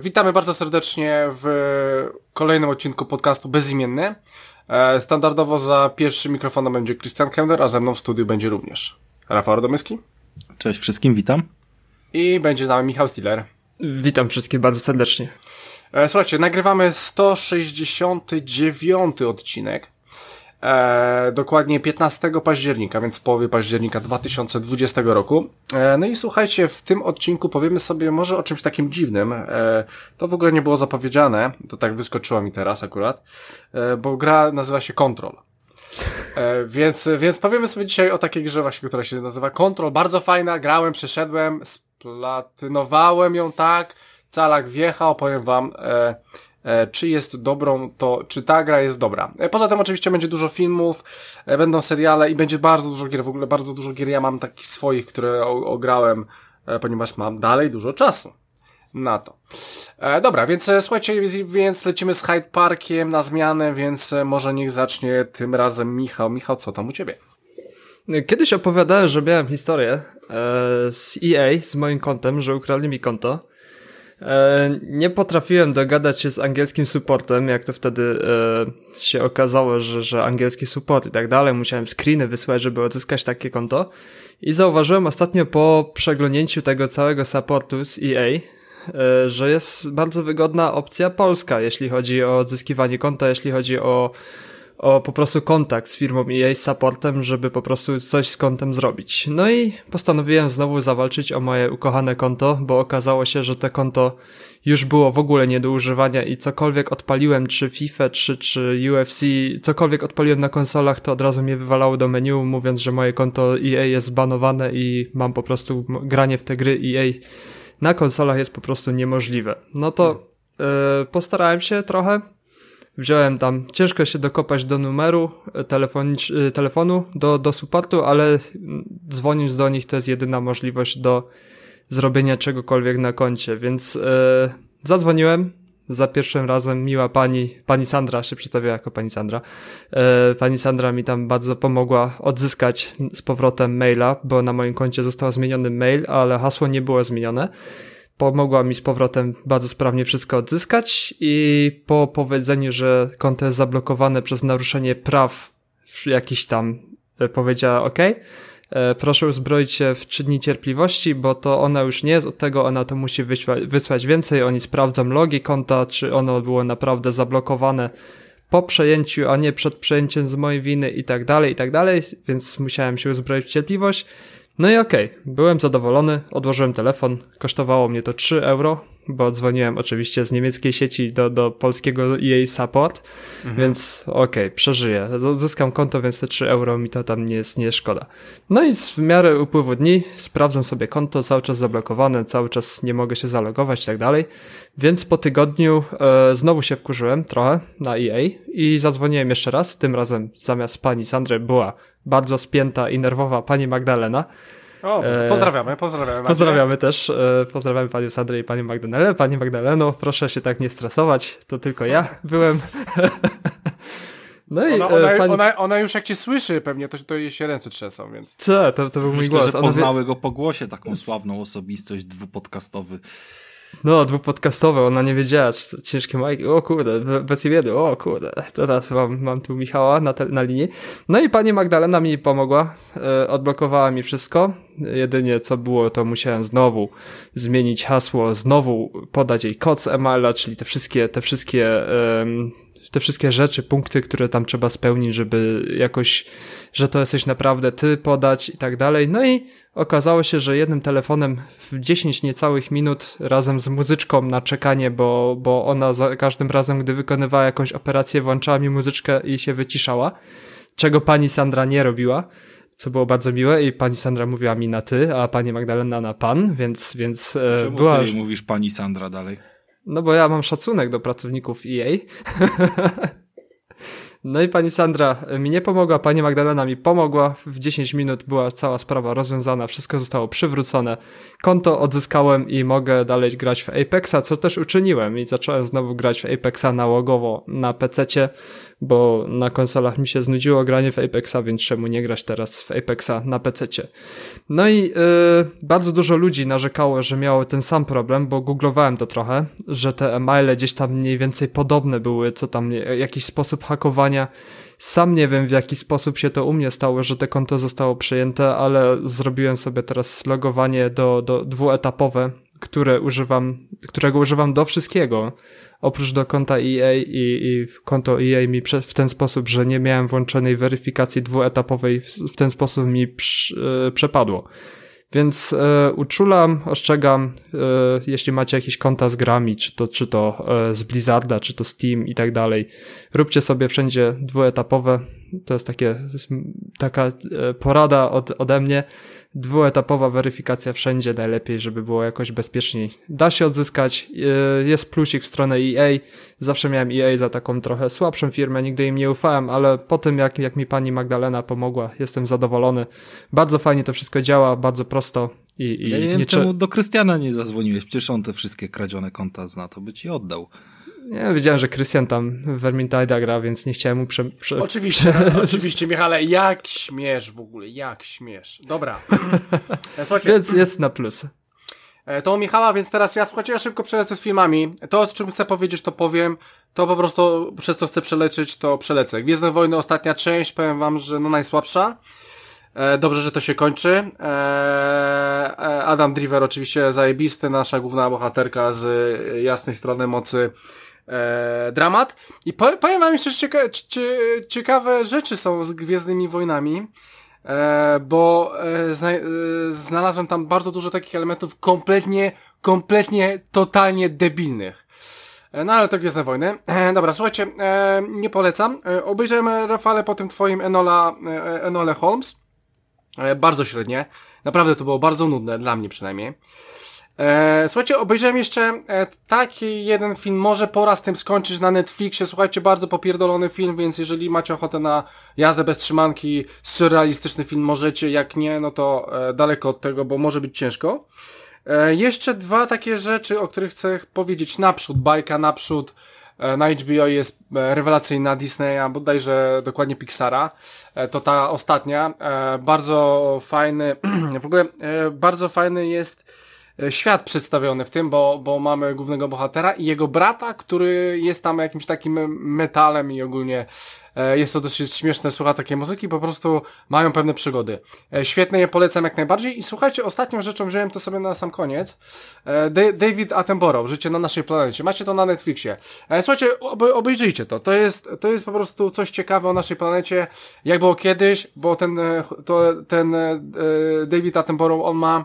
Witamy bardzo serdecznie w kolejnym odcinku podcastu Bezimienny. E, standardowo za pierwszym mikrofonem będzie Christian Kender, a ze mną w studiu będzie również Rafał Radomyski. Cześć wszystkim, witam. I będzie z nami Michał Stiller. Witam wszystkich bardzo serdecznie. E, słuchajcie, nagrywamy 169 odcinek. E, dokładnie 15 października, więc w połowie października 2020 roku. E, no i słuchajcie, w tym odcinku powiemy sobie może o czymś takim dziwnym. E, to w ogóle nie było zapowiedziane, to tak wyskoczyło mi teraz akurat, e, bo gra nazywa się Control. E, więc, więc powiemy sobie dzisiaj o takiej grze właśnie, która się nazywa Control. Bardzo fajna, grałem, przeszedłem, splatynowałem ją tak, calak wjechał, powiem wam, E, czy jest dobrą, to czy ta gra jest dobra. E, poza tym oczywiście będzie dużo filmów, e, będą seriale i będzie bardzo dużo gier, w ogóle bardzo dużo gier. Ja mam takich swoich, które ograłem, ponieważ mam dalej dużo czasu na to. E, dobra, więc słuchajcie, więc lecimy z Hyde Parkiem na zmianę, więc może niech zacznie tym razem Michał. Michał, co tam u ciebie? Kiedyś opowiadałem, że miałem historię e, z EA, z moim kontem, że ukradli mi konto. E, nie potrafiłem dogadać się z angielskim supportem, jak to wtedy e, się okazało, że, że angielski support i tak dalej. Musiałem screeny wysłać, żeby odzyskać takie konto. I zauważyłem ostatnio po przeglądnięciu tego całego supportu z EA, e, że jest bardzo wygodna opcja polska, jeśli chodzi o odzyskiwanie konta, jeśli chodzi o o po prostu kontakt z firmą EA z supportem, żeby po prostu coś z kontem zrobić. No i postanowiłem znowu zawalczyć o moje ukochane konto, bo okazało się, że to konto już było w ogóle nie do używania i cokolwiek odpaliłem, czy FIFA, czy, czy UFC, cokolwiek odpaliłem na konsolach, to od razu mnie wywalało do menu, mówiąc, że moje konto EA jest zbanowane i mam po prostu granie w te gry EA na konsolach jest po prostu niemożliwe. No to yy, postarałem się trochę, wziąłem tam, ciężko się dokopać do numeru e, telefonicz, e, telefonu, do, do supportu, ale dzwoniąc do nich to jest jedyna możliwość do zrobienia czegokolwiek na koncie, więc e, zadzwoniłem, za pierwszym razem miła pani, pani Sandra się przedstawiła jako pani Sandra. Pani Sandra mi tam bardzo pomogła odzyskać z powrotem maila, bo na moim koncie został zmieniony mail, ale hasło nie było zmienione pomogła mi z powrotem bardzo sprawnie wszystko odzyskać i po powiedzeniu, że konto jest zablokowane przez naruszenie praw jakiś tam e, powiedziała ok, e, proszę uzbroić się w trzy dni cierpliwości, bo to ona już nie jest od tego, ona to musi wysłać, więcej, oni sprawdzą logi konta, czy ono było naprawdę zablokowane po przejęciu, a nie przed przejęciem z mojej winy i tak dalej, i tak dalej, więc musiałem się uzbroić w cierpliwość. No i okej, okay. byłem zadowolony, odłożyłem telefon, kosztowało mnie to 3 euro, bo dzwoniłem oczywiście z niemieckiej sieci do, do polskiego EA Support, mhm. więc okej, okay, przeżyję. Zyskam konto, więc te 3 euro mi to tam nie jest, nie szkoda. No i w miarę upływu dni sprawdzam sobie konto, cały czas zablokowane, cały czas nie mogę się zalogować i tak dalej, więc po tygodniu e, znowu się wkurzyłem trochę na EA i zadzwoniłem jeszcze raz, tym razem zamiast pani Sandry była bardzo spięta i nerwowa pani Magdalena. O, e, pozdrawiamy, pozdrawiamy. Pozdrawiamy też, e, pozdrawiamy panią Sandrę i panią Magdalenę. Pani Magdaleno, proszę się tak nie stresować, to tylko ja byłem. No i ona, ona, pani... ona, ona, już jak cię słyszy pewnie, to, to jej się ręce trzęsą, więc... Co, to, to był mój Myślę, głos. że poznały go po głosie, taką sławną osobistość dwupodcastowy. No, dwupodcastowe, ona nie wiedziała, czy ciężkie majki, o kurde, bez wiedzy, o kurde, teraz mam, mam tu Michała na, te, na linii. No i pani Magdalena mi pomogła, e, odblokowała mi wszystko, jedynie co było, to musiałem znowu zmienić hasło, znowu podać jej kod z czyli te wszystkie, te wszystkie, e, te wszystkie rzeczy, punkty, które tam trzeba spełnić, żeby jakoś, że to jesteś naprawdę ty podać i tak dalej. No i okazało się, że jednym telefonem w 10 niecałych minut razem z muzyczką na czekanie, bo, bo ona za każdym razem, gdy wykonywała jakąś operację, włączała mi muzyczkę i się wyciszała, czego pani Sandra nie robiła co było bardzo miłe i pani Sandra mówiła mi na ty, a pani Magdalena na pan, więc, więc e, Czemu była... ty mówisz pani Sandra dalej? No bo ja mam szacunek do pracowników EA. No i pani Sandra mi nie pomogła, pani Magdalena mi pomogła. W 10 minut była cała sprawa rozwiązana, wszystko zostało przywrócone. Konto odzyskałem i mogę dalej grać w Apexa, co też uczyniłem i zacząłem znowu grać w Apexa nałogowo na PC-cie bo na konsolach mi się znudziło granie w Apexa, więc czemu nie grać teraz w Apexa na PC-cie. No i yy, bardzo dużo ludzi narzekało, że miało ten sam problem, bo googlowałem to trochę, że te e-maile gdzieś tam mniej więcej podobne były, co tam jakiś sposób hakowania. Sam nie wiem w jaki sposób się to u mnie stało, że te konto zostało przejęte, ale zrobiłem sobie teraz logowanie do, do dwuetapowe, które używam, którego używam do wszystkiego oprócz do konta EA i, i konto EA mi w ten sposób, że nie miałem włączonej weryfikacji dwuetapowej, w, ten sposób mi e, przepadło. Więc e, uczulam, ostrzegam, e, jeśli macie jakieś konta z grami, czy to, czy to e, z Blizzarda, czy to Steam i tak dalej, róbcie sobie wszędzie dwuetapowe. To jest takie, taka e, porada od, ode mnie dwuetapowa weryfikacja wszędzie najlepiej, żeby było jakoś bezpieczniej. Da się odzyskać, e, jest plusik w stronę EA, zawsze miałem EA za taką trochę słabszą firmę, nigdy im nie ufałem, ale po tym jak, jak mi pani Magdalena pomogła, jestem zadowolony. Bardzo fajnie to wszystko działa, bardzo prosto i, i ja nie wiem, czemu do Krystiana nie zadzwoniłeś, przecież on te wszystkie kradzione konta zna, to by ci oddał. Ja wiedziałem, że Krystian tam Vermintide'a gra, więc nie chciałem mu prze... prze oczywiście, prze... oczywiście, Michale, jak śmiesz w ogóle, jak śmiesz. Dobra. E, słuchajcie. Więc jest na plus. E, to Michała, więc teraz ja, słuchajcie, ja szybko przelecę z filmami. To, o czym chcę powiedzieć, to powiem. To po prostu, przez co chcę przelecieć, to przelecę. Gwiezdne Wojny, ostatnia część, powiem wam, że no najsłabsza. E, dobrze, że to się kończy. Adam Driver oczywiście zajebisty, nasza główna bohaterka z jasnej strony mocy e, dramat. I powiem wam jeszcze cieka ciekawe rzeczy są z Gwiezdnymi Wojnami, e, bo e, zna e, znalazłem tam bardzo dużo takich elementów kompletnie, kompletnie, totalnie debilnych. E, no ale to Gwiezdne Wojny. E, dobra, słuchajcie, e, nie polecam. E, obejrzyjmy Rafale po tym twoim Enola, e, Enole Holmes. E, bardzo średnie. Naprawdę to było bardzo nudne, dla mnie przynajmniej. E, słuchajcie, obejrzałem jeszcze e, taki jeden film, może pora z tym skończyć na Netflixie. Słuchajcie, bardzo popierdolony film, więc jeżeli macie ochotę na jazdę bez trzymanki, surrealistyczny film możecie, jak nie, no to e, daleko od tego, bo może być ciężko. Jeszcze dwa takie rzeczy, o których chcę powiedzieć naprzód, bajka naprzód. Na HBO jest rewelacyjna Disneya, bodajże dokładnie Pixara. To ta ostatnia. Bardzo fajny, w ogóle bardzo fajny jest świat przedstawiony w tym, bo, bo mamy głównego bohatera i jego brata, który jest tam jakimś takim metalem i ogólnie e, jest to dosyć śmieszne, słucha takiej muzyki, po prostu mają pewne przygody. E, świetne je polecam jak najbardziej i słuchajcie, ostatnią rzeczą wziąłem to sobie na sam koniec. David Attenborough, Życie na naszej planecie. Macie to na Netflixie. Słuchajcie, obejrzyjcie to. To jest, to jest po prostu coś ciekawe o naszej planecie, jak było kiedyś, bo ten, to, ten David Attenborough, on ma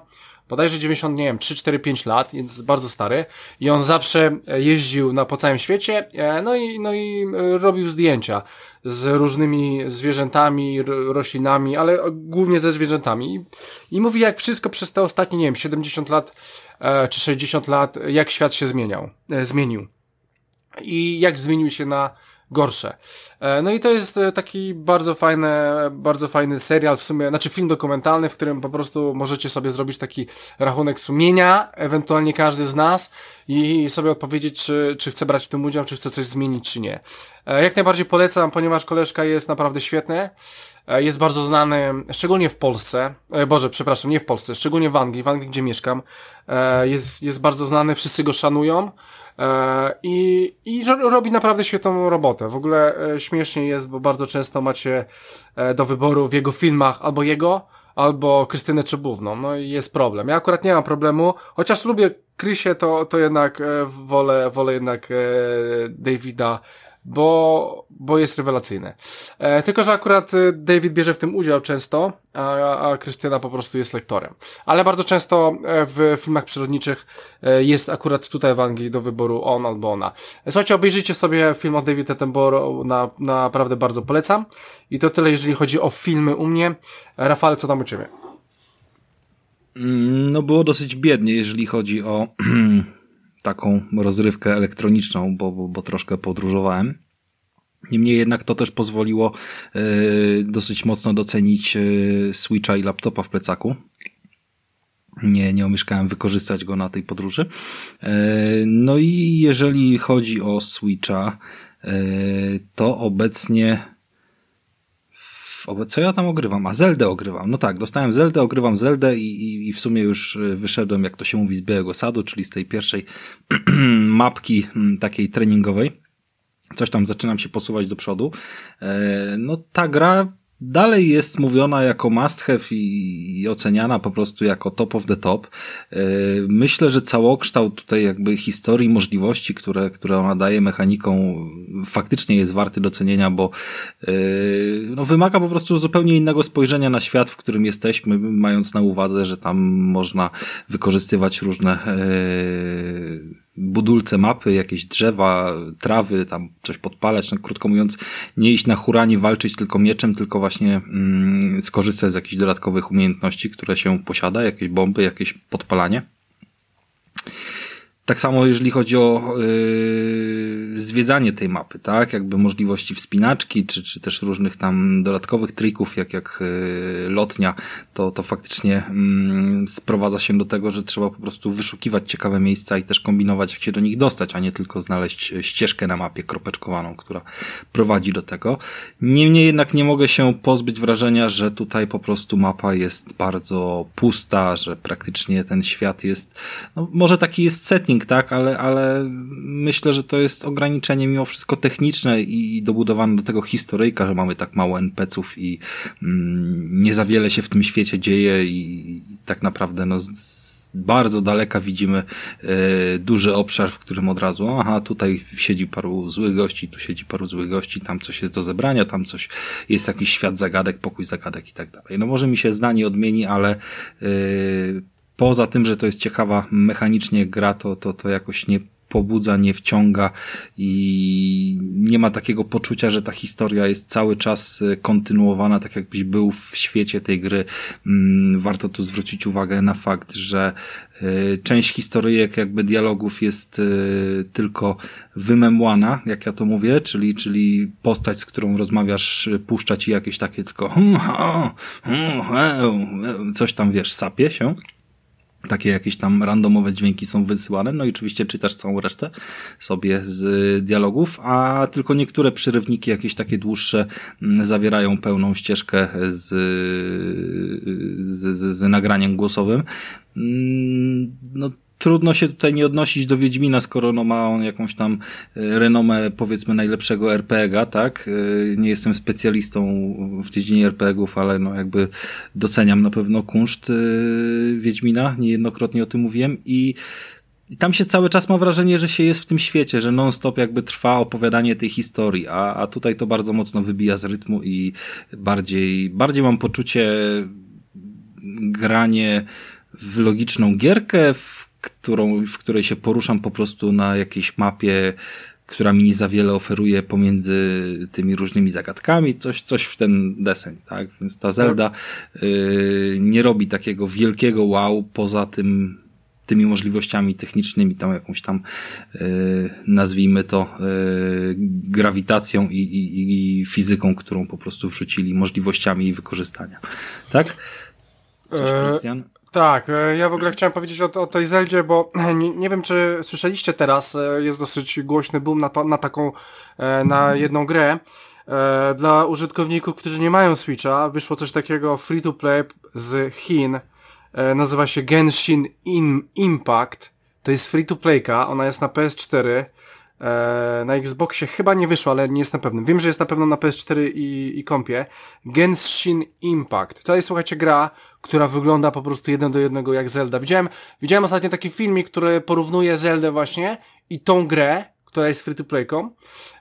bodajże 90, nie wiem, 3, 4, 5 lat, więc bardzo stary i on zawsze jeździł na, po całym świecie, e, no i, no i e, robił zdjęcia z różnymi zwierzętami, roślinami, ale głównie ze zwierzętami. I, I mówi, jak wszystko przez te ostatnie, nie wiem, 70 lat e, czy 60 lat, jak świat się zmieniał, zmienił. I jak zmienił się na gorsze. E, no i to jest e, taki bardzo fajny, bardzo fajny serial, w sumie, znaczy film dokumentalny, w którym po prostu możecie sobie zrobić taki rachunek sumienia, ewentualnie każdy z nas i sobie odpowiedzieć, czy, czy chce brać w tym udział, czy chce coś zmienić, czy nie. E, jak najbardziej polecam, ponieważ koleżka jest naprawdę świetny. Jest bardzo znany, szczególnie w Polsce, Boże, przepraszam, nie w Polsce, szczególnie w Anglii, w Anglii, gdzie mieszkam. Jest, jest bardzo znany, wszyscy go szanują. E, I, I robi naprawdę świetną robotę. W ogóle e, śmiesznie jest, bo bardzo często macie e, do wyboru w jego filmach albo jego, albo Krystynę Czubówną. No i jest problem. Ja akurat nie mam problemu, chociaż lubię Krysie, to, to jednak wolę, wolę jednak Davida bo, bo jest rewelacyjne. E, tylko, że akurat e, David bierze w tym udział często, a, a Krystyna po prostu jest lektorem. Ale bardzo często e, w filmach przyrodniczych e, jest akurat tutaj w Anglii do wyboru on albo ona. Słuchajcie, obejrzyjcie sobie film o David Attenborough, na, naprawdę bardzo polecam. I to tyle, jeżeli chodzi o filmy u mnie. Rafale, co tam u Ciebie? Mm, no było dosyć biednie, jeżeli chodzi o taką rozrywkę elektroniczną, bo, bo, bo troszkę podróżowałem. Niemniej jednak to też pozwoliło y, dosyć mocno docenić y, Switcha i laptopa w plecaku. Nie, nie omieszkałem wykorzystać go na tej podróży. No i jeżeli chodzi o Switcha, to obecnie co ja tam ogrywam? A Zeldę ogrywam. No tak, dostałem Zeldę, ogrywam Zeldę i, i, i w sumie już y, wyszedłem, jak to się mówi, z Białego Sadu, czyli z tej pierwszej mapki mm, takiej treningowej. Coś tam zaczynam się posuwać do przodu. E, no ta gra dalej jest mówiona jako must have i, i, oceniana po prostu jako top of the top. E, myślę, że całokształt tutaj jakby historii, możliwości, które, które ona daje mechaniką faktycznie jest warty docenienia, bo e, no, wymaga po prostu zupełnie innego spojrzenia na świat, w którym jesteśmy, mając na uwadze, że tam można wykorzystywać różne e, budulce mapy, jakieś drzewa, trawy, tam coś podpalać, no krótko mówiąc, nie iść na huranie walczyć tylko mieczem, tylko właśnie mm, skorzystać z jakichś dodatkowych umiejętności, które się posiada, jakieś bomby, jakieś podpalanie. Tak samo jeżeli chodzi o yy, zwiedzanie tej mapy, tak? Jakby możliwości wspinaczki, czy, czy też różnych tam dodatkowych trików, jak, jak yy, lotnia, to, to faktycznie yy, sprowadza się do tego, że trzeba po prostu wyszukiwać ciekawe miejsca i też kombinować, jak się do nich dostać, a nie tylko znaleźć ścieżkę na mapie kropeczkowaną, która prowadzi do tego. Niemniej jednak nie mogę się pozbyć wrażenia, że tutaj po prostu mapa jest bardzo pusta, że praktycznie ten świat jest, no może taki jest setting, tak, ale, ale myślę, że to jest ograniczenie mimo wszystko techniczne i, dobudowane do tego historyjka, że mamy tak mało NPC-ów i mm, nie za wiele się w tym świecie dzieje i, i tak naprawdę no, z, bardzo daleka widzimy e, duży obszar, w którym od razu, aha, tutaj siedzi paru złych gości, tu siedzi paru złych gości, tam coś jest do zebrania, tam coś, jest jakiś świat zagadek, pokój zagadek i tak dalej. No może mi się zdanie odmieni, ale e, poza tym, że to jest ciekawa mechanicznie gra, to, to, to jakoś nie pobudza, nie wciąga i nie ma takiego poczucia, że ta historia jest cały czas e, kontynuowana, tak jakbyś był w świecie tej gry. Mm, warto tu zwrócić uwagę na fakt, że e, część historyjek, jakby dialogów jest e, tylko wymemłana, jak ja to mówię, czyli, czyli postać, z którą rozmawiasz, puszcza ci jakieś takie tylko hmm, hmm, coś tam, wiesz, sapie się takie jakieś tam randomowe dźwięki są wysyłane, no i oczywiście czytasz całą resztę sobie z dialogów, a tylko niektóre przyrywniki, jakieś takie dłuższe, mm, zawierają pełną ścieżkę z, z, z, z nagraniem głosowym. Mm, no, trudno się tutaj nie odnosić do Wiedźmina, skoro no ma on jakąś tam e, renomę powiedzmy najlepszego RPG-a, tak? E, nie jestem specjalistą w dziedzinie RPG-ów, ale no jakby doceniam na pewno kunszt e, Wiedźmina, niejednokrotnie o tym mówiłem i i tam się cały czas ma wrażenie, że się jest w tym świecie, że non-stop jakby trwa opowiadanie tej historii, a, a tutaj to bardzo mocno wybija z rytmu i bardziej, bardziej mam poczucie granie w logiczną gierkę, w którą, w której się poruszam po prostu na jakiejś mapie, która mi nie za wiele oferuje pomiędzy tymi różnymi zagadkami, coś, coś w ten deseń, tak? Więc ta Zelda y, nie robi takiego wielkiego wow poza tym tymi możliwościami technicznymi, tam jakąś tam y, nazwijmy to y, grawitacją i, i, i fizyką, którą po prostu wrzucili, możliwościami i wykorzystania. Tak? Coś, Krystian? Tak, e, ja w ogóle chciałem powiedzieć o, o tej Zeldzie, bo nie, nie, wiem, czy słyszeliście teraz, e, jest dosyć głośny boom na, to, na taką, e, na jedną grę. Dla użytkowników, którzy nie mają Switcha, wyszło coś takiego free to play z Chin. Nazywa się Genshin Impact. To jest free to playka, ona jest na PS4. Na Xboxie chyba nie wyszło, ale nie jestem pewny. Wiem, że jest na pewno na PS4 i, i kompie. Genshin Impact. To jest, słuchajcie, gra, która wygląda po prostu jeden do jednego jak Zelda. Widziałem, widziałem ostatnio taki filmik, który porównuje Zeldę właśnie i tą grę, która jest free to playką.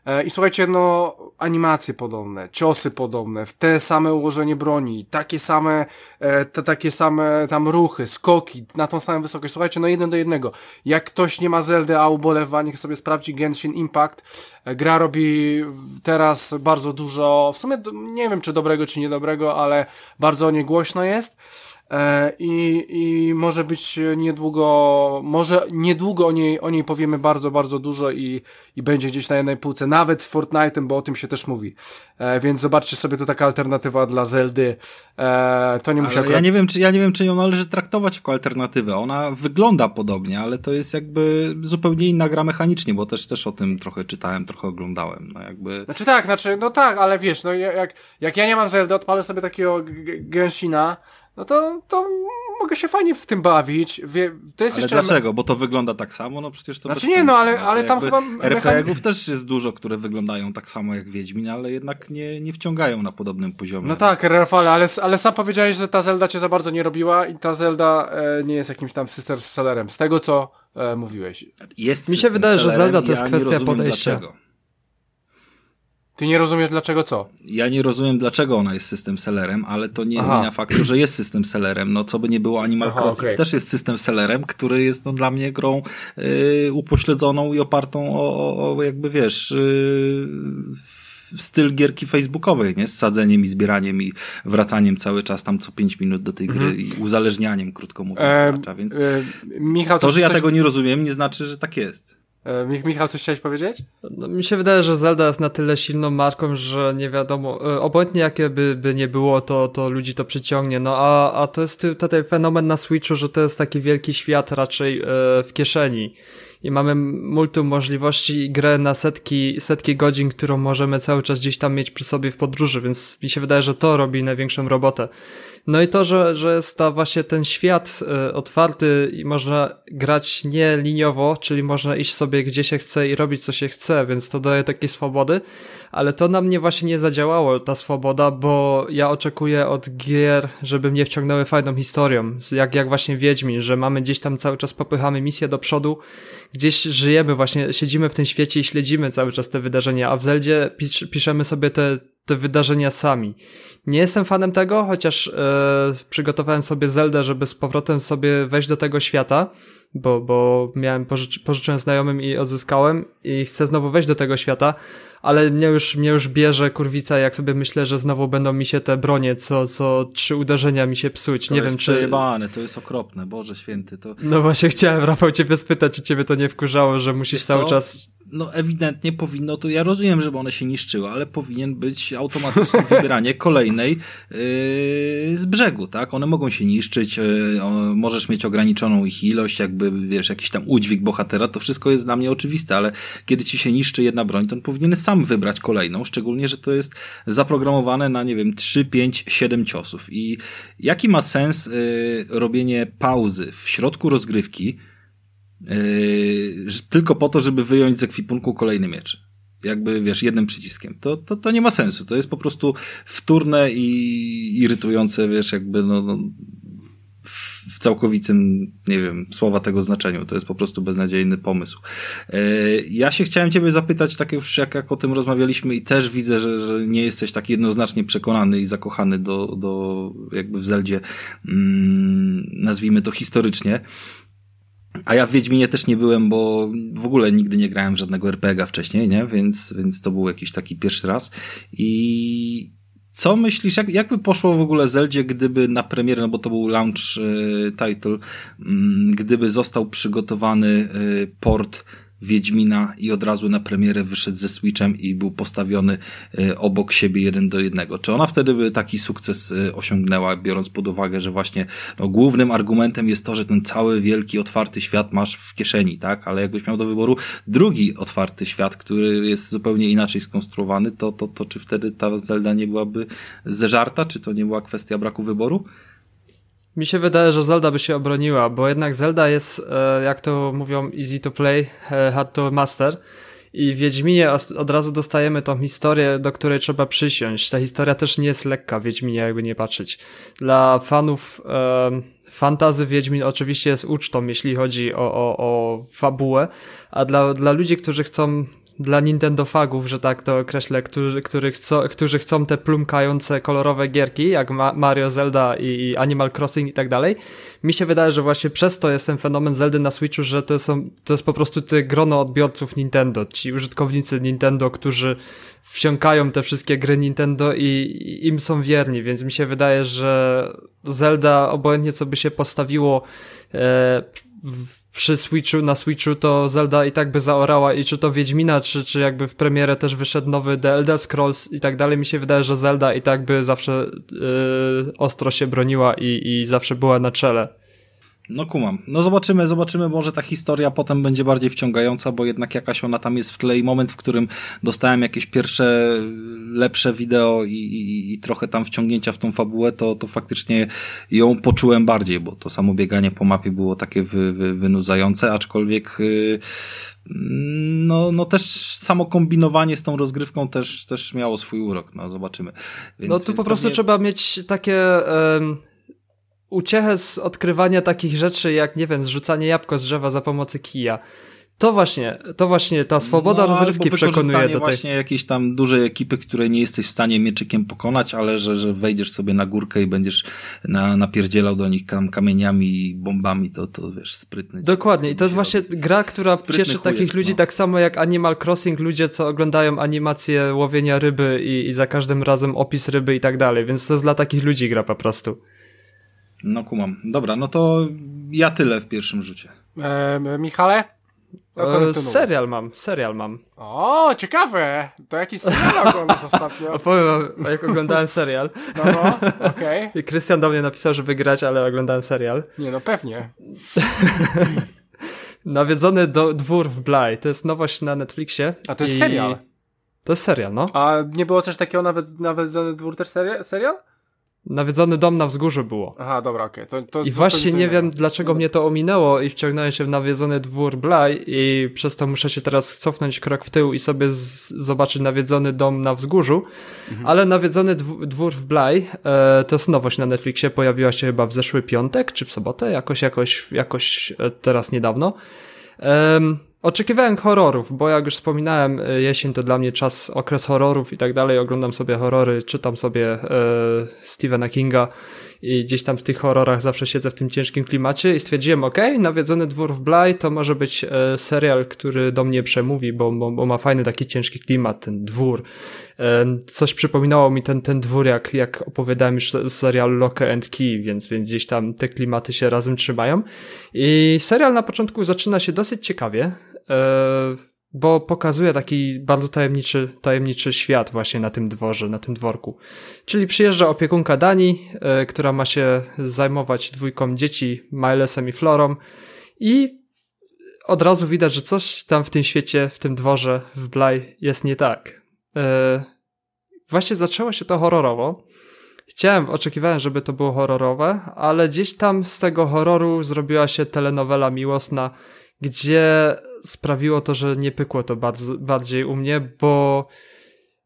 E, I słuchajcie, no, animacje podobne, ciosy podobne, w te same ułożenie broni, takie same, e, te takie same tam ruchy, skoki na tą samą wysokość. Słuchajcie, no jeden do jednego. Jak ktoś nie ma Zeldy, a ubolewa, niech sobie sprawdzi Genshin Impact. E, gra robi teraz bardzo dużo, w sumie nie wiem czy dobrego, czy niedobrego, ale bardzo o niej głośno jest. E, I, I może być niedługo, może niedługo o niej, o niej powiemy bardzo, bardzo dużo i, i będzie gdzieś na jednej półce, nawet z Fortnite'em, bo o tym się też mówi. E, więc zobaczcie sobie, to taka alternatywa dla Zeldy. E, to nie musi akurat... ja nie wiem, czy ja nie wiem, czy ją należy traktować jako alternatywę. Ona wygląda podobnie, ale to jest jakby zupełnie inna gra mechanicznie, bo też też o tym trochę czytałem, trochę oglądałem. No jakby... Znaczy tak, znaczy, no tak, ale wiesz, no jak, jak ja nie mam Zeldy, odpalę sobie takiego Genshina, no to, to mogę się fajnie w tym bawić. Wie, to jest ale jeszcze... dlaczego? Bo to wygląda tak samo? No przecież to Znaczy nie, no ale, ale tam chyba... RPG-ów też jest dużo, które wyglądają tak samo jak Wiedźmin, ale jednak nie, nie wciągają na podobnym poziomie. No tak, Rafale, ale, ale sam powiedziałeś, że ta Zelda cię za bardzo nie robiła i ta Zelda e, nie jest jakimś tam sister sellerem. Z tego, co e, mówiłeś. Jest Mi się wydaje, że Zelda to jest ja kwestia podejścia. Dlaczego. Ty nie rozumiesz dlaczego co? Ja nie rozumiem dlaczego ona jest system sellerem, ale to nie Aha. zmienia faktu, że jest system sellerem. No co by nie było Animal Aha, Crossing okay. też jest system sellerem, który jest no, dla mnie grą yy, upośledzoną i opartą o, o, o jakby wiesz yy, styl gierki facebookowej, nie? Z sadzeniem i zbieraniem i wracaniem cały czas tam co 5 minut do tej gry mhm. i uzależnianiem, krótko mówiąc, e, gracza, więc e, Michał, to, że ja coś... tego nie rozumiem, nie znaczy, że tak jest. E, Michał, coś chciałeś powiedzieć? No, mi się wydaje, że Zelda jest na tyle silną marką, że nie wiadomo, e, obojętnie jakie by, by nie było, to, to ludzi to przyciągnie. No a, a to jest tutaj fenomen na Switchu, że to jest taki wielki świat raczej e, w kieszeni. I mamy multum możliwości i grę na setki, setki godzin, którą możemy cały czas gdzieś tam mieć przy sobie w podróży, więc mi się wydaje, że to robi największą robotę. No i to, że, że jest ta właśnie ten świat y, otwarty i można grać nie liniowo, czyli można iść sobie gdzie się chce i robić co się chce, więc to daje takiej swobody, ale to na mnie właśnie nie zadziałało, ta swoboda, bo ja oczekuję od gier, żeby mnie wciągnęły fajną historią, jak, jak właśnie Wiedźmin, że mamy gdzieś tam cały czas popychamy misję do przodu, gdzieś żyjemy właśnie, siedzimy w tym świecie i śledzimy cały czas te wydarzenia, a w Zeldzie pisz, piszemy sobie te, te wydarzenia sami. Nie jestem fanem tego, chociaż e, przygotowałem sobie Zeldę, żeby z powrotem sobie wejść do tego świata, bo, bo miałem, pożycz, pożyczyłem znajomym i odzyskałem i chcę znowu wejść do tego świata, ale mnie już, mnie już bierze kurwica, jak sobie myślę, że znowu będą mi się te bronie, co, co trzy uderzenia mi się psuć. To nie wiem, czy. Przejebane, to jest okropne, Boże święty. To... No właśnie chciałem, Rafał, ciebie spytać, czy ciebie to nie wkurzało, że musisz Wiesz cały co? czas no ewidentnie powinno to, ja rozumiem, żeby one się niszczyły, ale powinien być automatyczne wybieranie kolejnej yy, z brzegu, tak? One mogą się niszczyć, yy, możesz mieć ograniczoną ich ilość, jakby, wiesz, jakiś tam udźwig bohatera, to wszystko jest dla mnie oczywiste, ale kiedy ci się niszczy jedna broń, to on powinien sam wybrać kolejną, szczególnie, że to jest zaprogramowane na, nie wiem, 3, 5, 7 ciosów. I jaki ma sens yy, robienie pauzy w środku rozgrywki, Yy, tylko po to, żeby wyjąć z ekwipunku kolejny miecz. Jakby, wiesz, jednym przyciskiem. To, to, to nie ma sensu. To jest po prostu wtórne i irytujące, wiesz, jakby, no, no w całkowitym, nie wiem, słowa tego znaczeniu. To jest po prostu beznadziejny pomysł. Yy, ja się chciałem ciebie zapytać, tak już jak, jak o tym rozmawialiśmy i też widzę, że, że nie jesteś tak jednoznacznie przekonany i zakochany do, do jakby w Zeldzie, mm, nazwijmy to historycznie. A ja w Wiedźminie też nie byłem, bo w ogóle nigdy nie grałem żadnego RPG wcześniej, nie? Więc, więc to był jakiś taki pierwszy raz. I co myślisz, jak, jakby poszło w ogóle Zeldzie, gdyby na premierę, no bo to był launch y, title, y, gdyby został przygotowany y, port Wiedźmina i od razu na premierę wyszedł ze Switchem i był postawiony e, obok siebie jeden do jednego. Czy ona wtedy by taki sukces e, osiągnęła, biorąc pod uwagę, że właśnie no, głównym argumentem jest to, że ten cały wielki, otwarty świat masz w kieszeni, tak? Ale jakbyś miał do wyboru drugi otwarty świat, który jest zupełnie inaczej skonstruowany, to, to, to czy wtedy ta Zelda nie byłaby zeżarta? Czy to nie była kwestia braku wyboru? Mi się wydaje, że Zelda by się obroniła, bo jednak Zelda jest, e, jak to mówią, easy to play, e, hard to master. I w Wiedźminie od razu dostajemy tą historię, do której trzeba przysiąść. Ta historia też nie jest lekka w Wiedźminie, jakby nie patrzeć. Dla fanów fantazy Wiedźmin oczywiście jest ucztą, jeśli chodzi o, o, o fabułę, a dla, dla ludzi, którzy chcą dla Nintendo fagów, że tak to określę, którzy, którzy, chcą, którzy chcą te plumkające kolorowe gierki, jak Mario, Zelda i Animal Crossing i tak dalej. Mi się wydaje, że właśnie przez to jest ten fenomen Zeldy na Switchu, że to, są, to jest po prostu te grono odbiorców Nintendo, ci użytkownicy Nintendo, którzy wsiąkają te wszystkie gry Nintendo i, i im są wierni, więc mi się wydaje, że Zelda obojętnie co by się postawiło e, w, przy Switchu, na Switchu to Zelda i tak by zaorała i czy to Wiedźmina, czy, czy jakby w premierę też wyszedł nowy The Elder Scrolls i tak dalej, mi się wydaje, że Zelda i tak by zawsze yy, ostro się broniła i, i zawsze była na czele. No kumam. No zobaczymy, zobaczymy, może ta historia potem będzie bardziej wciągająca, bo jednak jakaś ona tam jest w tle i moment, w którym dostałem jakieś pierwsze lepsze wideo i, i, i trochę tam wciągnięcia w tą fabułę, to, to faktycznie ją poczułem bardziej, bo to samo bieganie po mapie było takie wy, wy, wynudzające, aczkolwiek yy, no, no też samo kombinowanie z tą rozgrywką też, też miało swój urok, no zobaczymy. Więc, no tu po prostu pewnie... trzeba mieć takie... Um uciechę z odkrywania takich rzeczy, jak, nie wiem, zrzucanie jabłko z drzewa za pomocą kija. To właśnie, to właśnie ta swoboda no, rozrywki przekonuje do tej... właśnie jakiejś tam dużej ekipy, której nie jesteś w stanie mieczykiem pokonać, ale że, że wejdziesz sobie na górkę i będziesz na, napierdzielał do nich tam kamieniami i bombami, to, to wiesz, sprytny. Dokładnie i to jest właśnie gra, która cieszy chujek, takich ludzi no. tak samo jak Animal Crossing, ludzie co oglądają animacje łowienia ryby i, i za każdym razem opis ryby i tak dalej, więc to jest dla takich ludzi gra po prostu. No kumam. Dobra, no to ja tyle w pierwszym rzucie. E, Michale? E, serial mam, serial mam. O, ciekawe! To jakiś serial oglądasz ostatnio? Opowiem jak oglądałem serial. No, no okej. Okay. I Krystian do mnie napisał, żeby grać, ale oglądałem serial. Nie, no pewnie. Nawiedzony do, dwór w Bly. To jest nowość na Netflixie. A to jest i... serial? To jest serial, no. A nie było coś takiego nawet nawiedzony dwór też serial? Nawiedzony dom na wzgórzu było. Aha, dobra, okej. Okay. To, to I właśnie nie wiem, dlaczego mnie to ominęło i wciągnąłem się w nawiedzony dwór Blaj i przez to muszę się teraz cofnąć krok w tył i sobie zobaczyć nawiedzony dom na wzgórzu. Mhm. Ale nawiedzony dw- dwór w Blaj e, to jest nowość na Netflixie, pojawiła się chyba w zeszły piątek czy w sobotę, jakoś, jakoś, jakoś e, teraz niedawno. Oczekiwałem horrorów, bo jak już wspominałem, e, jesień to dla mnie czas, okres horrorów i tak dalej. Oglądam sobie horrory, czytam sobie e, Stephena Kinga i gdzieś tam w tych horrorach zawsze siedzę w tym ciężkim klimacie i stwierdziłem, ok, nawiedzony dwór w Bly to może być e, serial, który do mnie przemówi, bo, bo, bo ma fajny taki ciężki klimat, ten dwór. E, coś przypominało mi ten, ten dwór, jak, jak opowiadałem już serial Lock and Key, więc, więc gdzieś tam te klimaty się razem trzymają. I serial na początku zaczyna się dosyć ciekawie. E, bo pokazuje taki bardzo tajemniczy, tajemniczy świat właśnie na tym dworze, na tym dworku. Czyli przyjeżdża opiekunka Dani, e, która ma się zajmować dwójką dzieci, Milesem i Florą i od razu widać, że coś tam w tym świecie, w tym dworze w Blaj jest nie tak. E, właśnie zaczęło się to horrorowo. Chciałem, oczekiwałem, żeby to było horrorowe, ale gdzieś tam z tego horroru zrobiła się telenowela miłosna, gdzie sprawiło to, że nie pykło to bardziej u mnie, bo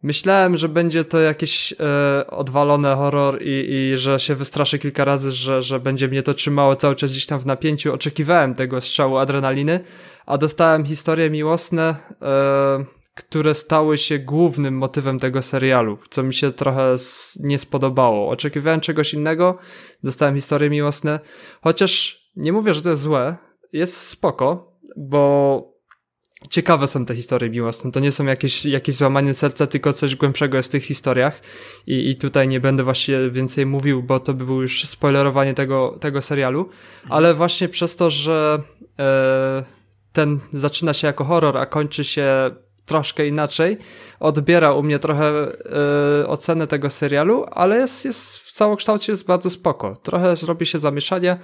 myślałem, że będzie to jakieś e, odwalone horror i, i że się wystraszę kilka razy, że, że będzie mnie to trzymało cały czas gdzieś tam w napięciu. Oczekiwałem tego strzału adrenaliny, a dostałem historie miłosne, e, które stały się głównym motywem tego serialu, co mi się trochę nie spodobało. Oczekiwałem czegoś innego, dostałem historie miłosne, chociaż nie mówię, że to jest złe, jest spoko, bo ciekawe są te historie miłosne. To nie są jakieś, jakieś złamanie serca, tylko coś głębszego jest w tych historiach. I, I tutaj nie będę właśnie więcej mówił, bo to by było już spoilerowanie tego, tego serialu. Ale właśnie przez to, że e, ten zaczyna się jako horror, a kończy się troszkę inaczej, odbiera u mnie trochę e, ocenę tego serialu, ale jest, jest w całokształcie jest bardzo spoko. Trochę zrobi się zamieszanie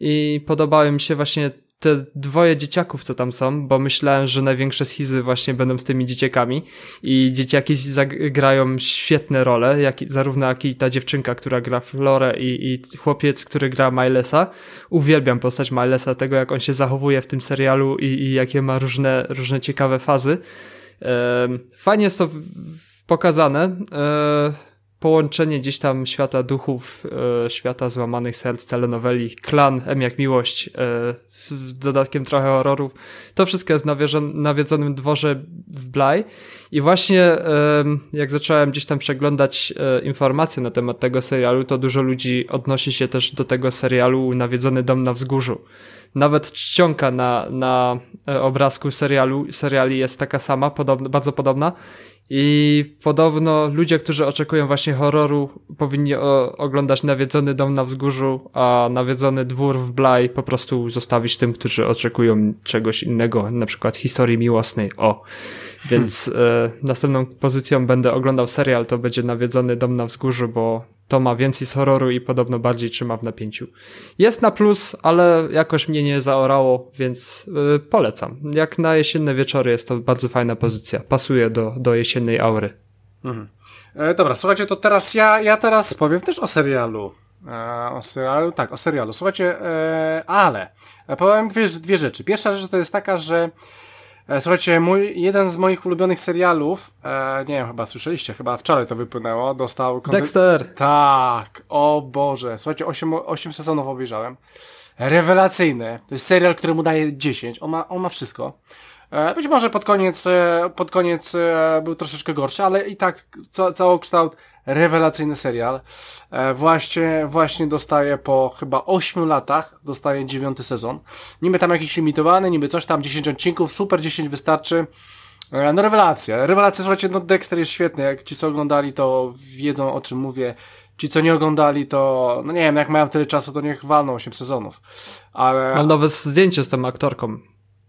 i podobały mi się właśnie te dwoje dzieciaków, co tam są, bo myślałem, że największe schizy właśnie będą z tymi dzieciakami i dzieciaki zagrają świetne role, jak, zarówno jak i ta dziewczynka, która gra Florę i, i chłopiec, który gra Milesa. Uwielbiam postać Milesa, tego jak on się zachowuje w tym serialu i, i jakie ma różne, różne ciekawe fazy. Fajnie jest to pokazane. Połączenie gdzieś tam świata duchów, e, świata złamanych serc, telenoweli, klan, M jak miłość, e, z dodatkiem trochę horrorów. To wszystko jest na nawiedzonym dworze w Blaj. I właśnie e, jak zacząłem gdzieś tam przeglądać e, informacje na temat tego serialu, to dużo ludzi odnosi się też do tego serialu Nawiedzony dom na wzgórzu. Nawet czcionka na, na e, obrazku serialu, seriali jest taka sama, podobna, bardzo podobna I podobno ludzie, którzy oczekują właśnie horroru, powinni o, oglądać Nawiedzony Dom na Wzgórzu, a Nawiedzony Dwór w Blaj po prostu zostawić tym, którzy oczekują czegoś innego, na przykład historii miłosnej. O. Więc hmm. e, następną pozycją będę oglądał serial, to będzie Nawiedzony Dom na Wzgórzu, bo to ma więcej z horroru i podobno bardziej trzyma w napięciu. Jest na plus, ale jakoś mnie nie zaorało, więc yy, polecam. Jak na jesienne wieczory jest to bardzo fajna pozycja. Pasuje do, do jesiennej aury. Mhm. E, dobra, słuchajcie, to teraz ja, ja teraz powiem też o serialu. E, o serialu, tak, o serialu. Słuchajcie, e, ale e, powiem dwie, dwie rzeczy. Pierwsza rzecz to jest taka, że słuchajcie, mój, jeden z moich ulubionych serialów, e, nie wiem, chyba słyszeliście, chyba wczoraj to wypłynęło, dostał... Dexter! Tak, o Boże, słuchajcie, 8, 8 sezonów obejrzałem. Rewelacyjny, to jest serial, któremu daje 10, on ma, on ma wszystko. E, być może pod koniec, e, pod koniec był troszeczkę gorszy, ale i tak ca całokształt rewelacyjny serial. E, właśnie, właśnie dostaje po chyba 8 latach, dostaje dziewiąty sezon. Niby tam jakiś limitowany, niby coś tam, 10 odcinków, super, 10 wystarczy. E, no rewelacja, rewelacja, słuchajcie, no Dexter jest świetny, jak ci co oglądali to wiedzą o czym mówię. Ci co nie oglądali to, no nie wiem, jak mają tyle czasu to niech walną 8 sezonów. Ale... Mam nowe zdjęcie z tą aktorką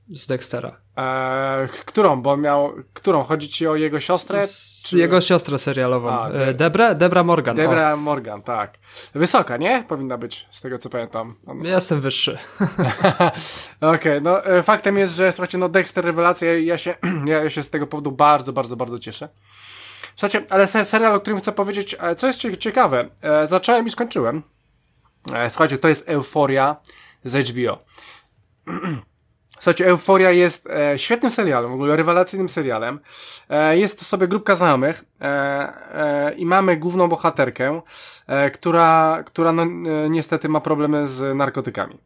z Dextera. Eee, którą? Bo miał. Którą? Chodzi ci o jego siostrę? Czy... Jego siostrę serialową. A, De... Debra? Debra Morgan. Debra o. Morgan, tak. Wysoka, nie? Powinna być, z tego co pamiętam. On... Jestem wyższy. Okej, okay, no e, faktem jest, że słuchajcie, no Dexter rewelacja ja się, ja się z tego powodu bardzo, bardzo, bardzo cieszę. Słuchajcie, ale serial, o którym chcę powiedzieć, e, co jest ciekawe, e, zacząłem i skończyłem. Słuchajcie, to jest Euforia z HBO. Słuchajcie, Euforia jest e, świetnym serialem, w ogóle rewelacyjnym serialem. E, jest to sobie grupka znajomych e, e i mamy główną bohaterkę, e, która, która no, e, niestety ma problemy z narkotykami.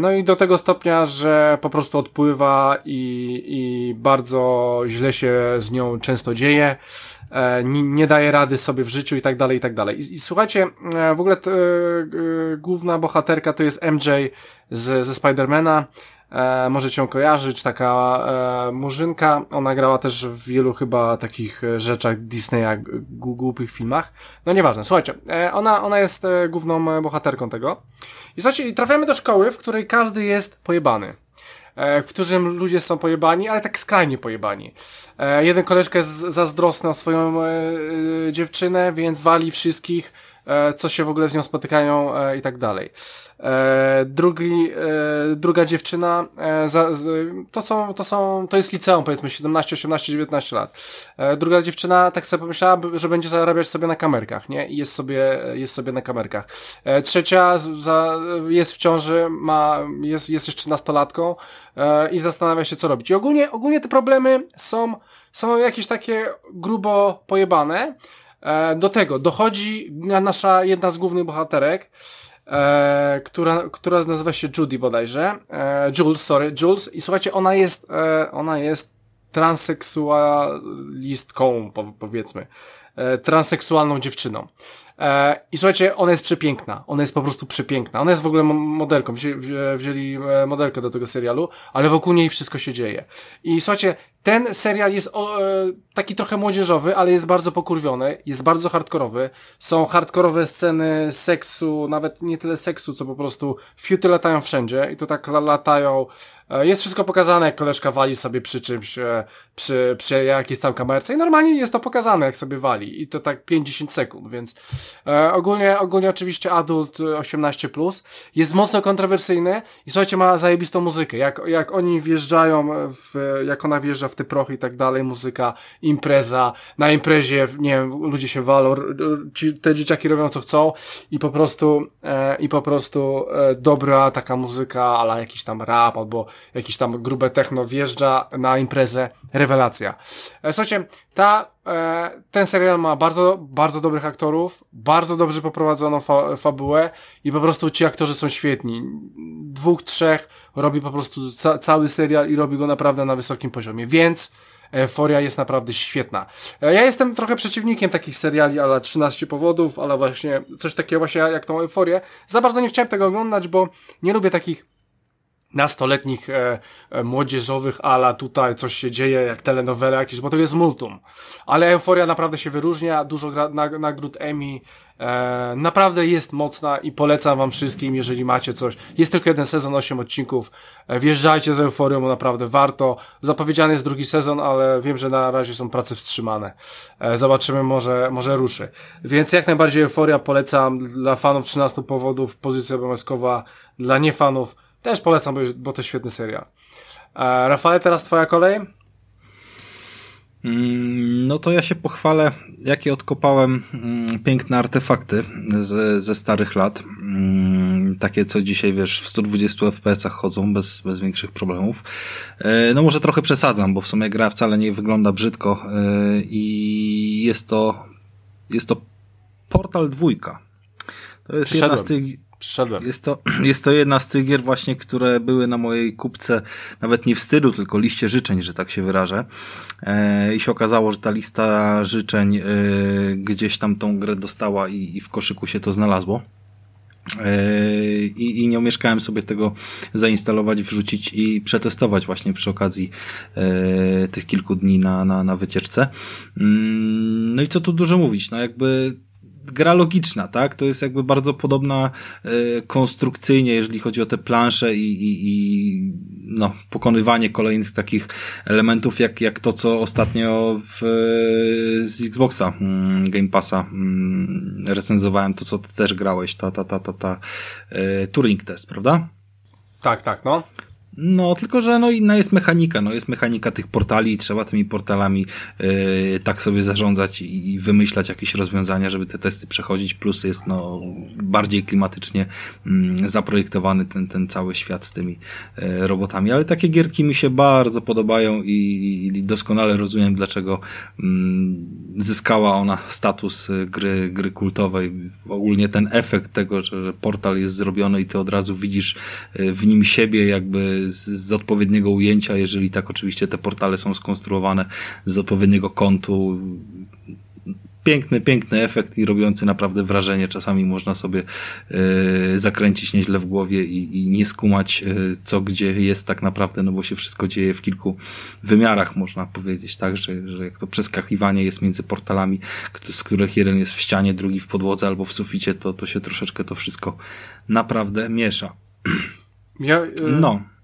No i do tego stopnia, że po prostu odpływa i, i bardzo źle się z nią często dzieje, nie, nie daje rady sobie w życiu i tak dalej, i tak dalej. I, i słuchajcie, w ogóle t, główna bohaterka to jest MJ z, ze Spidermana, e, możecie ją kojarzyć, taka e, murzynka, ona grała też w wielu chyba takich e, rzeczach Disneya, głupich filmach, no nieważne, słuchajcie, e, ona, ona jest e, główną e, bohaterką tego. I słuchajcie, trafiamy do szkoły, w której każdy jest pojebany. E, w którym ludzie są pojebani, ale tak skrajnie pojebani. Jeden koleżka jest zazdrosny o swoją dziewczynę, więc wali wszystkich, co się w ogóle z nią spotykają e, i tak dalej. E, drugi, druga dziewczyna, to są, to są, to jest liceum powiedzmy 17, 18, 19 lat. Druga dziewczyna tak sobie pomyślała, że będzie zarabiać sobie na kamerkach, nie? I jest sobie, jest sobie na kamerkach. Trzecia za, jest w ciąży, ma, jest, jest jeszcze nastolatką i zastanawia się co robić. I ogólnie, ogólnie te problemy są, są jakieś takie grubo pojebane, E, do tego dochodzi nasza jedna z głównych bohaterek, e, która, która nazywa się Judy bodajże. E, Jules, sorry, Jules. I słuchajcie, ona jest, e, ona jest transseksualistką, po, powiedzmy. E, transseksualną dziewczyną. E, I słuchajcie, ona jest przepiękna. Ona jest po prostu przepiękna. Ona jest w ogóle modelką. Wzięli modelkę do tego serialu, ale wokół niej wszystko się dzieje. I słuchajcie, ten serial jest o, e, taki trochę młodzieżowy, ale jest bardzo pokurwiony, jest bardzo hardkorowy. Są hardkorowe sceny seksu, nawet nie tyle seksu, co po prostu fiuty latają wszędzie i to tak latają. E, jest wszystko pokazane, jak koleżka wali sobie przy czymś, e, przy, przy jakiejś tam kamerce i normalnie jest to pokazane, jak sobie wali i to tak 50 sekund, więc e, ogólnie, ogólnie oczywiście adult 18+, plus, jest mocno kontrowersyjny i słuchajcie, ma zajebistą muzykę. Jak, jak oni wjeżdżają, w, jak ona wjeżdża w te prochy i tak dalej, muzyka, impreza, na imprezie, nie wiem, ludzie się walą, ci, te dzieciaki robią co chcą i po prostu, i po prostu dobra taka muzyka, ale jakiś tam rap albo jakiś tam grube techno wjeżdża na imprezę, rewelacja. E, słuchajcie, ta, e, ten serial ma bardzo, bardzo dobrych aktorów, bardzo dobrze poprowadzoną fa fabułę i po prostu ci aktorzy są świetni. Dwóch, trzech robi po prostu ca cały serial i robi go naprawdę na wysokim poziomie, więc Euforia jest naprawdę świetna. E, ja jestem trochę przeciwnikiem takich seriali, ale 13 powodów, ale właśnie coś takiego właśnie jak tą Euforię. Za bardzo nie chciałem tego oglądać, bo nie lubię takich nastoletnich, e, e, młodzieżowych, ala tutaj coś się dzieje, jak telenowele jakieś, bo to jest multum. Ale Euforia naprawdę się wyróżnia, dużo nagród Emmy, e, naprawdę jest mocna i polecam wam wszystkim, jeżeli macie coś. Jest tylko jeden sezon, 8 odcinków, e, wjeżdżajcie z Euforią, bo naprawdę warto. Zapowiedziany jest drugi sezon, ale wiem, że na razie są prace wstrzymane. E, zobaczymy, może, może ruszy. Więc jak najbardziej Euforia polecam dla fanów 13 powodów, pozycja obowiązkowa, dla niefanów też polecam, bo, bo to świetny serial. E, Rafale, teraz twoja kolej? Mm, no to ja się pochwalę, jakie odkopałem mm, piękne artefakty ze, ze starych lat. Mm, takie, co dzisiaj, wiesz, w 120 FPS-ach chodzą bez, bez większych problemów. E, no może trochę przesadzam, bo w sumie gra wcale nie wygląda brzydko e, i jest to, jest to Portal dwójka. To jest jedna z tych Przyszedłem. Jest to, jest to jedna z tych gier właśnie, które były na mojej kupce nawet nie wstydu, tylko liście życzeń, że tak się wyrażę. E, I się okazało, że ta lista życzeń e, gdzieś tam tą grę dostała i, i w koszyku się to znalazło. E, I, I nie umieszkałem sobie tego zainstalować, wrzucić i przetestować właśnie przy okazji e, tych kilku dni na, na, na wycieczce. Mm, no i co tu dużo mówić, no jakby gra logiczna, tak? To jest jakby bardzo podobna e, konstrukcyjnie, jeżeli chodzi o te plansze i, i, i no, pokonywanie kolejnych takich elementów, jak, jak to, co ostatnio w, z Xboxa mm, Game Passa mm, recenzowałem, to co ty też grałeś, ta, ta, ta, ta, ta e, Turing Test, prawda? Tak, tak, no. No, tylko że no inna jest mechanika, no jest mechanika tych portali i trzeba tymi portalami yy, tak sobie zarządzać i, wymyślać jakieś rozwiązania, żeby te testy przechodzić, plus jest no bardziej klimatycznie yy, zaprojektowany ten, ten cały świat z tymi yy, robotami, ale takie gierki mi się bardzo podobają i, i doskonale rozumiem, dlaczego mm, zyskała ona status y, gry, gry kultowej. Ogólnie ten efekt tego, że portal jest zrobiony i ty od razu widzisz y, w nim siebie jakby z, z odpowiedniego ujęcia, jeżeli tak oczywiście te portale są skonstruowane z odpowiedniego kątu, piękny, piękny efekt i robiący naprawdę wrażenie. Czasami można sobie y, zakręcić nieźle w głowie i, i nie skumać, y, co gdzie jest tak naprawdę, no bo się wszystko dzieje w kilku wymiarach, można powiedzieć, tak, że, że jak to przeskakiwanie jest między portalami, z których jeden jest w ścianie, drugi w podłodze albo w suficie, to, to się troszeczkę to wszystko naprawdę miesza. Ja, y no.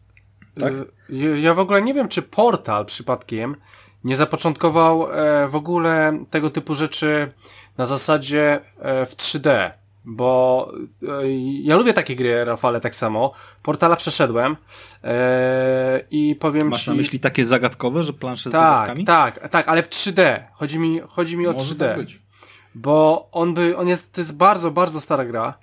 Tak? Y, ja w ogóle nie wiem, czy portal przypadkiem nie zapoczątkował e, w ogóle tego typu rzeczy na zasadzie e, w 3D. Bo e, ja lubię takie gry, Rafale, tak samo. Portala przeszedłem i powiem Masz ci... na myśli takie zagadkowe, że plansze z tak, zagadkami? Tak, tak, ale w 3D. Chodzi mi, chodzi mi o 3D. Tak bo on by, on jest, to jest bardzo, bardzo stara gra.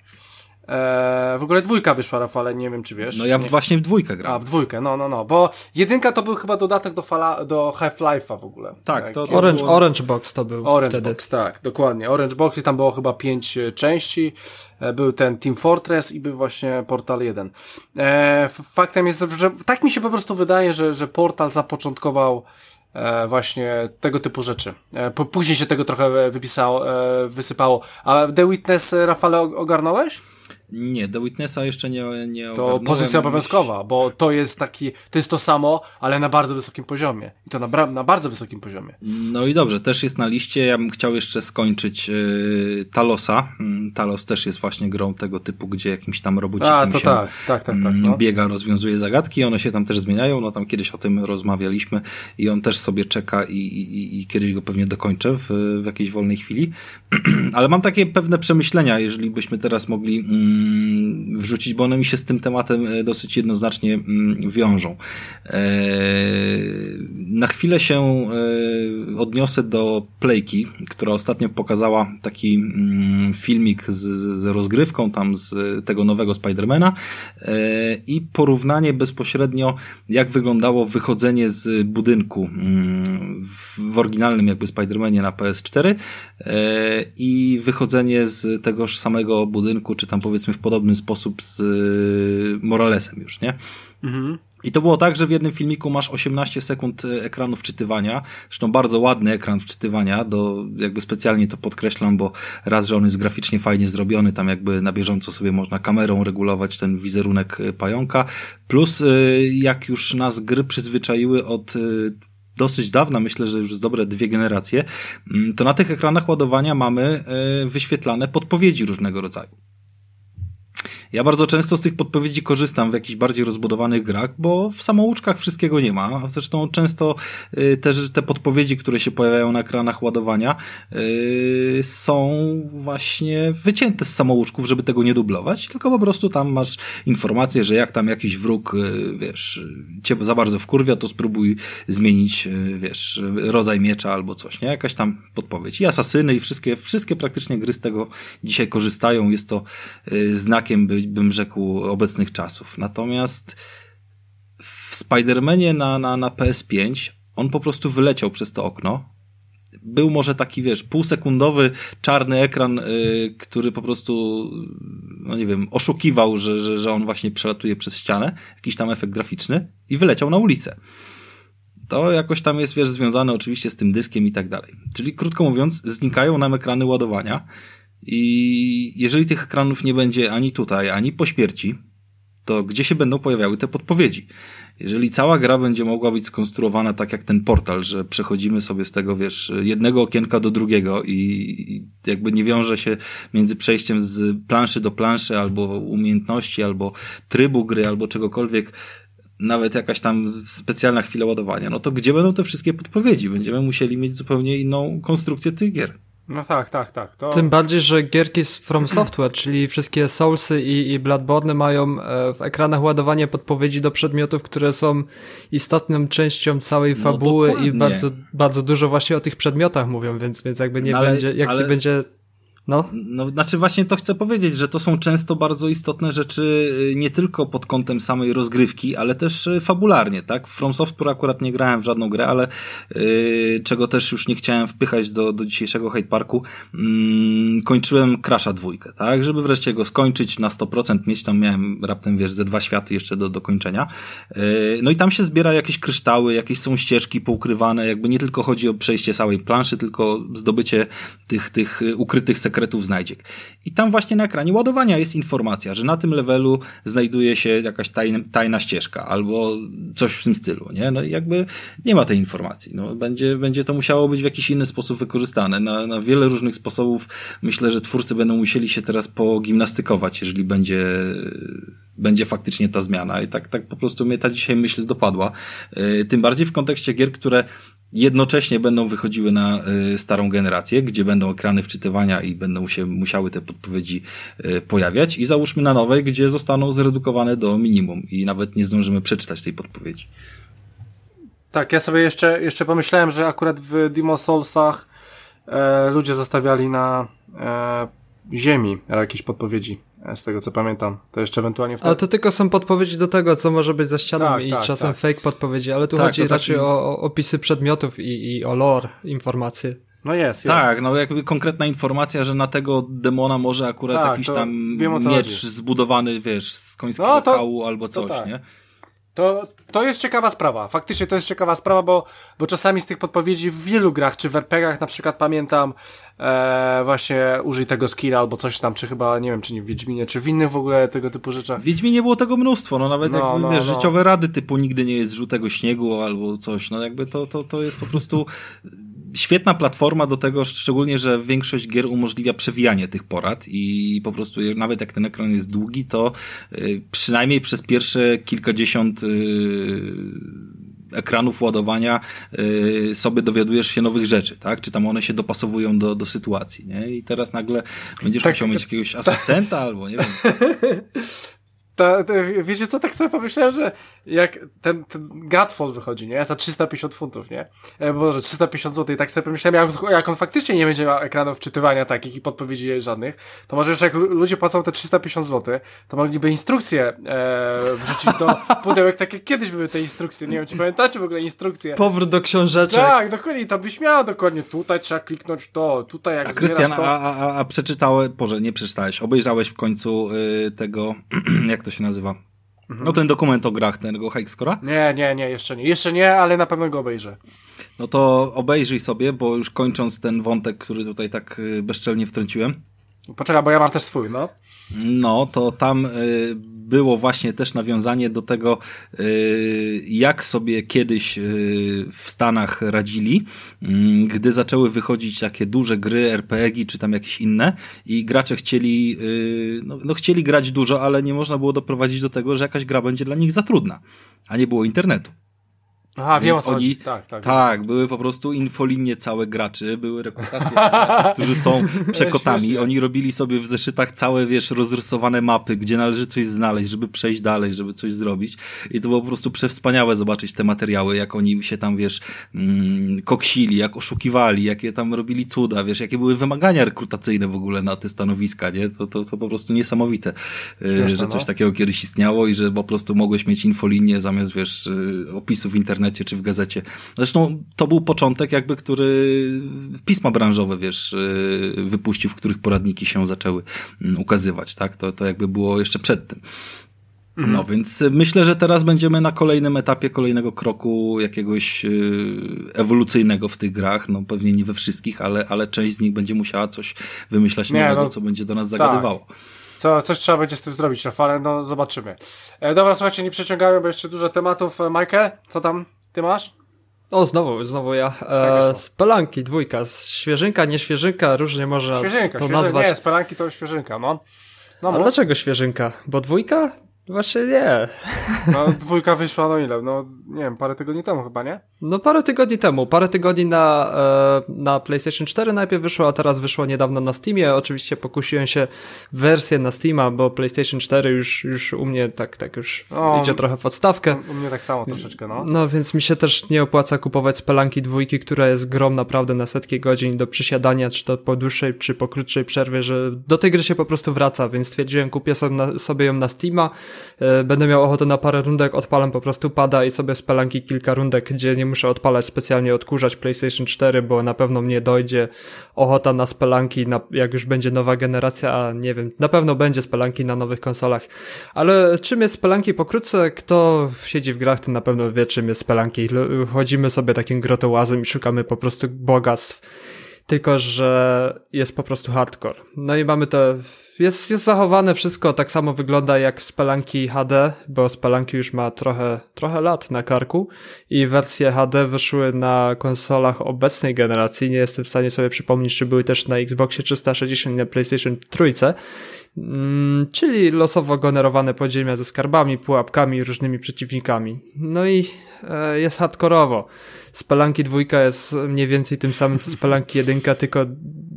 Eee, w ogóle dwójka wyszła, Rafale, nie wiem czy wiesz. No ja nie. właśnie w dwójkę gram. A, w dwójkę, no, no, no, bo jedynka to był chyba dodatek do, fala, do Half-Life'a w ogóle. Tak, to, to Orange, było... Orange Box to był Orange wtedy. Box, tak, dokładnie. Orange Box i tam było chyba pięć e, części. E, był ten Team Fortress i był właśnie Portal 1. E, faktem jest, że tak mi się po prostu wydaje, że, że Portal zapoczątkował e, właśnie tego typu rzeczy. E, później się tego trochę wypisało, e, wysypało. A The Witness, Rafale, ogarnąłeś? Nie, The Witnessa jeszcze nie, nie To pozycja obowiązkowa, bo to jest taki, to jest to samo, ale na bardzo wysokim poziomie. I to na, na bardzo wysokim poziomie. No i dobrze, też jest na liście. Ja bym chciał jeszcze skończyć yy, Talosa. Yy, Talos też jest właśnie grą tego typu, gdzie jakimś tam robocikiem A, to się tak, tak, tak, tak, no. biega, rozwiązuje zagadki. One się tam też zmieniają. No tam kiedyś o tym rozmawialiśmy i on też sobie czeka i, i, i kiedyś go pewnie dokończę w, w jakiejś wolnej chwili. ale mam takie pewne przemyślenia, jeżeli byśmy teraz mogli mm, Mm, wrzucić, bo one mi się z tym tematem e, dosyć jednoznacznie mm, wiążą. E, na chwilę się e, odniosę do Playki, która ostatnio pokazała taki mm, filmik z, z rozgrywką tam z tego nowego Spidermana i porównanie bezpośrednio jak wyglądało wychodzenie z budynku w oryginalnym jakby Spidermanie na PS4 i wychodzenie z tegoż samego budynku, czy tam powiedzmy w podobny sposób z y, Moralesem już, nie? Mhm. I to było tak, że w jednym filmiku masz 18 sekund e, ekranu wczytywania, zresztą bardzo ładny ekran wczytywania, do, jakby specjalnie to podkreślam, bo raz, że on jest graficznie fajnie zrobiony, tam jakby na bieżąco sobie można kamerą regulować ten wizerunek e, pająka, plus jak już nas gry przyzwyczaiły od dosyć dawna, myślę, że już z dobre dwie generacje, mm, to na tych ekranach ładowania mamy wyświetlane podpowiedzi różnego rodzaju. Ja bardzo często z tych podpowiedzi korzystam w jakichś bardziej rozbudowanych grach, bo w samouczkach wszystkiego nie ma. Zresztą często y, też te podpowiedzi, które się pojawiają na ekranach ładowania, y, są właśnie wycięte z samouczków, żeby tego nie dublować, tylko po prostu tam masz informację, że jak tam jakiś wróg, y, wiesz, cię za bardzo wkurwia, to spróbuj zmienić, wiesz, rodzaj miecza albo coś, nie? Jakaś tam podpowiedź. I asasyny i wszystkie, wszystkie praktycznie gry z tego dzisiaj korzystają. Jest to znakiem, by bym rzekł, obecnych czasów. Natomiast w Spider-Manie na, na, na PS5 on po prostu wyleciał przez to okno. Był może taki, wiesz, półsekundowy czarny ekran, yy, który po prostu, no nie wiem, oszukiwał, że, że, że on właśnie przelatuje przez ścianę, jakiś tam efekt graficzny i wyleciał na ulicę. To jakoś tam jest, wiesz, związane oczywiście z tym dyskiem i tak dalej. Czyli krótko mówiąc, znikają nam ekrany ładowania, i jeżeli tych ekranów nie będzie ani tutaj, ani po śmierci, to gdzie się będą pojawiały te podpowiedzi? Jeżeli cała gra będzie mogła być skonstruowana tak jak ten portal, że przechodzimy sobie z tego, wiesz, jednego okienka do drugiego i, i jakby nie wiąże się między przejściem z planszy do planszy, albo umiejętności, albo trybu gry, albo czegokolwiek, nawet jakaś tam specjalna chwila ładowania, no to gdzie będą te wszystkie podpowiedzi? Będziemy musieli mieć zupełnie inną konstrukcję tych gier. No tak, tak, tak. To... Tym bardziej, że gierki z From Software, czyli wszystkie Soulsy i, i Bloodborne mają e, w ekranach ładowanie podpowiedzi do przedmiotów, które są istotną częścią całej no fabuły no, i bardzo, bardzo dużo właśnie o tych przedmiotach mówią, więc, więc jakby nie no, ale, będzie, jak ale... nie będzie no. no, znaczy właśnie to chcę powiedzieć, że to są często bardzo istotne rzeczy y, nie tylko pod kątem samej rozgrywki, ale też y, fabularnie, tak? W From Software akurat nie grałem w żadną grę, ale yy, czego też już nie chciałem wpychać do, do dzisiejszego Hate Parku, yy, kończyłem Crasha dwójkę, tak? Żeby wreszcie go skończyć na 100%, mieć tam miałem raptem, wiesz, ze dwa światy jeszcze do, do kończenia. Yy, no i tam się zbiera jakieś kryształy, jakieś są ścieżki poukrywane, jakby nie tylko chodzi o przejście całej planszy, tylko zdobycie tych, tych ukrytych sekretów sekretów znajdziek. I tam właśnie na ekranie ładowania jest informacja, że na tym levelu znajduje się jakaś tajna, tajna ścieżka albo coś w tym stylu, nie? No i jakby nie ma tej informacji. No, będzie, będzie to musiało być w jakiś inny sposób wykorzystane. Na, na wiele różnych sposobów myślę, że twórcy będą musieli się teraz pogimnastykować, jeżeli będzie będzie faktycznie ta zmiana. I tak, tak po prostu mnie ta dzisiaj myśl dopadła. Yy, tym bardziej w kontekście gier, które jednocześnie będą wychodziły na y, starą generację, gdzie będą ekrany wczytywania i będą się musiały te podpowiedzi y, pojawiać i załóżmy na nowej, gdzie zostaną zredukowane do minimum i nawet nie zdążymy przeczytać tej podpowiedzi. Tak, ja sobie jeszcze, jeszcze pomyślałem, że akurat w Demo Soulsach e, ludzie zostawiali na e, ziemi jakieś podpowiedzi. E, z tego co pamiętam. To jeszcze ewentualnie wtedy... Ale to tylko są podpowiedzi do tego, co może być za ścianą tak, i tak, czasem tak. fake podpowiedzi, ale tu tak, chodzi raczej o, o, opisy przedmiotów i, i o lore, informacje. No jest, jest. Tak, no jakby konkretna informacja, że na tego demona może akurat tak, jakiś tam wiem, miecz chodzi. zbudowany, wiesz, z końskiego no, to, kału albo coś, tak. nie? To, to jest ciekawa sprawa. Faktycznie to jest ciekawa sprawa, bo, bo czasami z tych podpowiedzi w wielu grach, czy w RPGach na przykład pamiętam e, właśnie użyj tego skilla albo coś tam, czy chyba, nie wiem, czy nie w Wiedźminie, czy w innych w ogóle tego typu rzeczach. W Wiedźminie było tego mnóstwo, no nawet no, jakby, no, wiesz, no. życiowe rady typu nigdy nie jest żółtego śniegu albo coś, no jakby to, to, to jest po prostu świetna platforma do tego, szczególnie, że większość gier umożliwia przewijanie tych porad i po prostu nawet jak ten ekran jest długi, to y, przynajmniej przez pierwsze kilkadziesiąt y, ekranów ładowania y, sobie dowiadujesz się nowych rzeczy, tak? Czy tam one się dopasowują do, do sytuacji, nie? I teraz nagle będziesz tak, musiał mieć jakiegoś asystenta albo nie wiem. ta, ta, wiecie co, tak sobie pomyślałem, że jak ten, ten Godfall wychodzi, nie, za 350 funtów, nie, e, Boże, 350 zł i tak sobie pomyślałem, jak, jak on faktycznie nie będzie miał ekranów wczytywania takich i podpowiedzi żadnych, to może już jak ludzie płacą te 350 zł, to mogliby instrukcje e, wrzucić do pudełek, tak jak kiedyś były te instrukcje, nie wiem, czy pamiętacie w ogóle instrukcje. Powrót do książeczek. Tak, dokładnie, to byś miał dokładnie, tutaj trzeba kliknąć to, tutaj jak A Krystian, a, a, a przeczytałeś, Boże, nie przeczytałeś, obejrzałeś w końcu y, tego, jak to się nazywa? Mhm. No ten dokument o grach, tego Hikescora? Nie, nie, nie, jeszcze nie. Jeszcze nie, ale na pewno go obejrzę. No to obejrzyj sobie, bo już kończąc ten wątek, który tutaj tak y, bezczelnie wtrąciłem. Poczekaj, bo ja mam też swój, no. No, to tam y, było właśnie też nawiązanie do tego, y, jak sobie kiedyś y, w Stanach radzili, mm, gdy zaczęły wychodzić takie duże gry, RPG czy tam jakieś inne i gracze chcieli, no, no chcieli grać dużo, ale nie można było doprowadzić do tego, że jakaś gra będzie dla nich za trudna, a nie było internetu. Aha, wiem o co oni, tak, tak, tak, były po prostu infolinie całe graczy, były rekrutacje graczy, którzy są przekotami. Oni robili sobie w zeszytach całe, wiesz, rozrysowane mapy, gdzie należy coś znaleźć, żeby przejść dalej, żeby coś zrobić. I to było po prostu przewspaniałe zobaczyć te materiały, jak oni się tam, wiesz, mm, koksili, jak oszukiwali, jakie tam robili cuda, wiesz, jakie były wymagania rekrutacyjne w ogóle na te stanowiska, nie? To, to, to po prostu niesamowite, Śmieszne, że coś no. takiego kiedyś istniało i że po prostu mogłeś mieć infolinię zamiast, wiesz, y, opisów w internecie czy w gazecie. Zresztą to był początek jakby, który pisma branżowe, wiesz, y, wypuścił, w których poradniki się zaczęły mm, ukazywać, tak? To, to jakby było jeszcze przed tym. Mhm. No więc myślę, że teraz będziemy na kolejnym etapie kolejnego kroku jakiegoś y, ewolucyjnego w tych grach. No pewnie nie we wszystkich, ale, ale część z nich będzie musiała coś wymyślać nie, nowego, no, co będzie do nas zagadywało. Tak. Co, coś trzeba będzie z tym zrobić, Rafale, no zobaczymy. E, dobra, słuchajcie, nie przeciągamy, bo jeszcze dużo tematów. E, Michael, co tam ty masz? O, znowu, znowu ja. E, spelanki, dwójka. Świeżynka, nie świeżynka, różnie można świeżynka, to świeżynka, nazwać. Nie, spelanki to świeżynka, no. no A dlaczego świeżynka? Bo dwójka? Właśnie nie. No dwójka wyszła, no ile? No nie wiem, parę tygodni temu chyba, nie? No parę tygodni temu. Parę tygodni na, e, na PlayStation 4 najpierw wyszło, a teraz wyszło niedawno na Steamie. Oczywiście pokusiłem się wersję na Steama, bo PlayStation 4 już, już u mnie tak, tak już o, idzie trochę w odstawkę. U mnie tak samo troszeczkę, no. No więc mi się też nie opłaca kupować spelanki dwójki, która jest grom naprawdę na setki godzin do przysiadania, czy to po dłuższej, czy po krótszej przerwie, że do tej gry się po prostu wraca, więc stwierdziłem, kupię sobie ją na Steama będę miał ochotę na parę rundek, odpalam po prostu pada i sobie spelanki kilka rundek, gdzie nie muszę odpalać specjalnie odkurzać PlayStation 4, bo na pewno mnie dojdzie ochota na spelanki, na, jak już będzie nowa generacja, a nie wiem, na pewno będzie spelanki na nowych konsolach. Ale czym jest spelanki pokrótce? Kto siedzi w grach, ten na pewno wie, czym jest spelanki. Chodzimy sobie takim grotołazem i szukamy po prostu bogactw tylko że jest po prostu hardcore. No i mamy te, jest, jest zachowane wszystko, tak samo wygląda jak Spelanki HD, bo Spelanki już ma trochę, trochę lat na karku i wersje HD wyszły na konsolach obecnej generacji, nie jestem w stanie sobie przypomnieć, czy były też na Xboxie 360 i na PlayStation 3, mm, czyli losowo generowane podziemia ze skarbami, pułapkami i różnymi przeciwnikami. No i e, jest hardkorowo. Spelanki dwójka jest mniej więcej tym samym co Spelanki jedynka, tylko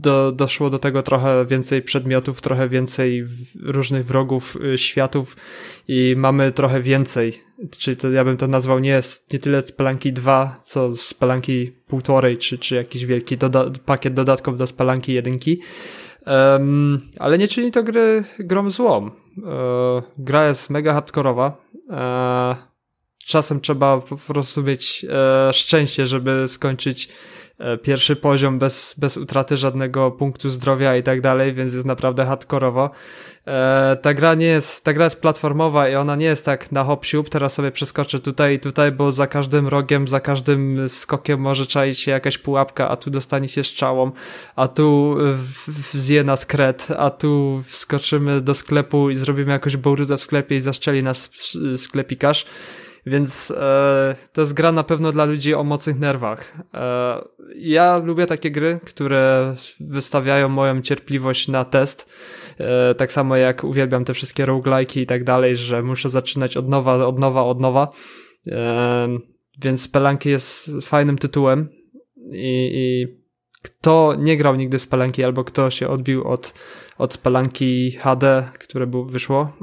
do, doszło do tego trochę więcej przedmiotów, trochę więcej różnych wrogów, y, światów i mamy trochę więcej. Czyli to ja bym to nazwał nie, nie tyle Spelanki 2, co Spelanki półtorej, czy, czy jakiś wielki doda pakiet dodatków do Spelanki jedynki. Um, ale nie czyni to gry grom złom. E, gra jest mega hardkorowa. E, czasem trzeba po prostu mieć e, szczęście, żeby skończyć pierwszy poziom bez, bez utraty żadnego punktu zdrowia i tak dalej, więc jest naprawdę hardkorowo. E, ta gra nie jest, ta gra jest platformowa i ona nie jest tak na hop siup, teraz sobie przeskoczę tutaj i tutaj, bo za każdym rogiem, za każdym skokiem może czaić się jakaś pułapka, a tu dostanie się strzałą, a tu zje nas kret, a tu wskoczymy do sklepu i zrobimy jakąś burdę w sklepie i zaszczeli nas sklepikarz. Więc e, to jest gra na pewno dla ludzi o mocnych nerwach. E, ja lubię takie gry, które wystawiają moją cierpliwość na test. E, tak samo jak uwielbiam te wszystkie roguelike'i i tak dalej, że muszę zaczynać od nowa, od nowa, od nowa. E, więc Pelanki jest fajnym tytułem i, i kto nie grał nigdy z Pelanki albo kto się odbił od od Spalanki HD, które było, wyszło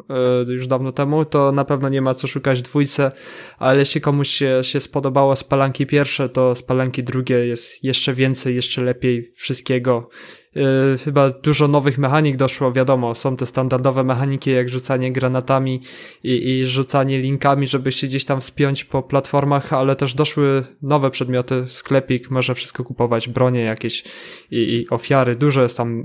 yy, już dawno temu, to na pewno nie ma co szukać dwójce, ale jeśli komuś się, się spodobało Spalanki pierwsze, to Spalanki drugie jest jeszcze więcej, jeszcze lepiej wszystkiego Yy, chyba dużo nowych mechanik doszło, wiadomo, są te standardowe mechaniki jak rzucanie granatami i, i rzucanie linkami, żeby się gdzieś tam spiąć po platformach, ale też doszły nowe przedmioty, sklepik, można wszystko kupować, bronie jakieś i, i ofiary, dużo jest tam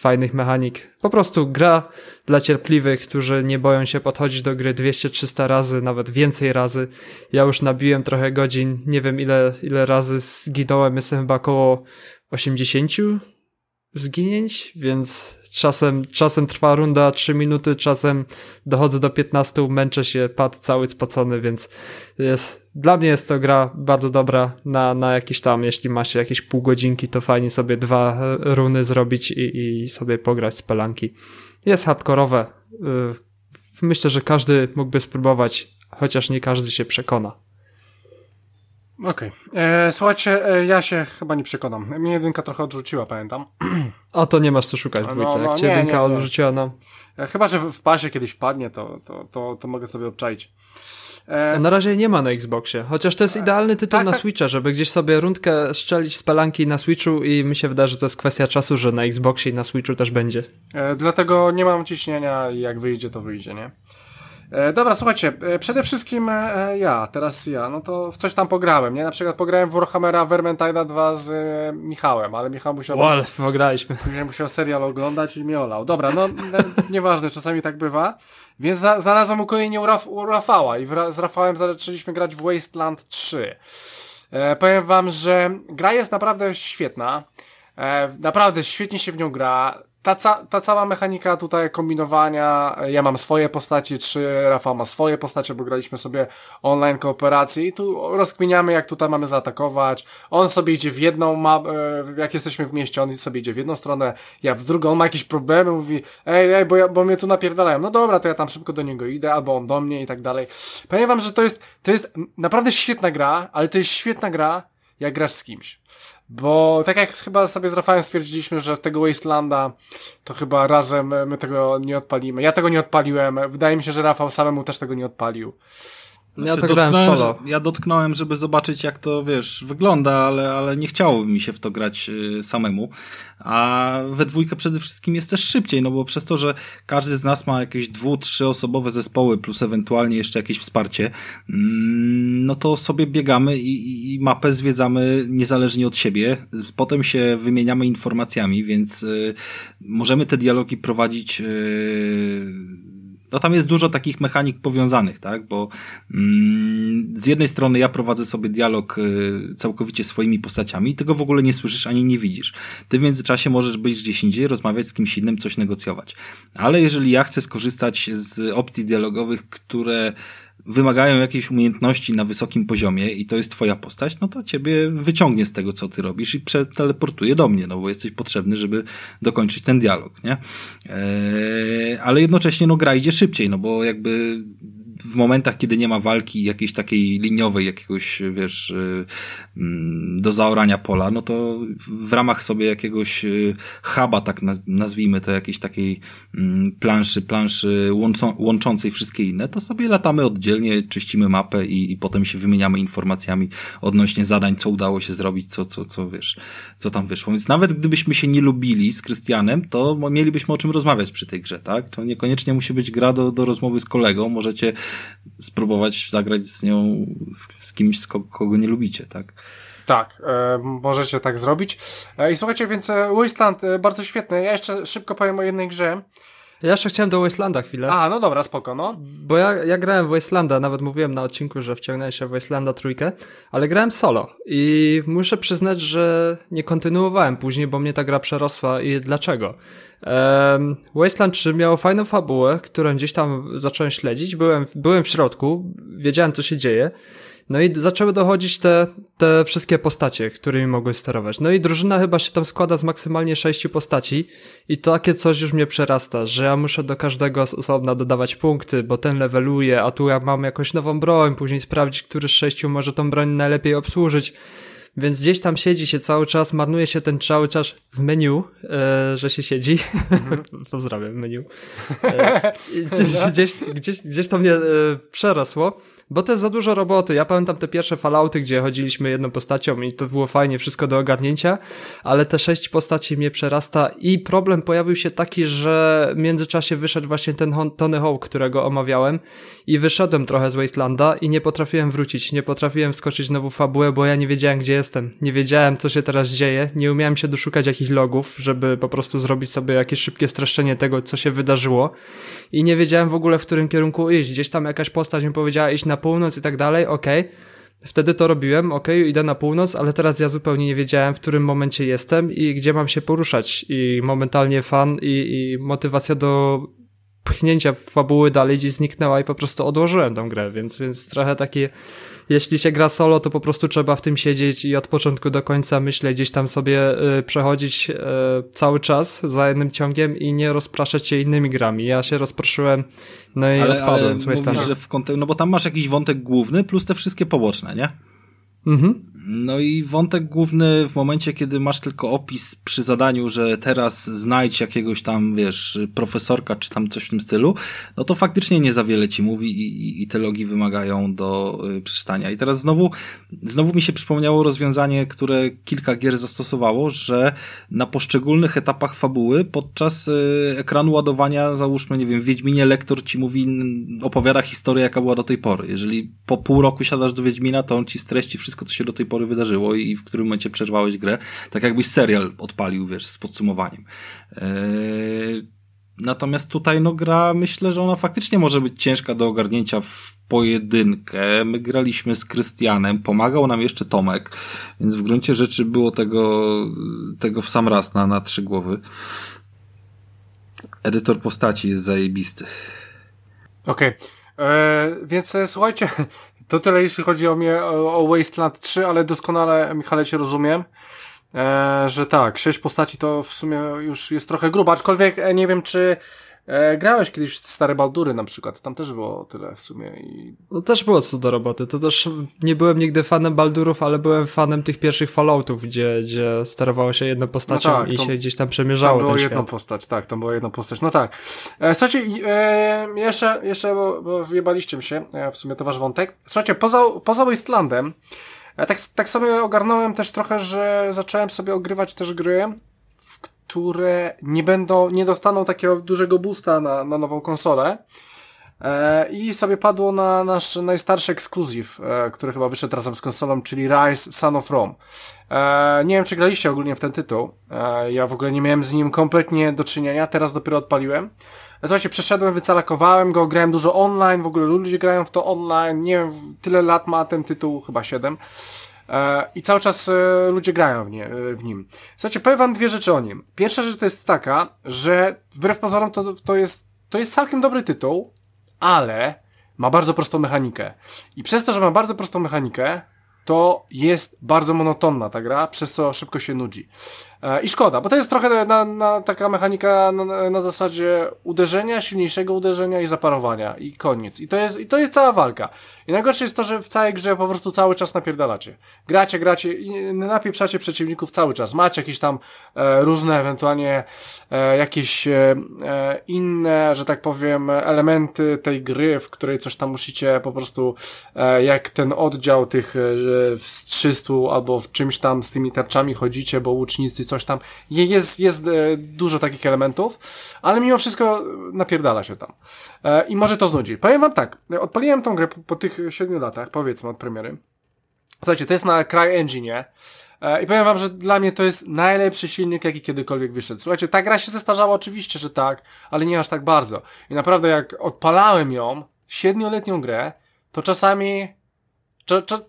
fajnych mechanik. Po prostu gra dla cierpliwych, którzy nie boją się podchodzić do gry 200-300 razy, nawet więcej razy. Ja już nabiłem trochę godzin, nie wiem ile, ile razy zginąłem, jestem chyba około 80 zginięć, więc czasem, czasem trwa runda 3 minuty, czasem dochodzę do 15, męczę się, pad cały spocony, więc jest, dla mnie jest to gra bardzo dobra na, na jakieś tam, jeśli ma się jakieś pół godzinki, to fajnie sobie dwa runy zrobić i, i sobie pograć z pelanki. Jest hardkorowe. Y, myślę, że każdy mógłby spróbować, chociaż nie każdy się przekona. Okej. Okay. E, słuchajcie, e, ja się chyba nie przekonam. Mnie jedynka trochę odrzuciła, pamiętam. A to nie masz co szukać w dwójce. No, no, Jak cię nie, jedynka nie, nie. odrzuciła, no. E, chyba, że w pasie kiedyś wpadnie, to, to, to, to mogę sobie obczaić. E... Na razie nie ma na Xboxie, chociaż to jest idealny tytuł tak, na tak. Switcha, żeby gdzieś sobie rundkę strzelić z pelanki na Switchu i mi się wydaje, że to jest kwestia czasu, że na Xboxie i na Switchu też będzie. E, dlatego nie mam ciśnienia i jak wyjdzie, to wyjdzie, nie? E, dobra, słuchajcie, e, przede wszystkim e, ja, teraz ja, no to w coś tam pograłem, nie? Na przykład pograłem w Warhammera Vermintide 2 z Michałem, ale Michał musiał... Wall, pograliśmy. Musiał serial oglądać i mnie olał. Dobra, no nieważne, czasami tak bywa. Więc znalazłem ukojenie u, Raf u Rafała i z Rafałem zaczęliśmy grać w Wasteland 3. E, powiem wam, że gra jest naprawdę świetna. E, naprawdę świetnie się w nią gra ta, ca ta cała mechanika tutaj kombinowania, ja mam swoje postaci, czy Rafał ma swoje postacie, bo graliśmy sobie online kooperacji i tu rozkminiamy, jak tutaj mamy zaatakować. On sobie idzie w jedną, ma, e, jak jesteśmy w mieście, on sobie idzie w jedną stronę, ja w drugą, on ma jakieś problemy, mówi, ej, ej, bo, ja, bo mnie tu napierdalają. No dobra, to ja tam szybko do niego idę, albo on do mnie i tak dalej. Powiem wam, że to jest, to jest naprawdę świetna gra, ale to jest świetna gra, jak grasz z kimś. Bo tak jak chyba sobie z Rafałem stwierdziliśmy, że tego Wastelanda to chyba razem my tego nie odpalimy. Ja tego nie odpaliłem. Wydaje mi się, że Rafał samemu też tego nie odpalił. Ja znaczy, to grałem solo. Ja dotknąłem, żeby zobaczyć jak to, wiesz, wygląda, ale, ale nie chciało mi się w to grać y, samemu. A we dwójkę przede wszystkim jest też szybciej, no bo przez to, że każdy z nas ma jakieś dwu, trzyosobowe zespoły, plus ewentualnie jeszcze jakieś wsparcie, mm, no to sobie biegamy i, i mapę zwiedzamy niezależnie od siebie. Potem się wymieniamy informacjami, więc y, możemy te dialogi prowadzić y, no tam jest dużo takich mechanik powiązanych, tak, bo mm, z jednej strony ja prowadzę sobie dialog y, całkowicie swoimi postaciami tego w ogóle nie słyszysz ani nie widzisz. Ty w międzyczasie możesz być gdzieś indziej, rozmawiać z kimś innym, coś negocjować. Ale jeżeli ja chcę skorzystać z opcji dialogowych, które wymagają jakiejś umiejętności na wysokim poziomie i to jest twoja postać, no to ciebie wyciągnie z tego, co ty robisz i przeteleportuje do mnie, no bo jesteś potrzebny, żeby dokończyć ten dialog, nie? Eee, ale jednocześnie, no gra idzie szybciej, no bo jakby w momentach, kiedy nie ma walki jakiejś takiej liniowej, jakiegoś, wiesz, y, mm, do zaorania pola, no to w ramach sobie jakiegoś y, huba, tak nazwijmy to, jakiejś takiej mm, planszy, planszy łączącej wszystkie inne, to sobie latamy oddzielnie, czyścimy mapę i, i potem się wymieniamy informacjami odnośnie zadań, co udało się zrobić, co, co, co, wiesz, co tam wyszło. Więc nawet gdybyśmy się nie lubili z Krystianem, to mielibyśmy o czym rozmawiać przy tej grze, tak? To niekoniecznie musi być gra do, do rozmowy z kolegą, możecie spróbować zagrać z nią z kimś, kogo nie lubicie, tak? Tak, e, możecie tak zrobić. E, I słuchajcie, więc e, Wasteland e, bardzo świetny. Ja jeszcze szybko powiem o jednej grze. Ja jeszcze chciałem do Wastelanda chwilę. A, no dobra, spoko, no. Bo ja, ja grałem w Wastelanda, nawet mówiłem na odcinku, że wciągnąłem się w Wastelanda trójkę, ale grałem solo i muszę przyznać, że nie kontynuowałem później, bo mnie ta gra przerosła i dlaczego? Um, Wasteland 3 miało fajną fabułę, którą gdzieś tam zacząłem śledzić, byłem, byłem w środku, wiedziałem co się dzieje, no i zaczęły dochodzić te, te wszystkie postacie, którymi mogły sterować. No i drużyna chyba się tam składa z maksymalnie sześciu postaci i takie coś już mnie przerasta, że ja muszę do każdego z osobna dodawać punkty, bo ten leveluje, a tu ja mam jakąś nową broń, później sprawdzić, który z sześciu może tą broń najlepiej obsłużyć. Więc gdzieś tam siedzi się cały czas, marnuje się ten cały czas w menu, e, że się siedzi. Mhm. Pozdrawiam menu. E, gdzieś, gdzieś, gdzieś, to mnie e, przerosło. Bo to jest za dużo roboty. Ja pamiętam te pierwsze Fallouty, gdzie chodziliśmy jedną postacią i to było fajnie, wszystko do ogarnięcia, ale te sześć postaci mnie przerasta i problem pojawił się taki, że w międzyczasie wyszedł właśnie ten Tony Hawk, którego omawiałem i wyszedłem trochę z Wastelanda i nie potrafiłem wrócić, nie potrafiłem wskoczyć znowu fabułę, bo ja nie wiedziałem, gdzie jestem. Nie wiedziałem, co się teraz dzieje, nie umiałem się doszukać jakichś logów, żeby po prostu zrobić sobie jakieś szybkie streszczenie tego, co się wydarzyło i nie wiedziałem w ogóle, w którym kierunku iść. Gdzieś tam jakaś postać mi powiedziała iść na północ i tak dalej, okej. Okay. Wtedy to robiłem, ok, idę na północ, ale teraz ja zupełnie nie wiedziałem, w którym momencie jestem i gdzie mam się poruszać. I momentalnie fan i, i motywacja do pchnięcia fabuły dalej gdzieś zniknęła i po prostu odłożyłem tą grę, więc, więc trochę takie jeśli się gra solo, to po prostu trzeba w tym siedzieć i od początku do końca, myślę, gdzieś tam sobie y, przechodzić y, cały czas za jednym ciągiem i nie rozpraszać się innymi grami. Ja się rozproszyłem, no i ale, odpadłem. Ale mówisz, że w kontek- no bo tam masz jakiś wątek główny plus te wszystkie poboczne, nie? Mhm. No i wątek główny w momencie, kiedy masz tylko opis przy zadaniu, że teraz znajdź jakiegoś tam, wiesz, profesorka czy tam coś w tym stylu, no to faktycznie nie za wiele ci mówi i, i, i te logi wymagają do y, przeczytania. I teraz znowu, znowu mi się przypomniało rozwiązanie, które kilka gier zastosowało, że na poszczególnych etapach fabuły podczas y, ekranu ładowania, załóżmy, nie wiem, w Wiedźminie lektor ci mówi, opowiada historię, jaka była do tej pory. Jeżeli po pół roku siadasz do Wiedźmina, to on ci streści wszystko, co się do tej pory pory wydarzyło i w którym momencie przerwałeś grę, tak jakbyś serial odpalił, wiesz, z podsumowaniem. Eee, natomiast tutaj, no, gra, myślę, że ona faktycznie może być ciężka do ogarnięcia w pojedynkę. My graliśmy z Krystianem, pomagał nam jeszcze Tomek, więc w gruncie rzeczy było tego, tego w sam raz na, na trzy głowy. Edytor postaci jest zajebisty. Okej. Okay. Eee, więc e, słuchajcie, to tyle jeśli chodzi o mnie, o, Wasteland 3, ale doskonale, Michale, cię rozumiem, e, że tak, sześć postaci to w sumie już jest trochę grubo, aczkolwiek e, nie wiem, czy E, grałeś kiedyś w stare Baldury na przykład, tam też było tyle w sumie. I... No też było co do roboty, to też nie byłem nigdy fanem Baldurów, ale byłem fanem tych pierwszych Falloutów, gdzie, gdzie sterowało się jedną postacią no tak, i się gdzieś tam przemierzało Tam było jedną świat. postać, tak, tam była jedna postać, no tak. E, słuchajcie, e, jeszcze, jeszcze bo, bo wyjebaliście mi się, e, w sumie to wasz wątek. Słuchajcie, poza, poza Wastelandem, e, tak, tak sobie ogarnąłem też trochę, że zacząłem sobie ogrywać też gry, które nie będą, nie dostaną takiego dużego boosta na, na nową konsolę. E, I sobie padło na nasz najstarszy ekskluzyw, e, który chyba wyszedł razem z konsolą, czyli Rise Son of Rome. E, nie wiem, czy graliście ogólnie w ten tytuł. E, ja w ogóle nie miałem z nim kompletnie do czynienia, teraz dopiero odpaliłem. Słuchajcie, przeszedłem, wycalakowałem go, grałem dużo online, w ogóle ludzie grają w to online, nie wiem, tyle lat ma ten tytuł, chyba 7. E, I cały czas e, ludzie grają w, nie, w nim. Słuchajcie, powiem wam dwie rzeczy o nim. Pierwsza rzecz to jest taka, że wbrew pozorom to, to, jest, to jest całkiem dobry tytuł, ale ma bardzo prostą mechanikę. I przez to, że ma bardzo prostą mechanikę, to jest bardzo monotonna ta gra, przez co szybko się nudzi. E, I szkoda, bo to jest trochę na, na taka mechanika na, na, zasadzie uderzenia, silniejszego uderzenia i zaparowania i koniec. I to jest, i to jest cała walka. I najgorsze jest to, że w całej grze po prostu cały czas napierdalacie. Gracie, gracie i napieprzacie przeciwników cały czas. Macie jakieś tam e, różne, ewentualnie e, jakieś e, e inne, że tak powiem, elementy tej gry, w której coś tam musicie po prostu, e, jak ten oddział tych w 300 albo w czymś tam z tymi tarczami chodzicie, bo łucznicy coś tam. Jest, jest e, dużo takich elementów, ale mimo wszystko napierdala się tam. E, I może to znudzi. Powiem wam tak, odpaliłem tą grę po, po tych 7 latach, powiedzmy od premiery. Słuchajcie, to jest na CryEngine. E, I powiem wam, że dla mnie to jest najlepszy silnik, jaki kiedykolwiek wyszedł. Słuchajcie, ta gra się zestarzała oczywiście, że tak, ale nie aż tak bardzo. I naprawdę jak odpalałem ją, siedmioletnią grę, to czasami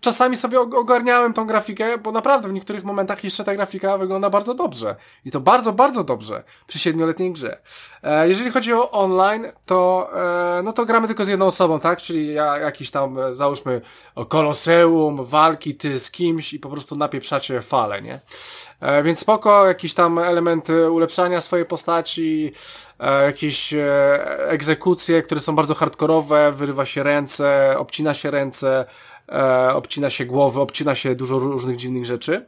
czasami sobie ogarniałem tą grafikę, bo naprawdę w niektórych momentach jeszcze ta grafika wygląda bardzo dobrze. I to bardzo, bardzo dobrze przy siedmioletniej grze. E, jeżeli chodzi o online, to, e, no to gramy tylko z jedną osobą, tak? Czyli ja, jakiś tam, e, załóżmy, koloseum, walki ty z kimś i po prostu napieprzacie fale, nie? Więc spoko, jakiś tam element ulepszania swojej postaci, jakieś egzekucje, które są bardzo hardkorowe, wyrywa się ręce, obcina się ręce, e, obcina się głowy, obcina się dużo różnych dziwnych rzeczy.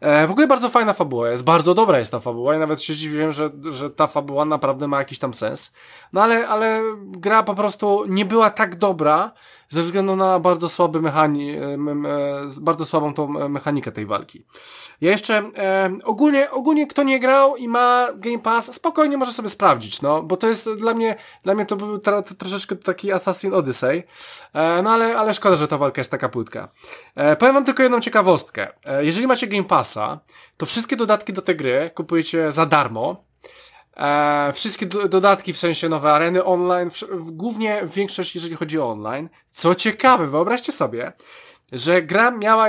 E, w ogóle bardzo fajna fabuła jest, bardzo dobra jest ta fabuła i nawet się dziwiłem, że, że ta fabuła naprawdę ma jakiś tam sens. No ale, ale gra po prostu nie była tak dobra ze względu na bardzo słaby mechani, e, bardzo słabą tą mechanikę tej walki. Ja jeszcze e, ogólnie, ogólnie kto nie grał i ma Game Pass, spokojnie może sobie sprawdzić, no, bo to jest dla mnie, dla mnie to był tra, troszeczkę taki Assassin Odyssey, e, no ale, ale szkoda, że ta walka jest taka płytka. E, powiem wam tylko jedną ciekawostkę. E, jeżeli macie Game Passa, to wszystkie dodatki do tej gry kupujecie za darmo, E, wszystkie do, dodatki, w sensie nowe areny online, w, głównie większość, jeżeli chodzi o online. Co ciekawe, wyobraźcie sobie, że gra miała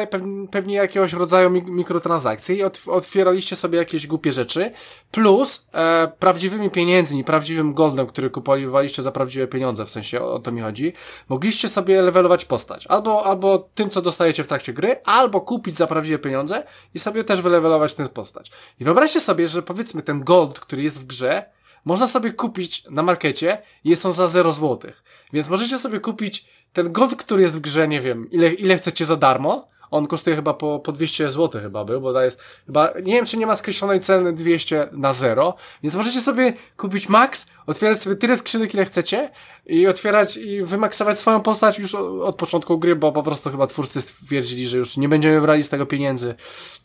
pewnie jakiegoś rodzaju mikrotransakcje i otwieraliście sobie jakieś głupie rzeczy, plus e, prawdziwymi pieniędzmi, prawdziwym goldem, który kupowaliście za prawdziwe pieniądze, w sensie o, o to mi chodzi, mogliście sobie levelować postać. Albo, albo tym, co dostajecie w trakcie gry, albo kupić za prawdziwe pieniądze i sobie też wylevelować tę postać. I wyobraźcie sobie, że powiedzmy ten gold, który jest w grze, można sobie kupić na markecie i jest on za 0 złotych. Więc możecie sobie kupić ten gold, który jest w grze, nie wiem, ile, ile chcecie za darmo, on kosztuje chyba po, po 200 zł chyba był, bo to jest chyba, nie wiem czy nie ma skreślonej ceny 200 na zero, więc możecie sobie kupić max, otwierać sobie tyle skrzynek ile chcecie i otwierać i wymaksować swoją postać już od, początku gry, bo po prostu chyba twórcy stwierdzili, że już nie będziemy brali z tego pieniędzy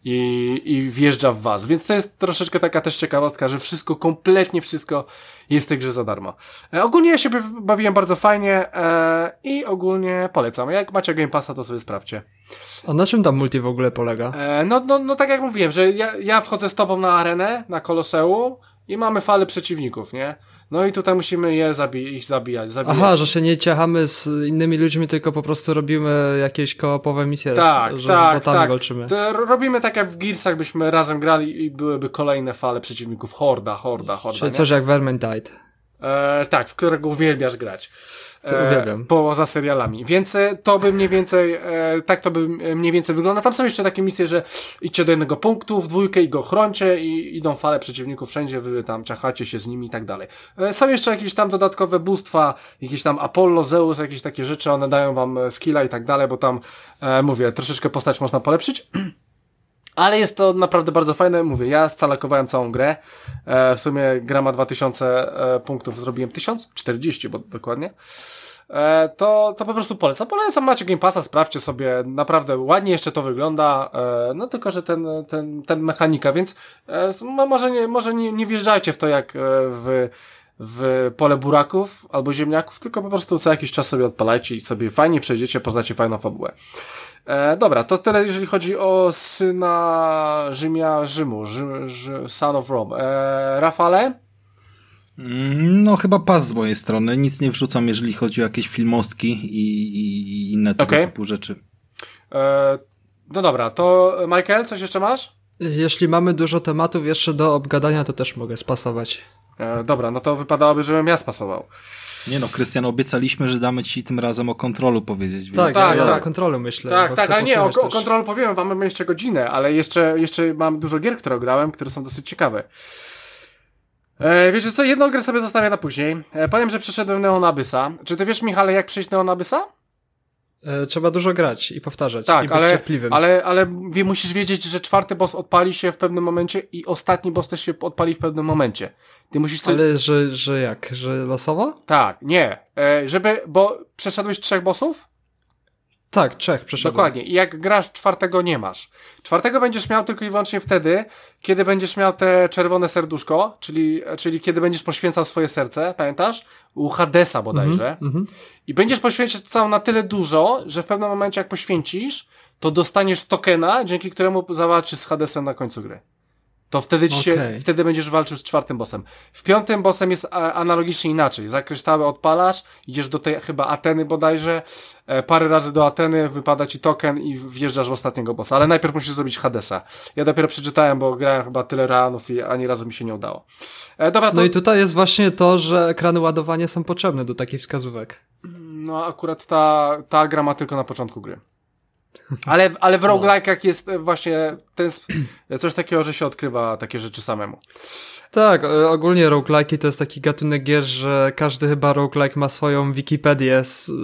i, i wjeżdża w was. Więc to jest troszeczkę taka też ciekawostka, że wszystko, kompletnie wszystko jest w tej grze za darmo. E, ogólnie ja się bawiłem bardzo fajnie e, i ogólnie polecam. Jak macie Game Passa, to sobie sprawdźcie. A na czym tam multi w ogóle polega? E, no, no, no tak jak mówiłem, że ja, ja wchodzę z tobą na arenę, na Koloseum i mamy falę przeciwników, nie? No i tutaj musimy je zabi ich zabijać, zabijać. Aha, że się nie ciachamy z innymi ludźmi, tylko po prostu robimy jakieś kołopowe misje, tak, że tak, tak. walczymy. To robimy tak jak w Gearsach byśmy razem grali i byłyby kolejne fale przeciwników. Horda, horda, horda. Czyli nie? coś jak Vermintide. E, tak, w którego uwielbiasz grać. E, poza serialami. Więc e, to by mniej więcej, e, tak to by mniej więcej wygląda. Tam są jeszcze takie misje, że idźcie do jednego punktu w dwójkę i go chroncie i idą fale przeciwników wszędzie, wy tam czachacie się z nimi i tak dalej. E, są jeszcze jakieś tam dodatkowe bóstwa, jakieś tam Apollo, Zeus, jakieś takie rzeczy, one dają wam e, skilla i tak dalej, bo tam, e, mówię, troszeczkę postać można polepszyć. Ale jest to naprawdę bardzo fajne. Mówię, ja scalakowałem całą grę. E, w sumie gra ma 2000 e, punktów, zrobiłem 1040, bo dokładnie. E, to, to po prostu polecam. Polecam, macie Game Passa, sprawdźcie sobie. Naprawdę ładnie jeszcze to wygląda. E, no tylko, że ten, ten, ten mechanika, więc e, może, nie, może nie, nie wjeżdżajcie w to jak e, w w pole buraków albo ziemniaków, tylko po prostu co jakiś czas sobie odpalajcie i sobie fajnie przejdziecie, poznacie fajną fabułę. E, dobra, to tyle jeżeli chodzi o syna Rzymia Rzymu, Rzym, Rzym, Son of Rome. E, Rafale? Mm, no chyba pas z mojej strony, nic nie wrzucam jeżeli chodzi o jakieś filmostki i, i inne tego okay. typu rzeczy. E, no dobra, to Michael, coś jeszcze masz? Jeśli mamy dużo tematów jeszcze do obgadania, to też mogę spasować. E, dobra, no to wypadałoby, żebym ja spasował. Nie no, Krystian, obiecaliśmy, że damy ci tym razem o kontrolu powiedzieć. Więc... Tak, tak, ja tak. o kontrolu myślę. Tak, tak, ale nie, o, o kontrolu powiem wam, mamy jeszcze godzinę, ale jeszcze, jeszcze mam dużo gier, które grałem, które są dosyć ciekawe. E, wiecie co, jedną grę sobie zostawię na później. E, powiem, że przeszedłem Neon Abyssa. Czy ty wiesz, Michale, jak przejść Neon Abyssa? E, trzeba dużo grać i powtarzać. Tak, i być ale, cierpliwym. ale, ale musisz wiedzieć, że czwarty boss odpali się w pewnym momencie i ostatni boss też się odpali w pewnym momencie. Ty musisz sobie... Ale że, że jak? Że losowo? Tak, nie. E, żeby, bo przeszedłeś trzech bossów? Tak, trzech przeszedłem. Dokładnie. I jak grasz czwartego nie masz. Czwartego będziesz miał tylko i wyłącznie wtedy, kiedy będziesz miał te czerwone serduszko, czyli, czyli kiedy będziesz poświęcał swoje serce, pamiętasz? U Hadesa bodajże. Mm -hmm. I będziesz poświęcał na tyle dużo, że w pewnym momencie jak poświęcisz, to dostaniesz tokena, dzięki któremu zawalczysz z Hadesem na końcu gry to wtedy ci się, okay. wtedy będziesz walczył z czwartym bossem. W piątym bossem jest analogicznie inaczej. Za kryształy odpalasz, idziesz do tej chyba Ateny bodajże, e, parę razy do Ateny, wypada ci token i wjeżdżasz w ostatniego bossa. Ale najpierw musisz zrobić Hadesa. Ja dopiero przeczytałem, bo grałem chyba tyle ranów i ani razu mi się nie udało. E, dobra, to... No i tutaj jest właśnie to, że ekrany ładowania są potrzebne do takich wskazówek. No akurat ta, ta gra ma tylko na początku gry. Ale, ale w roguelike'ach jest właśnie ten, coś takiego, że się odkrywa takie rzeczy samemu. Tak, e, ogólnie roguelike to jest taki gatunek gier, że każdy chyba roguelike ma swoją Wikipedię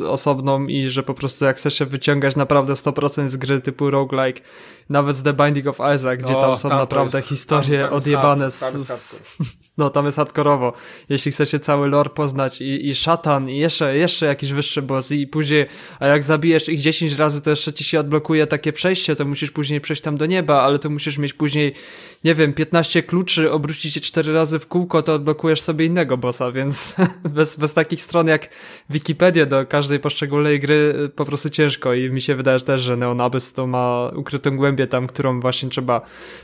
osobną i że po prostu jak chcesz się wyciągać naprawdę 100% z gry typu roguelike, nawet z The Binding of Isaac, gdzie o, tam są tam naprawdę jest, historie tam, tam odjebane z, no tam jest hardkorowo. Jeśli chcecie cały lore poznać i, i szatan i jeszcze, jeszcze jakiś wyższy boss i później, a jak zabijesz ich 10 razy, to jeszcze ci się odblokuje takie przejście, to musisz później przejść tam do nieba, ale to musisz mieć później, nie wiem, 15 kluczy, obrócić je 4 razy w kółko, to odblokujesz sobie innego bossa, więc bez, bez takich stron jak Wikipedia do każdej poszczególnej gry po prostu ciężko i mi się wydaje też, że Neon Abyss to ma ukrytą głębię tam, którą właśnie trzeba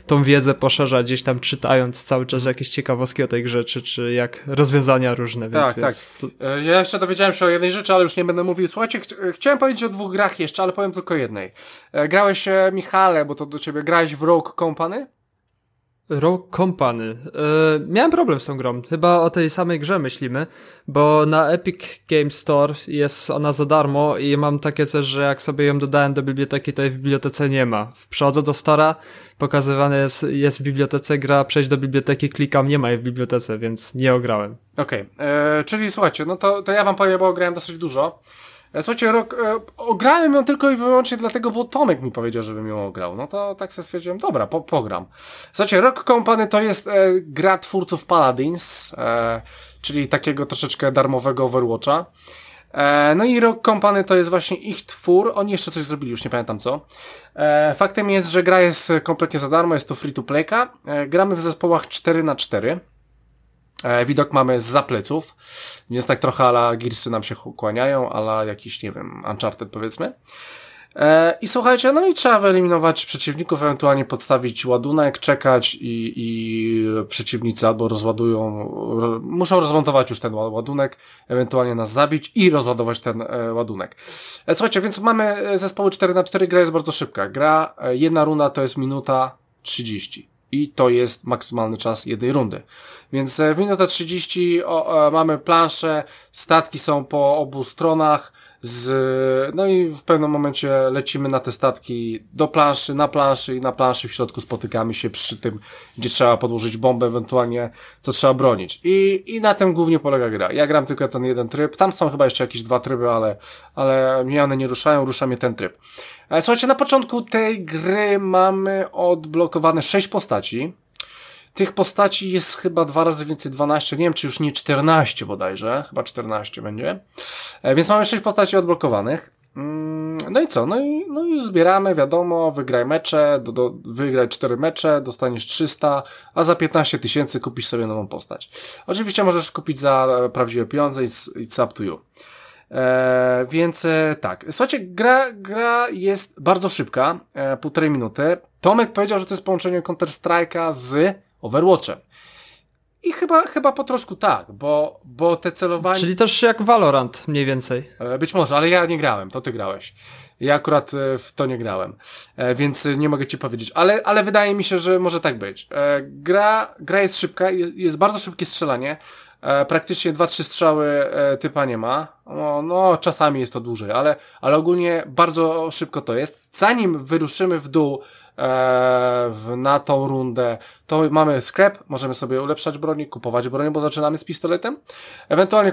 tą wiedzę poszerzać gdzieś tam czytając cały czas jakieś ciekawostki o tej grze, czy, jak rozwiązania różne. Więc, tak, więc tak. To... E, ja jeszcze dowiedziałem się o jednej rzeczy, ale już nie będę mówił. Słuchajcie, ch chciałem powiedzieć o dwóch grach jeszcze, ale powiem tylko jednej. E, grałeś, Michale, bo to do ciebie, grałeś w Rogue Company? Rogue Company. Yy, miałem problem z tą grą. Chyba o tej samej grze myślimy, bo na Epic Game Store jest ona za darmo i mam takie coś, że jak sobie ją dodałem do biblioteki, to jej w bibliotece nie ma. Przechodzę do Stora, pokazywane jest, jest w bibliotece gra, przejść do biblioteki, klikam, nie ma jej w bibliotece, więc nie ograłem. Okej, okay. E, czyli słuchajcie, no to, to ja wam powiem, bo grałem dosyć dużo. E, słuchajcie, rok, e, ograłem ją tylko i wyłącznie dlatego, bo Tomek mi powiedział, żebym ją ograł. No to tak sobie stwierdziłem, dobra, po, pogram. Słuchajcie, Rock Company to jest e, gra twórców Paladins, e, czyli takiego troszeczkę darmowego Overwatcha. E, no i Rock Company to jest właśnie ich twór. Oni jeszcze coś zrobili, już nie pamiętam co. E, faktem jest, że gra jest kompletnie za darmo, jest to free to playka. E, gramy w zespołach 4 na 4 E, widok mamy z pleców, więc tak trochę ala Gearsy nam się kłaniają, ala jakiś, nie wiem, Uncharted powiedzmy. E, I słuchajcie, no i trzeba wyeliminować przeciwników, ewentualnie podstawić ładunek, czekać i, i przeciwnicy albo rozładują, ro, muszą rozmontować już ten ładunek, ewentualnie nas zabić i rozładować ten e, ładunek. E, słuchajcie, więc mamy e, zespoły 4 na 4 gra jest bardzo szybka. Gra, e, jedna runda to jest minuta 30 i to jest maksymalny czas jednej rundy. Więc e, w minutę 30 o, o, mamy planszę, statki są po obu stronach, z, no i w pewnym momencie lecimy na te statki do planszy, na planszy i na planszy w środku spotykamy się przy tym, gdzie trzeba podłożyć bombę, ewentualnie co trzeba bronić. I, i na tym głównie polega gra. Ja gram tylko ten jeden tryb, tam są chyba jeszcze jakieś dwa tryby, ale, ale mnie one nie ruszają, rusza mnie ten tryb. E, słuchajcie, na początku tej gry mamy odblokowane sześć postaci. Tych postaci jest chyba dwa razy więcej 12, nie wiem czy już nie 14 bodajże, chyba 14 będzie. E, więc mamy 6 postaci odblokowanych. Mm, no i co? No i, no i zbieramy, wiadomo, wygraj mecze, do, do, wygraj 4 mecze, dostaniesz 300, a za 15 tysięcy kupisz sobie nową postać. Oczywiście możesz kupić za prawdziwe pieniądze i it's up to you. E, więc e, tak. Słuchajcie, gra, gra jest bardzo szybka, e, półtorej minuty. Tomek powiedział, że to jest połączenie Counter-Strike'a z Overwatchem. I chyba, chyba po troszku tak, bo, bo te celowanie... Czyli też jak Valorant mniej więcej. E, być może, ale ja nie grałem, to ty grałeś. Ja akurat w to nie grałem, więc nie mogę ci powiedzieć, ale, ale wydaje mi się, że może tak być. Gra, gra jest szybka, jest bardzo szybkie strzelanie, praktycznie 2-3 strzały typa nie ma. No, no, czasami jest to dłużej, ale, ale ogólnie bardzo szybko to jest. Zanim wyruszymy w dół e, na tą rundę, to mamy sklep, możemy sobie ulepszać broni, kupować broń, bo zaczynamy z pistoletem. Ewentualnie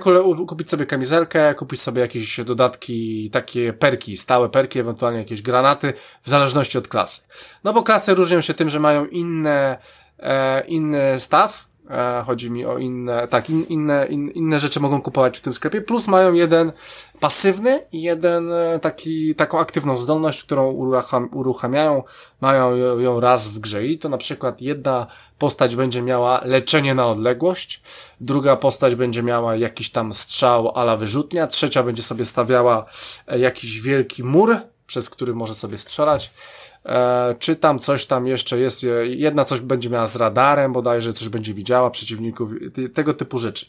kupić sobie kamizelkę, kupić sobie jakieś dodatki, takie perki, stałe perki, ewentualnie jakieś granaty, w zależności od klasy. No bo klasy różnią się tym, że mają inne, e, inny staw, E, chodzi mi o inne, tak, in, inne, in, inne rzeczy mogą kupować w tym sklepie, plus mają jeden pasywny i jeden e, taki, taką aktywną zdolność, którą urucham, uruchamiają, mają ją raz w grze. I to na przykład jedna postać będzie miała leczenie na odległość, druga postać będzie miała jakiś tam strzał ala wyrzutnia, trzecia będzie sobie stawiała e, jakiś wielki mur, przez który może sobie strzelać, E, czy tam coś tam jeszcze jest, jedna coś będzie miała z radarem, bodajże coś będzie widziała przeciwników, tego typu rzeczy.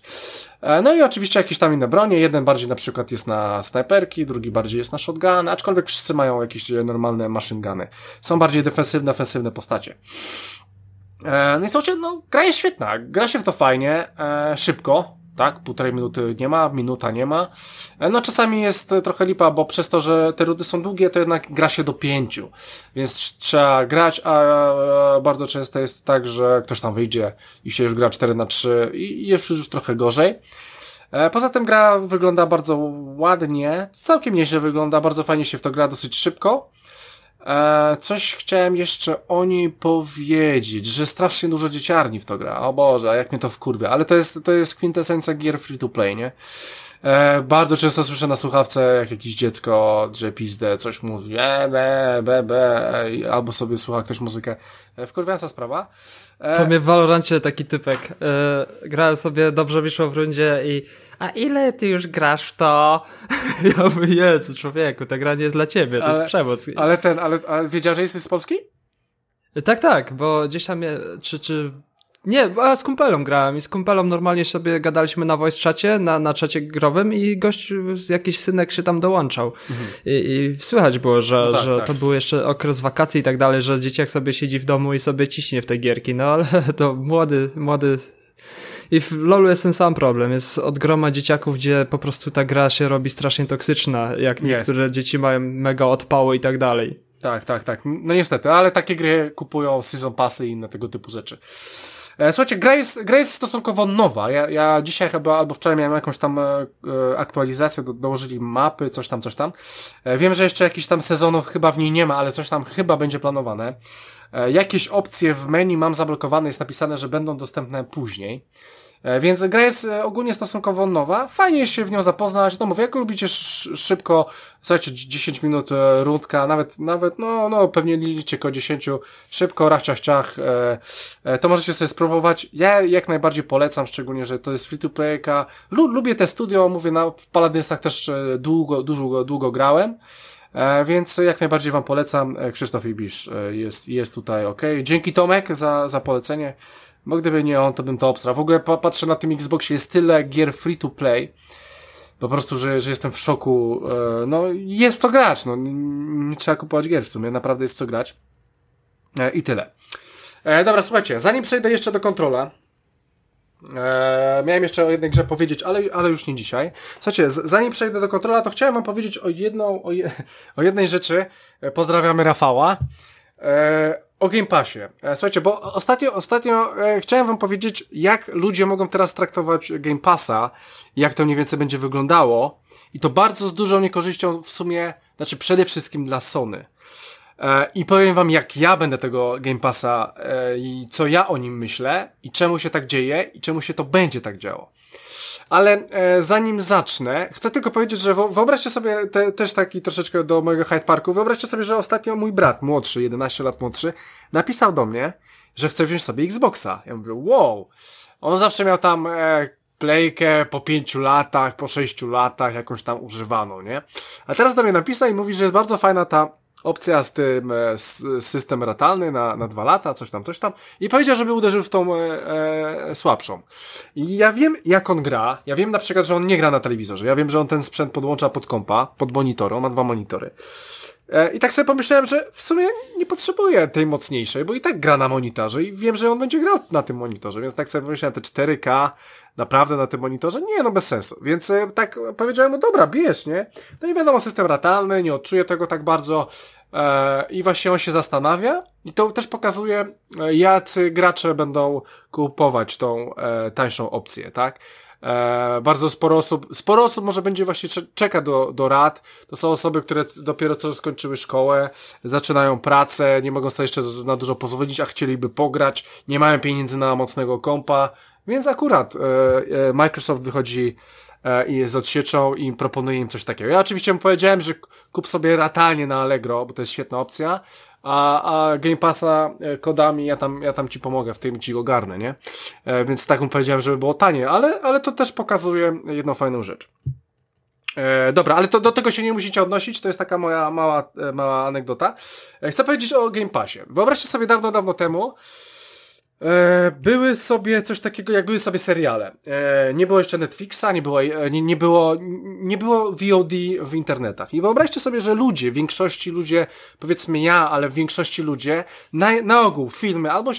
E, no i oczywiście jakieś tam inne bronie, jeden bardziej na przykład jest na snajperki, drugi bardziej jest na shotgun, aczkolwiek wszyscy mają jakieś normalne machine guny. Są bardziej defensywne, ofensywne postacie. E, no i słuchajcie, no gra jest świetna, gra się w to fajnie, e, szybko, tak? Półtorej minuty nie ma, minuta nie ma. E, no czasami jest trochę lipa, bo przez to, że te rudy są długie, to jednak gra się do pięciu. Więc trzeba grać, a bardzo często jest tak, że ktoś tam wyjdzie i się już gra 4 na 3 i jest już trochę gorzej. E, poza tym gra wygląda bardzo ładnie, całkiem nieźle wygląda, bardzo fajnie się w to gra dosyć szybko. E, coś chciałem jeszcze o niej powiedzieć, że strasznie dużo dzieciarni w to gra. O Boże, jak mnie to wkurwia. Ale to jest, to jest kwintesencja gier free to play, nie? E, bardzo często słyszę na słuchawce, jak jakieś dziecko drze pizdę, coś mówi, e, be, be, be, albo sobie słucha ktoś muzykę. E, wkurwiająca sprawa. E, to mnie w Valorancie taki typek. E, grałem sobie, dobrze wyszło w rundzie i a ile ty już grasz w to? Ja mówię, Jezu, człowieku, ta gra nie jest dla ciebie, to ale, jest przemoc. Ale ten, ale, ale wiedział, że jesteś z Polski? Tak, tak, bo gdzieś tam, je, czy, czy nie, a z kumpelą grałem i z kumpelą normalnie sobie gadaliśmy na voice czacie, na, na czacie growym i gość, jakiś synek się tam dołączał. Mhm. I, I, słychać było, że, no tak, że tak. to był jeszcze okres wakacji i tak dalej, że dzieciak sobie siedzi w domu i sobie ciśnie w te gierki, no ale to młody, młody i w LoLu jest ten sam problem. Jest od groma dzieciaków, gdzie po prostu ta gra się robi strasznie toksyczna, jak niektóre jest. dzieci mają mega odpały i tak dalej. Tak, tak, tak. No niestety, ale takie gry kupują season passy i inne tego typu rzeczy. E, słuchajcie, gra jest, gra jest stosunkowo nowa. Ja, ja dzisiaj chyba albo wczoraj miałem jakąś tam e, e aktualizację, do, dołożyli mapy, coś tam, coś tam. E, wiem, że jeszcze jakichś tam sezonów chyba w niej nie ma, ale coś tam chyba będzie planowane. E, jakieś opcje w menu mam zablokowane, jest napisane, że będą dostępne później. E, więc gra jest e, ogólnie stosunkowo nowa. Fajnie się w nią zapoznać. No mówię, jak lubicie szybko, słuchajcie, 10 minut rundka, nawet, nawet, no, no, pewnie liczycie koło 10, szybko, rachciach, ciach, to możecie sobie spróbować. Ja jak najbardziej polecam, szczególnie, że to jest free to playka. Lubię te studio, mówię, na, w Paladynsach też długo, długo, długo grałem. E, więc jak najbardziej Wam polecam. E, Krzysztof Ibisz e, jest, jest tutaj ok. Dzięki Tomek za, za polecenie. Bo gdyby nie on, to bym to obstrał. W ogóle patrzę na tym Xboxie, jest tyle gier free to play. Po prostu, że, że jestem w szoku. No, jest to grać. No, nie trzeba kupować gier w sumie. Naprawdę jest co grać. I tyle. Dobra, słuchajcie, zanim przejdę jeszcze do kontrola, Eee, miałem jeszcze o jednej grze powiedzieć, ale, ale już nie dzisiaj. Słuchajcie, zanim przejdę do kontrola, to chciałem wam powiedzieć o, jedną, o, je, o jednej rzeczy. E, pozdrawiamy Rafała. E, o Game Passie. E, słuchajcie, bo ostatnio, ostatnio e, chciałem wam powiedzieć, jak ludzie mogą teraz traktować Game Passa, jak to mniej więcej będzie wyglądało. I to bardzo z dużą niekorzyścią w sumie, znaczy przede wszystkim dla Sony. E, I powiem wam, jak ja będę tego Game Passa e, i co ja o nim myślę i czemu się tak dzieje i czemu się to będzie tak działo. Ale e, zanim zacznę, chcę tylko powiedzieć, że wyobraźcie sobie te, też taki troszeczkę do mojego Hyde Parku, wyobraźcie sobie, że ostatnio mój brat, młodszy, 11 lat młodszy, napisał do mnie, że chce wziąć sobie Xboxa. Ja mówię, wow! On zawsze miał tam e, playkę po pięciu latach, po sześciu latach, jakąś tam używaną, nie? A teraz do mnie napisał i mówi, że jest bardzo fajna ta opcja z tym e, system ratalny na, na dwa lata, coś tam, coś tam i powiedział, żeby uderzył w tą e, e, słabszą. I ja wiem, jak on gra, ja wiem na przykład, że on nie gra na telewizorze, ja wiem, że on ten sprzęt podłącza pod kompa, pod monitor, on ma dwa monitory. E, I tak sobie pomyślałem, że w sumie nie potrzebuję tej mocniejszej, bo i tak gra na monitorze i wiem, że on będzie grał na tym monitorze, więc tak sobie pomyślałem, te 4K naprawdę na tym monitorze, nie, no bez sensu. Więc e, tak powiedziałem, no dobra, bierz, nie? No i wiadomo, system ratalny, nie odczuję tego tak bardzo e, i właśnie on się zastanawia i to też pokazuje, jacy gracze będą kupować tą tańszą opcję, tak? E, bardzo sporo osób, sporo osób może będzie właśnie czeka do, do rad. To są osoby, które dopiero co skończyły szkołę, zaczynają pracę, nie mogą sobie jeszcze na dużo pozwolić, a chcieliby pograć, nie mają pieniędzy na mocnego kompa, więc akurat e, e, Microsoft wychodzi e, i jest odsieczą i proponuje im coś takiego. Ja oczywiście mu powiedziałem, że kup sobie ratalnie na Allegro, bo to jest świetna opcja, a, a Game Passa e, kodami ja tam, ja tam ci pomogę, w tym ci go garnę, nie? E, więc tak mu powiedziałem, żeby było tanie, ale, ale to też pokazuje jedną fajną rzecz. E, dobra, ale to do tego się nie musicie odnosić, to jest taka moja mała, e, mała anegdota. Chcę powiedzieć o Game Passie. Wyobraźcie sobie dawno, dawno temu, były sobie coś takiego, jak były sobie seriale. E, nie było jeszcze Netflixa, nie było, e, nie, nie, było, nie było VOD w internetach. I wyobraźcie sobie, że ludzie, w większości ludzie, powiedzmy ja, ale w większości ludzie, na, na ogół filmy albo e,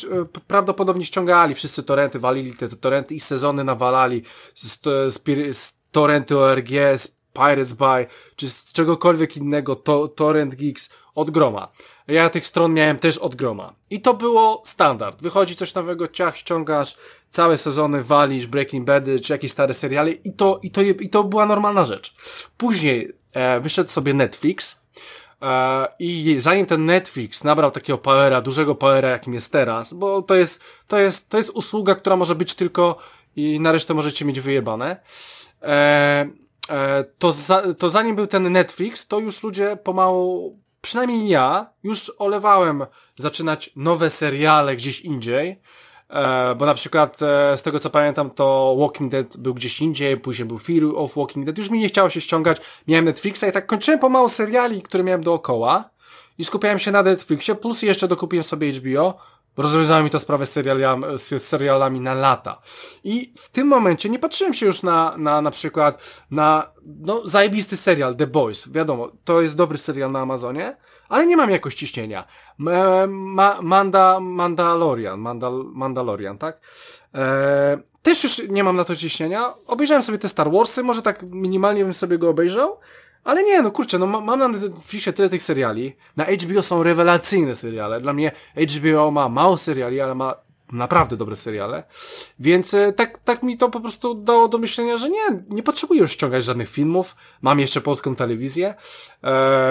prawdopodobnie ściągali wszyscy torrenty, walili te, te torrenty i sezony nawalali z, z, z torrenty ORG, z Pirates By, czy z czegokolwiek innego, to, Torrent Geeks od groma. Ja tych stron miałem też od groma. I to było standard. Wychodzi coś nowego, ciach, ściągasz, całe sezony walisz, Breaking Bady, czy jakieś stare seriale i to, i to, i to była normalna rzecz. Później e, wyszedł sobie Netflix, e, i zanim ten Netflix nabrał takiego powera, dużego powera, jakim jest teraz, bo to jest, to jest, to jest usługa, która może być tylko i na resztę możecie mieć wyjebane, e, e, to, za, to zanim był ten Netflix, to już ludzie pomału przynajmniej ja już olewałem zaczynać nowe seriale gdzieś indziej, e, bo na przykład e, z tego co pamiętam to Walking Dead był gdzieś indziej, później był Fear of Walking Dead, już mi nie chciało się ściągać, miałem Netflixa i tak kończyłem pomału seriali, które miałem dookoła. I skupiałem się na Netflixie, plus jeszcze dokupiłem sobie HBO, Rozwiązało mi to sprawę z serialami, z serialami na lata. I w tym momencie nie patrzyłem się już na, na, na przykład na, no, zajebisty serial The Boys. Wiadomo, to jest dobry serial na Amazonie, ale nie mam jakoś ciśnienia. Ma, Manda, Mandalorian, Mandal, Mandalorian, tak? E, też już nie mam na to ciśnienia. Obejrzałem sobie te Star Warsy, może tak minimalnie bym sobie go obejrzał, ale nie, no kurczę, no mam na Netflixie tyle tych seriali. Na HBO są rewelacyjne seriale. Dla mnie HBO ma mało seriali, ale ma naprawdę dobre seriale. Więc e, tak, tak mi to po prostu dało do myślenia, że nie, nie potrzebuję już ściągać żadnych filmów. Mam jeszcze polską telewizję e,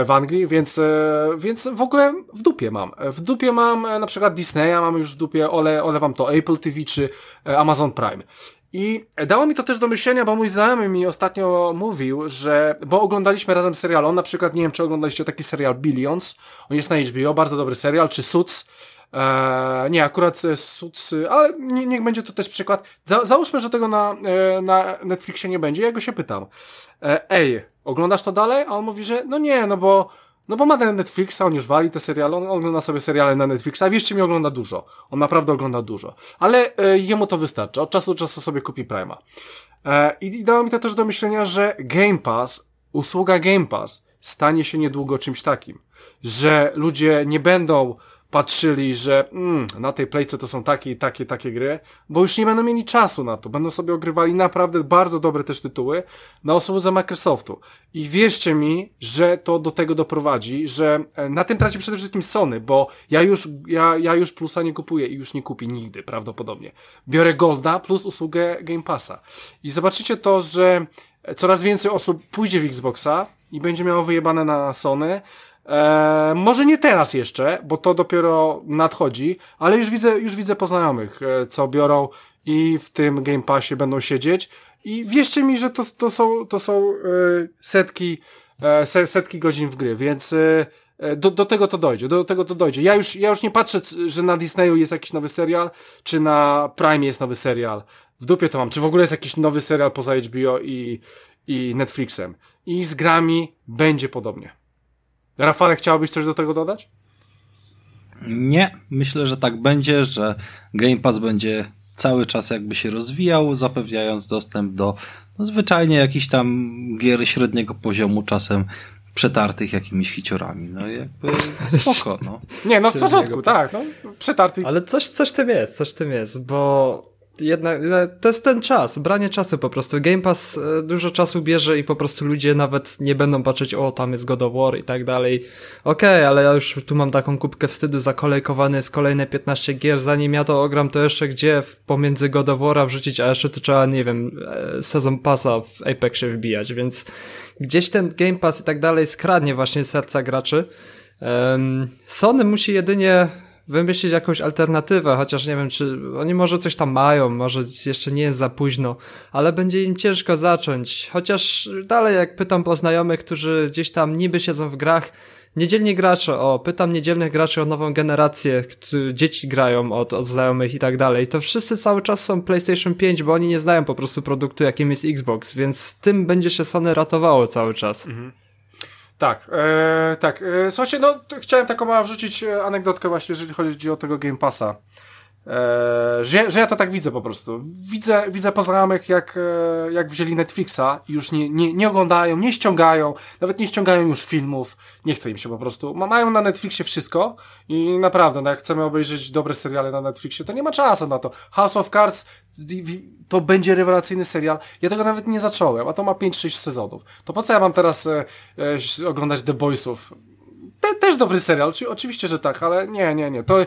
w Anglii, więc, e, więc w ogóle w dupie mam. W dupie mam e, na przykład Disneya, mam już w dupie, ole, olewam to Apple TV czy e, Amazon Prime. I dało mi to też do myślenia, bo mój znajomy mi ostatnio mówił, że, bo oglądaliśmy razem serial, on na przykład, nie wiem czy oglądaliście taki serial Billions, on jest na HBO, bardzo dobry serial, czy Suits, eee, nie, akurat Suits, ale nie, niech będzie to też przykład, Za, załóżmy, że tego na, e, na Netflixie nie będzie, ja go się pytam, e, ej, oglądasz to dalej? A on mówi, że no nie, no bo no bo ma ten Netflixa, on już wali te seriale, on ogląda sobie seriale na Netflixa, wierzcie mi, ogląda dużo. On naprawdę ogląda dużo. Ale e, jemu to wystarczy. Od czasu do czasu sobie kupi Prima. E, I, I dało mi to też do myślenia, że Game Pass, usługa Game Pass stanie się niedługo czymś takim. Że ludzie nie będą patrzyli, że mm, na tej playce to są takie i takie, takie gry, bo już nie będą mieli czasu na to. Będą sobie ogrywali naprawdę bardzo dobre też tytuły na usłudze Microsoftu. I wierzcie mi, że to do tego doprowadzi, że e, na tym traci przede wszystkim Sony, bo ja już, ja, ja już plusa nie kupuję i już nie kupi nigdy prawdopodobnie. Biorę Golda plus usługę Game Passa. I zobaczycie to, że coraz więcej osób pójdzie w Xboxa i będzie miało wyjebane na Sony, E, może nie teraz jeszcze, bo to dopiero nadchodzi, ale już widzę, już widzę poznajomych, e, co biorą i w tym Game Passie będą siedzieć. I wierzcie mi, że to, to są, to są e, setki, setki godzin w gry, więc do, do tego to dojdzie, do tego to dojdzie. Ja już, ja już nie patrzę, że na Disneyu jest jakiś nowy serial, czy na Prime jest nowy serial. W dupie to mam. Czy w ogóle jest jakiś nowy serial poza HBO i, i Netflixem. I z grami będzie podobnie. Rafale, chciałbyś coś do tego dodać? Nie, myślę, że tak będzie, że Game Pass będzie cały czas jakby się rozwijał, zapewniając dostęp do no, zwyczajnie jakichś tam gier średniego poziomu, czasem przetartych jakimiś hiciorami. No jakby spoko, no. Nie, no w porządku, tak, no, przetartych. Ale coś, coś tym jest, coś tym jest, bo jednak to jest ten czas, branie czasu po prostu. Game Pass e, dużo czasu bierze i po prostu ludzie nawet nie będą patrzeć, o tam jest God of War i tak dalej. Okej, okay, ale ja już tu mam taką kubkę wstydu zakolejkowany z kolejne 15 gier, zanim ja to ogram, to jeszcze gdzie pomiędzy God of War'a wrzucić, a jeszcze to trzeba, nie wiem, e, sezon pasa w Apexie wbijać, więc gdzieś ten Game Pass i tak dalej skradnie właśnie serca graczy. Sony musi jedynie wymyślić jakąś alternatywę, chociaż nie wiem, czy oni może coś tam mają, może jeszcze nie jest za późno, ale będzie im ciężko zacząć. Chociaż dalej, jak pytam po znajomych, którzy gdzieś tam niby siedzą w grach, niedzielni gracze, o, pytam niedzielnych graczy o nową generację, dzieci grają od, od znajomych i tak dalej, to wszyscy cały czas są PlayStation 5, bo oni nie znają po prostu produktu, jakim jest Xbox, więc tym będzie się Sony ratowało cały czas. Mhm. Tak, e, tak. E, słuchajcie, no chciałem taką wrzucić e, anegdotkę właśnie, jeżeli chodzi o tego Game Passa. E, że, że ja to tak widzę po prostu. Widzę, widzę po znajomych, jak, e, jak wzięli Netflixa i już nie, nie, nie oglądają, nie ściągają, nawet nie ściągają już filmów, nie chce im się po prostu. Ma, mają na Netflixie wszystko i naprawdę, no jak chcemy obejrzeć dobre seriale na Netflixie, to nie ma czasu na to. House of Cards to będzie rewelacyjny serial. Ja tego nawet nie zacząłem, a to ma 5-6 sezonów. To po co ja mam teraz e, e, oglądać The Boysów? Te, też dobry serial, oczywiście, że tak, ale nie, nie, nie. To,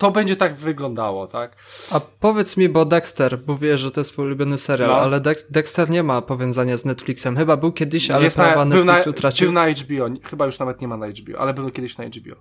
to będzie tak wyglądało, tak? A powiedz mi, bo Dexter, mówię, że to jest twój ulubiony serial, no. ale De Dexter nie ma powiązania z Netflixem. Chyba był kiedyś, ale jest prawa na, Netflix utracił. Był na HBO, chyba już nawet nie ma na HBO, ale był kiedyś na HBO.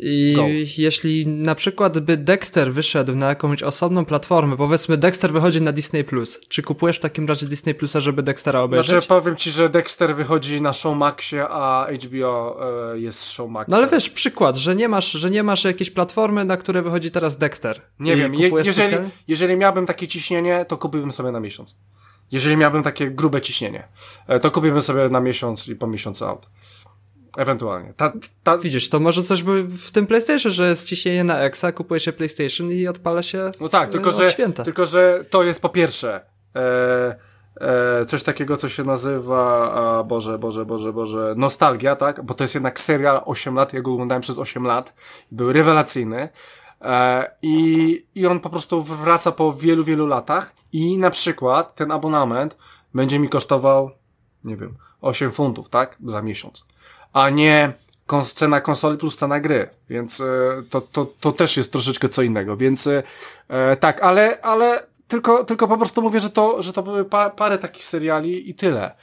I Go. jeśli na przykład by Dexter wyszedł na jakąś osobną platformę, powiedzmy Dexter wychodzi na Disney+, czy kupujesz w takim razie Disney Plusa, żeby Dextera obejrzeć? Znaczy powiem ci, że Dexter wychodzi na Showmaxie, a HBO e, jest Showmaxie. No ale wiesz, przykład, że nie masz, że nie masz jakiejś platformy, na której wychodzi teraz Dexter. Nie wiem, je, jeżeli, jeżeli miałbym takie ciśnienie, to kupiłbym sobie na miesiąc. Jeżeli miałbym takie grube ciśnienie, e, to kupiłbym sobie na miesiąc i po miesiącu out. Ewentualnie. Ta, ta... Widzisz, to może coś by w tym PlayStation, że jest ciśnienie na Exa, kupuje się PlayStation i odpala się No tak, tylko, że, święta. tylko że to jest po pierwsze e, e, coś takiego, co się nazywa a, Boże, Boże, Boże, Boże, nostalgia, tak? Bo to jest jednak serial 8 lat, ja go oglądałem przez 8 lat, był rewelacyjny e, i, i on po prostu wraca po wielu, wielu latach i na przykład ten abonament będzie mi kosztował, nie wiem, 8 funtów, tak? Za miesiąc a nie cena konsoli plus cena gry, więc e, to, to, to też jest troszeczkę co innego, więc e, e, tak, ale, ale tylko, tylko po prostu mówię, że to, że to były pa, parę takich seriali i tyle.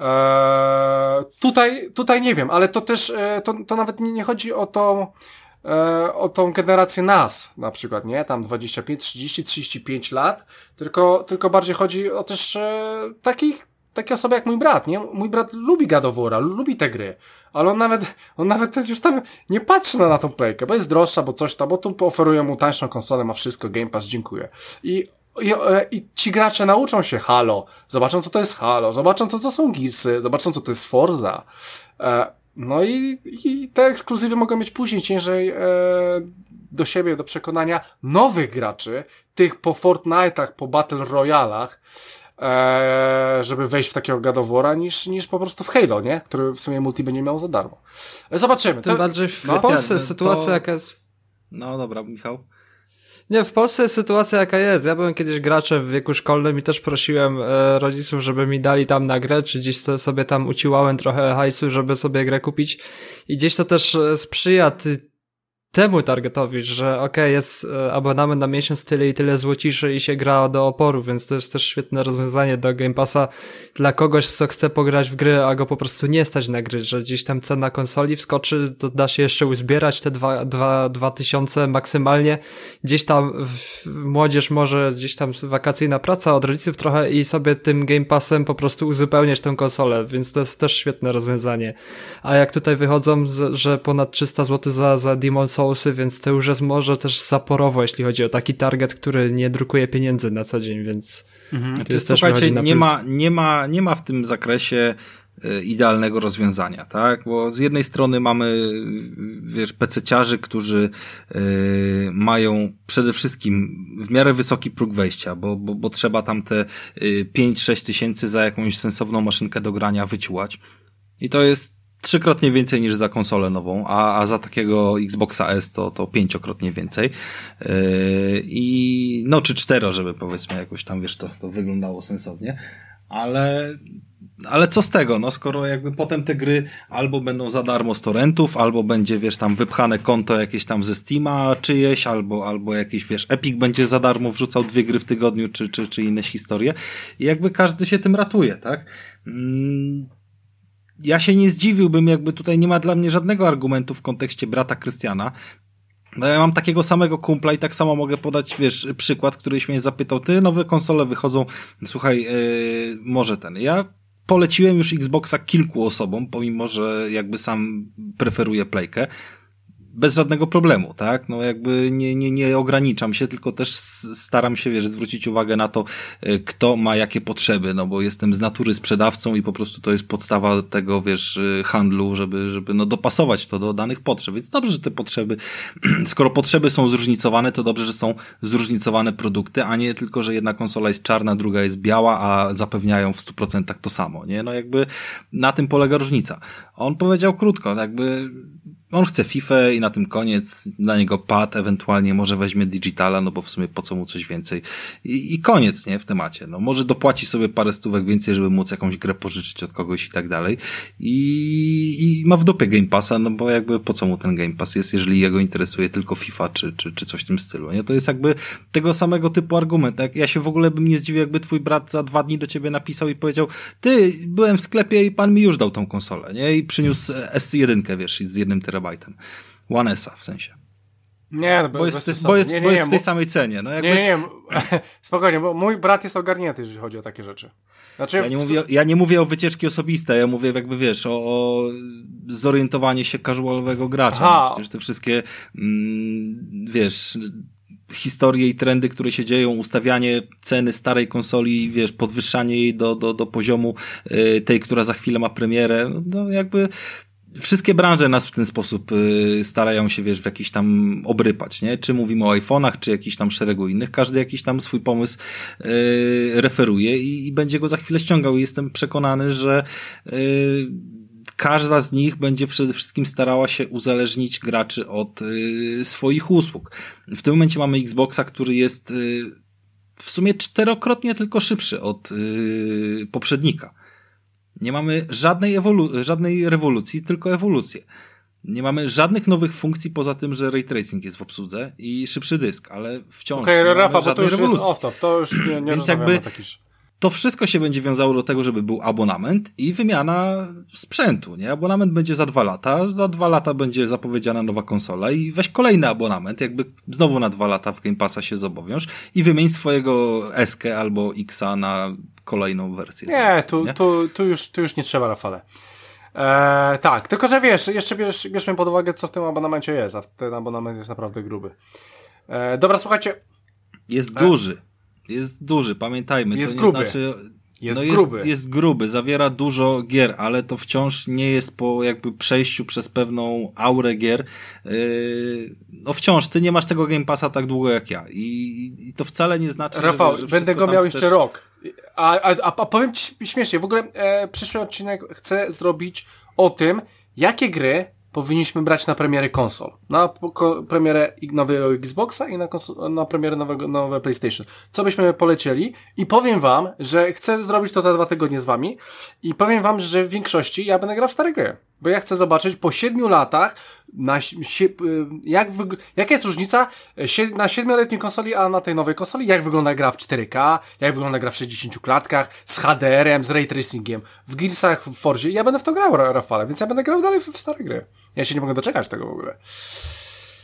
E, tutaj, tutaj nie wiem, ale to też, e, to, to nawet nie, nie chodzi o to, e, o tą generację nas, na przykład, nie? Tam 25, 30, 35 lat, tylko, tylko bardziej chodzi o też e, takich takie osoby jak mój brat, nie? Mój brat lubi War, lubi te gry, ale on nawet, on nawet już tam nie patrzy na, na tą playkę, bo jest droższa, bo coś tam, bo tu oferują mu tańszą konsolę, ma wszystko, Game Pass, dziękuję. I i, e, I, ci gracze nauczą się Halo, zobaczą co to jest Halo, zobaczą co to są Gearsy, zobaczą co to jest Forza. E, no i, i te ekskluzywy mogą mieć później ciężej e, do siebie, do przekonania nowych graczy, tych po Fortnite'ach, po Battle Royalach, e, żeby wejść w takiego gadowora, niż, niż po prostu w Halo, nie? Który w sumie multi będzie miał za darmo. E, zobaczymy. Tym to, bardziej w no, Polsce to... sytuacja jaka jest... No dobra, Michał. Nie, w Polsce jest sytuacja jaka jest. Ja byłem kiedyś graczem w wieku szkolnym i też prosiłem e, rodziców, żeby mi dali tam na grę, czy gdzieś sobie tam uciłałem trochę hajsu, żeby sobie grę kupić. I gdzieś to też e, sprzyja temu targetowi, że okej, okay, jest e, abonament na miesiąc tyle i tyle złociszy i się gra do oporu, więc to jest też świetne rozwiązanie do Game Passa dla kogoś, kto chce pograć w gry, a go po prostu nie stać na gry, że gdzieś tam cena konsoli wskoczy, to da się jeszcze uzbierać te dwa, dwa, dwa tysiące maksymalnie. Gdzieś tam w, młodzież może gdzieś tam wakacyjna praca od rodziców trochę i sobie tym Game Passem po prostu uzupełniać tę konsolę, więc to jest też świetne rozwiązanie. A jak tutaj wychodzą, że ponad 300 zł za, za Demon's Soulsy, więc to już jest może też zaporowo, jeśli chodzi o taki target, który nie drukuje pieniędzy na co dzień, więc mhm. znaczy, słuchajcie, nie ma, nie, ma, nie ma w tym zakresie y, idealnego rozwiązania, tak? Bo z jednej strony mamy, wiesz, pececiarzy, którzy yy, mają przede wszystkim w miarę wysoki próg wejścia, bo, bo, bo trzeba tam te yy, 5-6 tysięcy za jakąś sensowną maszynkę do grania wyciłać. I to jest trzykrotnie więcej niż za konsolę nową, a, a za takiego Xboxa S to, to pięciokrotnie więcej. Yy, I no, czy cztero, żeby powiedzmy jakoś tam, wiesz, to, to wyglądało sensownie. Ale, ale co z tego, no skoro jakby potem te gry albo będą za darmo z torrentów, albo będzie, wiesz, tam wypchane konto jakieś tam ze Steama czyjeś, albo, albo jakieś, wiesz, Epic będzie za darmo wrzucał dwie gry w tygodniu, czy, czy, czy inne historie. I jakby każdy się tym ratuje, tak? Mm ja się nie zdziwiłbym, jakby tutaj nie ma dla mnie żadnego argumentu w kontekście brata Krystiana. No ja mam takiego samego kumpla i tak samo mogę podać, wiesz, przykład, któryś mnie zapytał, ty, nowe konsole wychodzą, słuchaj, yy, może ten. Ja poleciłem już Xboxa kilku osobom, pomimo, że jakby sam preferuję playkę. Bez żadnego problemu, tak? No jakby nie, nie, nie ograniczam się, tylko też staram się, wiesz, zwrócić uwagę na to, e, kto ma jakie potrzeby, no bo jestem z natury sprzedawcą i po prostu to jest podstawa tego, wiesz, e, handlu, żeby, żeby no dopasować to do danych potrzeb. Więc dobrze, że te potrzeby, skoro potrzeby są zróżnicowane, to dobrze, że są zróżnicowane produkty, a nie tylko, że jedna konsola jest czarna, druga jest biała, a zapewniają w 100% to samo, nie? No jakby na tym polega różnica. On powiedział krótko, jakby on chce FIFA i na tym koniec, dla niego pad, ewentualnie może weźmie digitala, no bo w sumie po co mu coś więcej. I, i koniec, nie, w temacie. No może dopłaci sobie parę stówek więcej, żeby móc jakąś grę pożyczyć od kogoś i tak dalej. I, i ma w dupie Game Passa, no bo jakby po co mu ten Game Pass jest, jeżeli jego interesuje tylko FIFA czy, czy, czy coś w tym stylu, nie? To jest jakby tego samego typu argument. Jak ja się w ogóle bym nie zdziwił, jakby twój brat za dwa dni do ciebie napisał i powiedział, ty, byłem w sklepie i pan mi już dał tą konsolę, nie? I przyniósł S1, wiesz, z jednym terabajtem terabajtem. One S w sensie. Nie, no, bo jest, w, bo jest, nie, nie, bo jest w tej samej cenie. No jakby... Nie, nie, spokojnie, bo mój brat jest ogarnięty, jeżeli chodzi o takie rzeczy. Znaczy, ja, nie mówię, ja nie mówię o wycieczki osobiste, ja mówię jakby, wiesz, o, o zorientowanie się casualowego gracza. No, przecież te wszystkie, mm, wiesz, historie i trendy, które się dzieją, ustawianie ceny starej konsoli, wiesz, podwyższanie jej do, do, do poziomu y, tej, która za chwilę ma premierę, no jakby wszystkie branże nas w ten sposób y, starają się, wiesz, w jakiś tam obrypać, nie? Czy mówimy o iPhone'ach, czy jakiś tam szeregu innych. Każdy jakiś tam swój pomysł y, referuje i, i będzie go za chwilę ściągał. I jestem przekonany, że y, każda z nich będzie przede wszystkim starała się uzależnić graczy od y, swoich usług. W tym momencie mamy Xboxa, który jest y, w sumie czterokrotnie tylko szybszy od y, poprzednika. Nie mamy żadnej, ewolu- żadnej rewolucji, tylko ewolucję. Nie mamy żadnych nowych funkcji poza tym, że ray tracing jest w obsłudze i szybszy dysk, ale wciąż okay, nie Rafa, mamy żadnej bo to już rewolucji. Jest to już nie, nie Więc jakby to wszystko się będzie wiązało do tego, żeby był abonament i wymiana sprzętu, nie? Abonament będzie za dwa lata, za dwa lata będzie zapowiedziana nowa konsola i weź kolejny abonament, jakby znowu na dwa lata w Game Passa się zobowiąż i wymień swojego SK albo Xa na kolejną wersję. Nie, tu, nie? Tu, tu, już, tu już nie trzeba, Rafale. Eee, tak, tylko że wiesz, jeszcze bierz, bierzmy pod uwagę, co w tym abonamencie jest, a ten abonament jest naprawdę gruby. Eee, dobra, słuchajcie. Jest e... duży. Jest duży, pamiętajmy. Jest to nie gruby. znaczy. Jest no gruby. Jest, jest gruby, zawiera dużo gier, ale to wciąż nie jest po jakby przejściu przez pewną aurę gier. Yy, no wciąż, ty nie masz tego Game Passa tak długo jak ja. I, i to wcale nie znaczy, Rafał, że, że będę go miał chcesz... jeszcze rok. A, a, a, powiem ci śmiesznie, w ogóle e, przyszły odcinek chcę zrobić o tym, jakie gry powinniśmy brać na premiery konsol. Na premierę nowego Xboxa i na, na premierę nowego, nowe PlayStation. Co byśmy polecieli i powiem wam, że chcę zrobić to za dwa tygodnie z wami i powiem wam, że w większości ja będę grał w stare gry. Bo ja chcę zobaczyć po siedmiu latach, na, y, jak jaka jest różnica y, na siedmioletniej konsoli, a na tej nowej konsoli, jak wygląda gra w 4K, jak wygląda gra w 60 klatkach, z HDR-em, z ray tracingiem, w Gearsach, w Forzie. Ja będę w to grał, Rafale, więc ja będę grał dalej w, w stare gry. Ja się nie mogę doczekać tego w ogóle.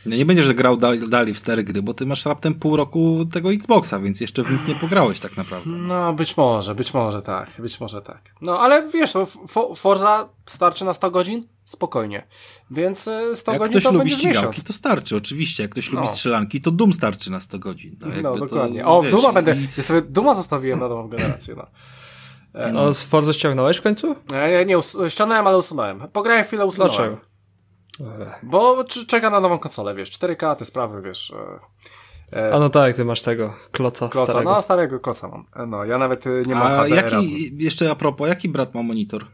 Nie, nie będziesz grał dalej, dalej w stare gry, bo ty masz raptem pół roku tego Xboxa, więc jeszcze w nic nie pograłeś tak naprawdę. No, być może, być może tak, być może tak. No, ale wiesz, no, Forza starczy na 100 godzin? Spokojnie. Więc 100 e, Jak godzin to lubi będzie ścigałki, to starczy, oczywiście. Jak ktoś no. lubi strzelanki, to Doom starczy na 100 godzin. No, no dokładnie. To, o, wiesz, Duma będę, ja sobie Duma zostawiłem na nową generację, no. E, no, z Forza ściągnąłeś w końcu? Nie, nie, ściągnąłem, ale usunąłem. Pograłem chwilę, usunąłem. Dlaczego? Bo czeka na nową konsolę, wiesz, 4K, te sprawy, wiesz. E, A no tak, ty masz tego kloca, kloca starego. No, starego kloca mam. E, no, ja nawet e, nie mam A jaki, jeszcze a propos, jaki brat ma monitor?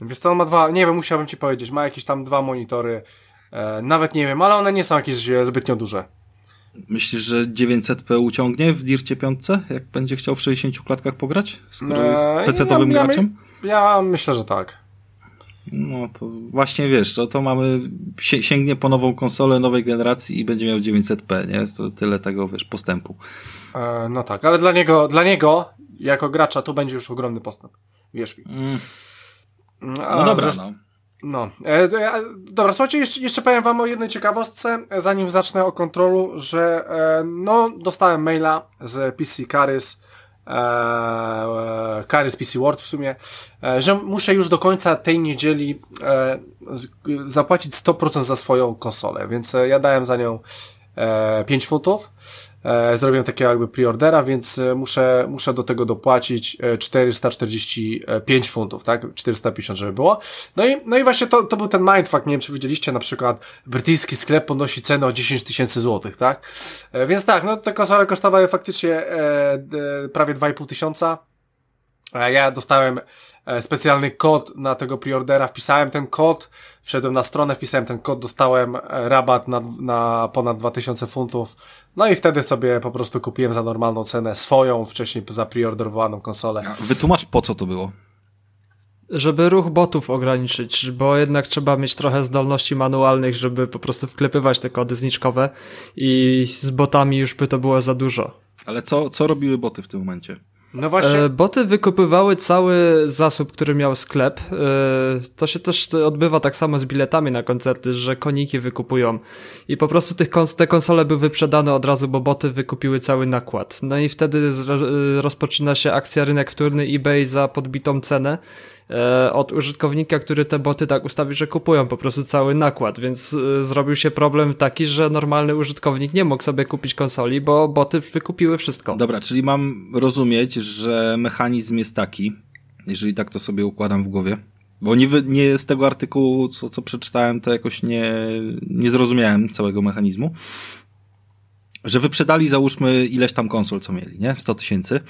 Wiesz co, on ma dwa, nie wiem, musiałbym ci powiedzieć, ma jakieś tam dwa monitory, e, nawet nie wiem, ale one nie są jakieś zbytnio duże. Myślisz, że 900p uciągnie w Dircie 5, jak będzie chciał w 60 klatkach pograć? Skoro jest PC-owym ja, graczem? Ja, ja myślę, że tak. No to właśnie wiesz, to, to mamy, sięgnie po nową konsolę nowej generacji i będzie miał 900p, nie? To tyle tego, wiesz, postępu. E, no tak, ale dla niego, dla niego, jako gracza, to będzie już ogromny postęp. Wierz mi. Mm. No dobra, zresztą, no. No, e, e, dobra, słuchajcie, jeszcze, jeszcze powiem wam o jednej ciekawostce, zanim zacznę o kontrolu, że e, no, dostałem maila z PC Carys e, kary z PC World w sumie, e, że muszę już do końca tej niedzieli e, z, zapłacić 100% za swoją konsolę, więc e, ja dałem za nią e, 5 funtów. E, zrobiłem takiego jakby preordera, więc e, muszę, muszę do tego dopłacić e, 445 funtów, tak? 450, żeby było. No i, no i właśnie to, to był ten mindfuck, nie wiem czy widzieliście, na przykład brytyjski sklep podnosi cenę o 10 tysięcy złotych, tak? E, więc tak, no te konsole kosztowały faktycznie e, e, prawie 2,5 tysiąca. E, Ja dostałem e, specjalny kod na tego preordera, wpisałem ten kod, wszedłem na stronę, wpisałem ten kod, dostałem e, rabat na, na ponad 2000 funtów, no i wtedy sobie po prostu kupiłem za normalną cenę swoją, wcześniej za preorderowaną konsolę. Wytłumacz po co to było. Żeby ruch botów ograniczyć, bo jednak trzeba mieć trochę zdolności manualnych, żeby po prostu wklepywać te kody zniczkowe i z botami już by to było za dużo. Ale co, co robiły boty w tym momencie? No właśnie, E, boty wykupywały cały zasób, który miał sklep. E, to się też odbywa tak samo z biletami na koncerty, że koniki wykupują. I po prostu tych kons te konsole były wyprzedane od razu, bo boty wykupiły cały nakład. No i wtedy e, rozpoczyna się akcja rynek wtórny eBay za podbitą cenę e, od użytkownika, który te boty tak ustawi, że kupują po prostu cały nakład, więc e, zrobił się problem taki, że normalny użytkownik nie mógł sobie kupić konsoli, bo boty wykupiły wszystko. Dobra, czyli mam rozumieć, że mechanizm jest taki, jeżeli tak to sobie układam w głowie, bo nie, nie z tego artykułu, co, co przeczytałem, to jakoś nie, nie zrozumiałem całego mechanizmu, że wyprzedali załóżmy ileś tam konsol, co mieli, nie? 100 tysięcy.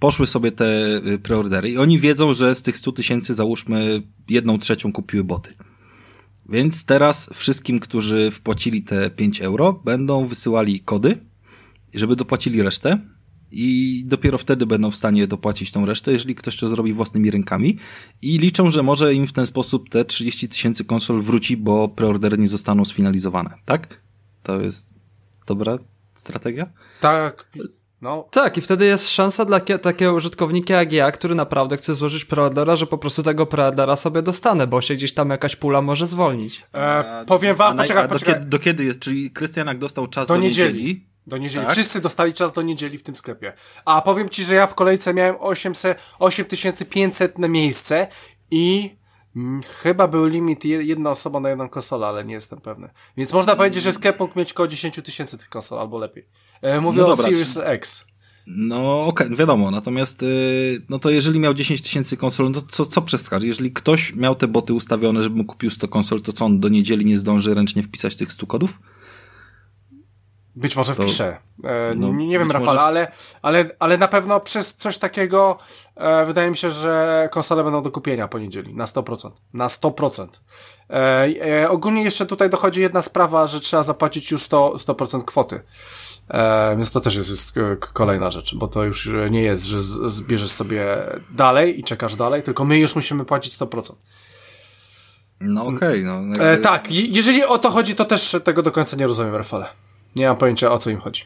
Poszły sobie te y, preordery i oni wiedzą, że z tych 100 tysięcy załóżmy jedną trzecią kupiły boty. Więc teraz wszystkim, którzy wpłacili te 5 euro, będą wysyłali kody, żeby dopłacili resztę i dopiero wtedy będą w stanie dopłacić tą resztę, jeżeli ktoś to zrobi własnymi rękami i liczą, że może im w ten sposób te 30 tysięcy konsol wróci, bo preordery nie zostaną sfinalizowane, tak? To jest dobra strategia? tak, no, Tak, i wtedy jest szansa dla kie- takiego użytkownika jak ja, który naprawdę chce złożyć preordera, że po prostu tego preordera sobie dostanę, bo się gdzieś tam jakaś pula może zwolnić. e, powiem wam, poczekaj, a do, poczekaj. kiedy, do kiedy jest? Czyli Krystianak dostał czas Do do, niedzieli. niedzieli. Do niedzieli. Tak? Wszyscy dostali czas do niedzieli w tym sklepie. A powiem ci, że ja w kolejce miałem 800, 8500 na miejsce i mm, chyba był limit je- jedna osoba na jedną konsolę, ale nie jestem pewny. Więc można powiedzieć, że sklep mógł mieć około 10 tysięcy tych konsol, albo lepiej. E, mówię No o dobra, Series czy- X. No okej, wiadomo, natomiast yy, no to jeżeli miał 10 tysięcy konsol, no to co, co przeskaże? Jeżeli ktoś miał te boty ustawione, żeby mu kupił 100 konsol, to co on do niedzieli nie zdąży ręcznie wpisać tych 100 kodów? Być może To- wpiszę. E, no, nie, wiem, Rafale, może- ale, ale, ale na pewno przez coś takiego e, wydaje mi się, że konsole będą do kupienia po niedzieli. Na 100%. Na 100%. E, e, ogólnie jeszcze tutaj dochodzi jedna sprawa, że trzeba zapłacić już 100%, 100% kwoty. E, więc to też jest, jest e, kolejna rzecz, bo to już e, nie jest, że zbierzesz sobie dalej i czekasz dalej, tylko my już musimy płacić 100%. No okej, no. Jakby, E, tak, je- jeżeli o to chodzi, to też tego do końca nie rozumiem, Rafale. Nie mam pojęcia, o co im chodzi.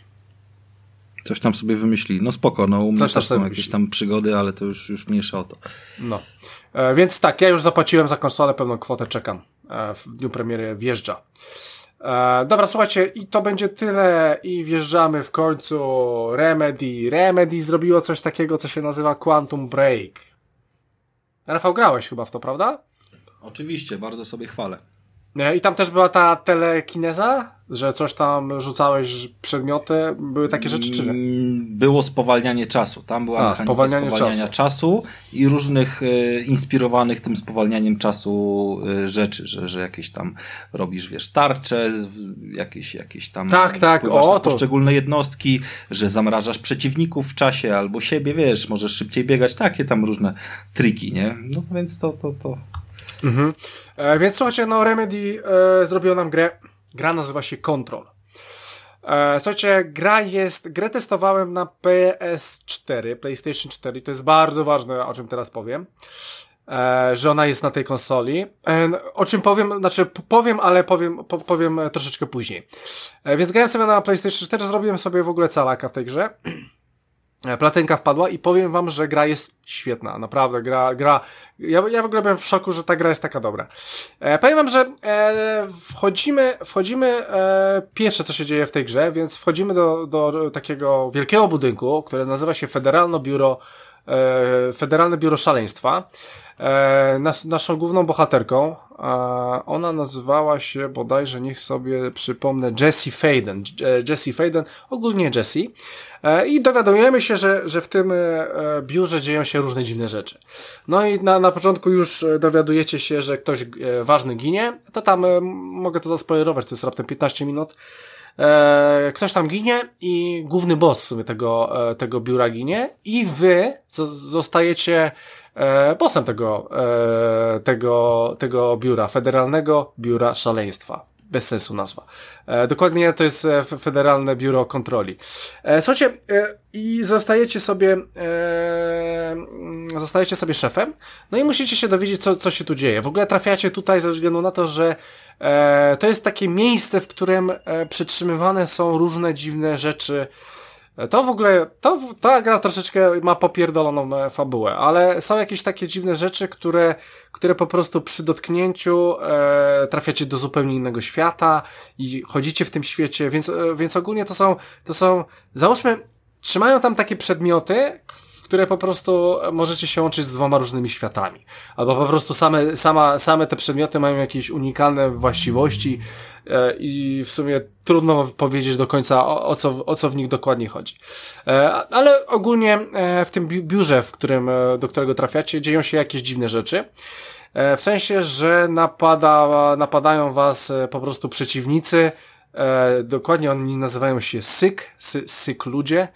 Coś tam sobie wymyśli. No spoko, no u mnie też są jakieś tam przygody, ale to już, już mniejsza o to. No. E, więc tak, ja już zapłaciłem za konsolę, pełną kwotę czekam. E, w dniu premiery wjeżdża. E, dobra, słuchajcie, i to będzie tyle i wjeżdżamy w końcu Remedy. Remedy zrobiło coś takiego, co się nazywa Quantum Break. Rafał, grałeś chyba w to, prawda? Oczywiście, bardzo sobie chwalę. I tam też była ta telekineza, że coś tam rzucałeś przedmioty, były takie rzeczy, czy nie? Mm, Było spowalnianie czasu. Tam była A, spowalnianie spowalniania czasu. i różnych e, inspirowanych tym spowalnianiem czasu e, rzeczy, że, że jakieś tam robisz, wiesz, tarcze, jakieś, jakieś tam Tak, tak, o, to- poszczególne jednostki, że zamrażasz przeciwników w czasie albo siebie, wiesz, możesz szybciej biegać, takie tam różne triki, nie? No więc to, to, to. Mhm. E, więc słuchajcie, no Remedy e, zrobiło nam grę. Gra nazywa się Control. E, słuchajcie, gra jest. Grę testowałem na PS4, PlayStation 4. To jest bardzo ważne, o czym teraz powiem. E, że ona jest na tej konsoli. E, o czym powiem, znaczy powiem, ale powiem, po, powiem troszeczkę później. E, więc grałem sobie na PlayStation 4, zrobiłem sobie w ogóle calaka w tej grze. E, platynka wpadła i powiem wam, że gra jest świetna, naprawdę, gra, gra, ja, ja w ogóle byłem w szoku, że ta gra jest taka dobra. E, powiem wam, że e, wchodzimy, wchodzimy, e, pierwsze co się dzieje w tej grze, więc wchodzimy do, do takiego wielkiego budynku, które nazywa się Federalne Biuro, e, Federalne Biuro Szaleństwa. E, nas, naszą główną bohaterką, e, ona nazywała się bodajże, niech sobie przypomnę, Jessie Faden. E, Jessie Faden, ogólnie Jessie. E, I dowiadujemy się, że, że w tym e, biurze dzieją się różne dziwne rzeczy. No i na, na początku już dowiadujecie się, że ktoś e, ważny ginie. To tam, mogę to zaspoilerować, to jest raptem 15 minut. E, ktoś tam ginie i główny boss w sumie tego, e, tego biura ginie i wy zostajecie e, bossem tego, e, tego, tego biura, Federalnego Biura Szaleństwa bez sensu nazwa. E, dokładnie to jest e, Federalne Biuro Kontroli. E, słuchajcie, e, i zostajecie sobie, mm, zostajecie sobie szefem, no i musicie się dowiedzieć, co, co się tu dzieje. W ogóle trafiacie tutaj ze względu na to, że to jest takie miejsce, w którym przytrzymywane są różne dziwne rzeczy, to w ogóle, to, ta gra troszeczkę ma popierdoloną e, fabułę, ale są jakieś takie dziwne rzeczy, które, które po prostu przy dotknięciu e, trafiacie do zupełnie innego świata i chodzicie w tym świecie, więc, e, więc ogólnie to są, to są, załóżmy, trzymają tam takie przedmioty, które po prostu możecie się łączyć z dwoma różnymi światami. Albo po prostu same, sama, same te przedmioty mają jakieś unikalne właściwości e, i w sumie trudno powiedzieć do końca o, o, co, o co w nich dokładnie chodzi. E, ale ogólnie e, w tym biurze, w którym, e, do którego trafiacie, dzieją się jakieś dziwne rzeczy. E, w sensie, że napada, napadają was e, po prostu przeciwnicy, dokładnie oni nazywają się syk, sy, syk ludzie.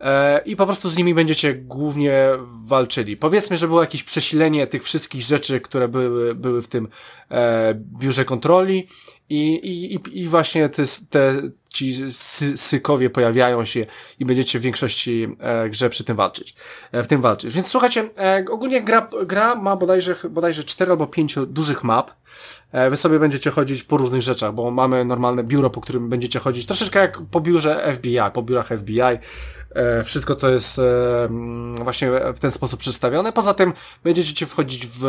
E, i po prostu z nimi będziecie głównie walczyli. Powiedzmy, że było jakieś przesilenie tych wszystkich rzeczy, które były, były w tym e, biurze kontroli i, i, i właśnie te, te ci sy, sykowie pojawiają się i będziecie w większości e, grze przy tym walczyć. E, w tym walczyć. Więc słuchajcie, e, ogólnie gra, gra ma bodajże, bodajże 4 albo 5 dużych map. E, wy sobie będziecie chodzić po różnych rzeczach, bo mamy normalne biuro, po którym będziecie chodzić troszeczkę jak po biurze FBI, po biurach FBI. E, wszystko to jest e, mm, właśnie w ten sposób przedstawione. Poza tym będziecie wchodzić w,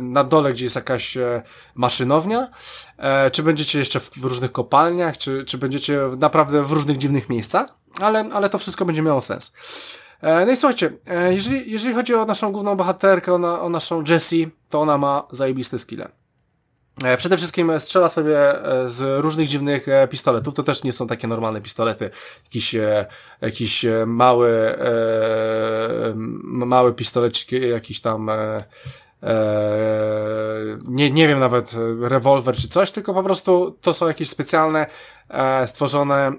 na dole, gdzie jest jakaś maszynownia, czy będziecie jeszcze w, różnych kopalniach, czy, czy będziecie naprawdę w różnych dziwnych miejscach, ale, ale to wszystko będzie miało sens. No i słuchajcie, jeżeli, jeżeli chodzi o naszą główną bohaterkę, o, o naszą Jessie, to ona ma zajebiste skille. E, przede wszystkim strzela sobie e, z różnych dziwnych e, pistoletów. To też nie są takie normalne pistolety. Jakiś, jakiś mały, mały pistolecik, jakiś tam, nie, nie wiem nawet, rewolwer czy coś, tylko po prostu to są jakieś specjalne, stworzone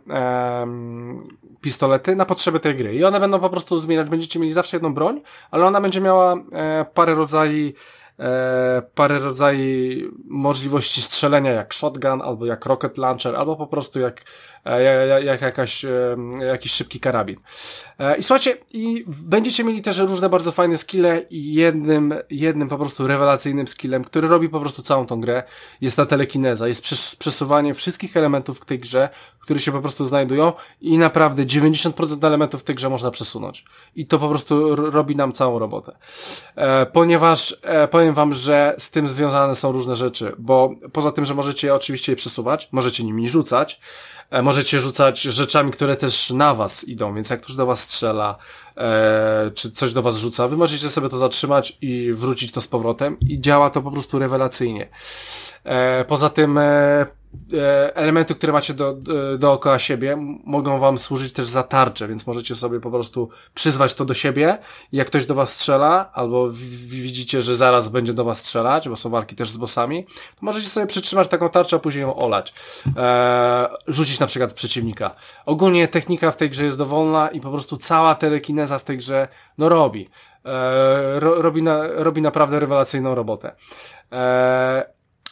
pistolety na potrzeby tej gry. I one będą po prostu zmieniać. Będziecie mieli zawsze jedną broń, ale ona będzie miała parę rodzajów e, parę rodzajów możliwości strzelenia, jak shotgun, albo jak rocket launcher, albo po prostu jak, e, jak, jak jakaś, e, jakiś szybki karabin. E, I słuchajcie, i będziecie mieli też różne bardzo fajne skille i jednym, jednym po prostu rewelacyjnym skillem, który robi po prostu całą tą grę, jest ta telekineza, jest przesuwanie wszystkich elementów w tej grze, które się po prostu znajdują i naprawdę 90% elementów w tej grze można przesunąć. I to po prostu robi nam całą robotę. E, ponieważ, e, powiem wam, że z tym związane są różne rzeczy, bo poza tym, że możecie oczywiście je przesuwać, możecie nimi rzucać, możecie rzucać rzeczami, które też na was idą, więc jak ktoś do was strzela, e, czy coś do was rzuca, wy możecie sobie to zatrzymać i wrócić to z powrotem i działa to po prostu rewelacyjnie. E, poza tym e, E, elementy, które macie do, dookoła siebie, mogą wam służyć też za tarczę, więc możecie sobie po prostu przyzwać to do siebie jak ktoś do was strzela, albo widzicie, że zaraz będzie do was strzelać, bo są walki też z bossami, to możecie sobie przytrzymać taką tarczę, a później ją olać. Rzucić na przykład przeciwnika. Ogólnie technika w tej grze jest dowolna i po prostu cała telekineza w tej grze, no robi. Eee, ro, robi, na, robi naprawdę rewelacyjną robotę. Eee,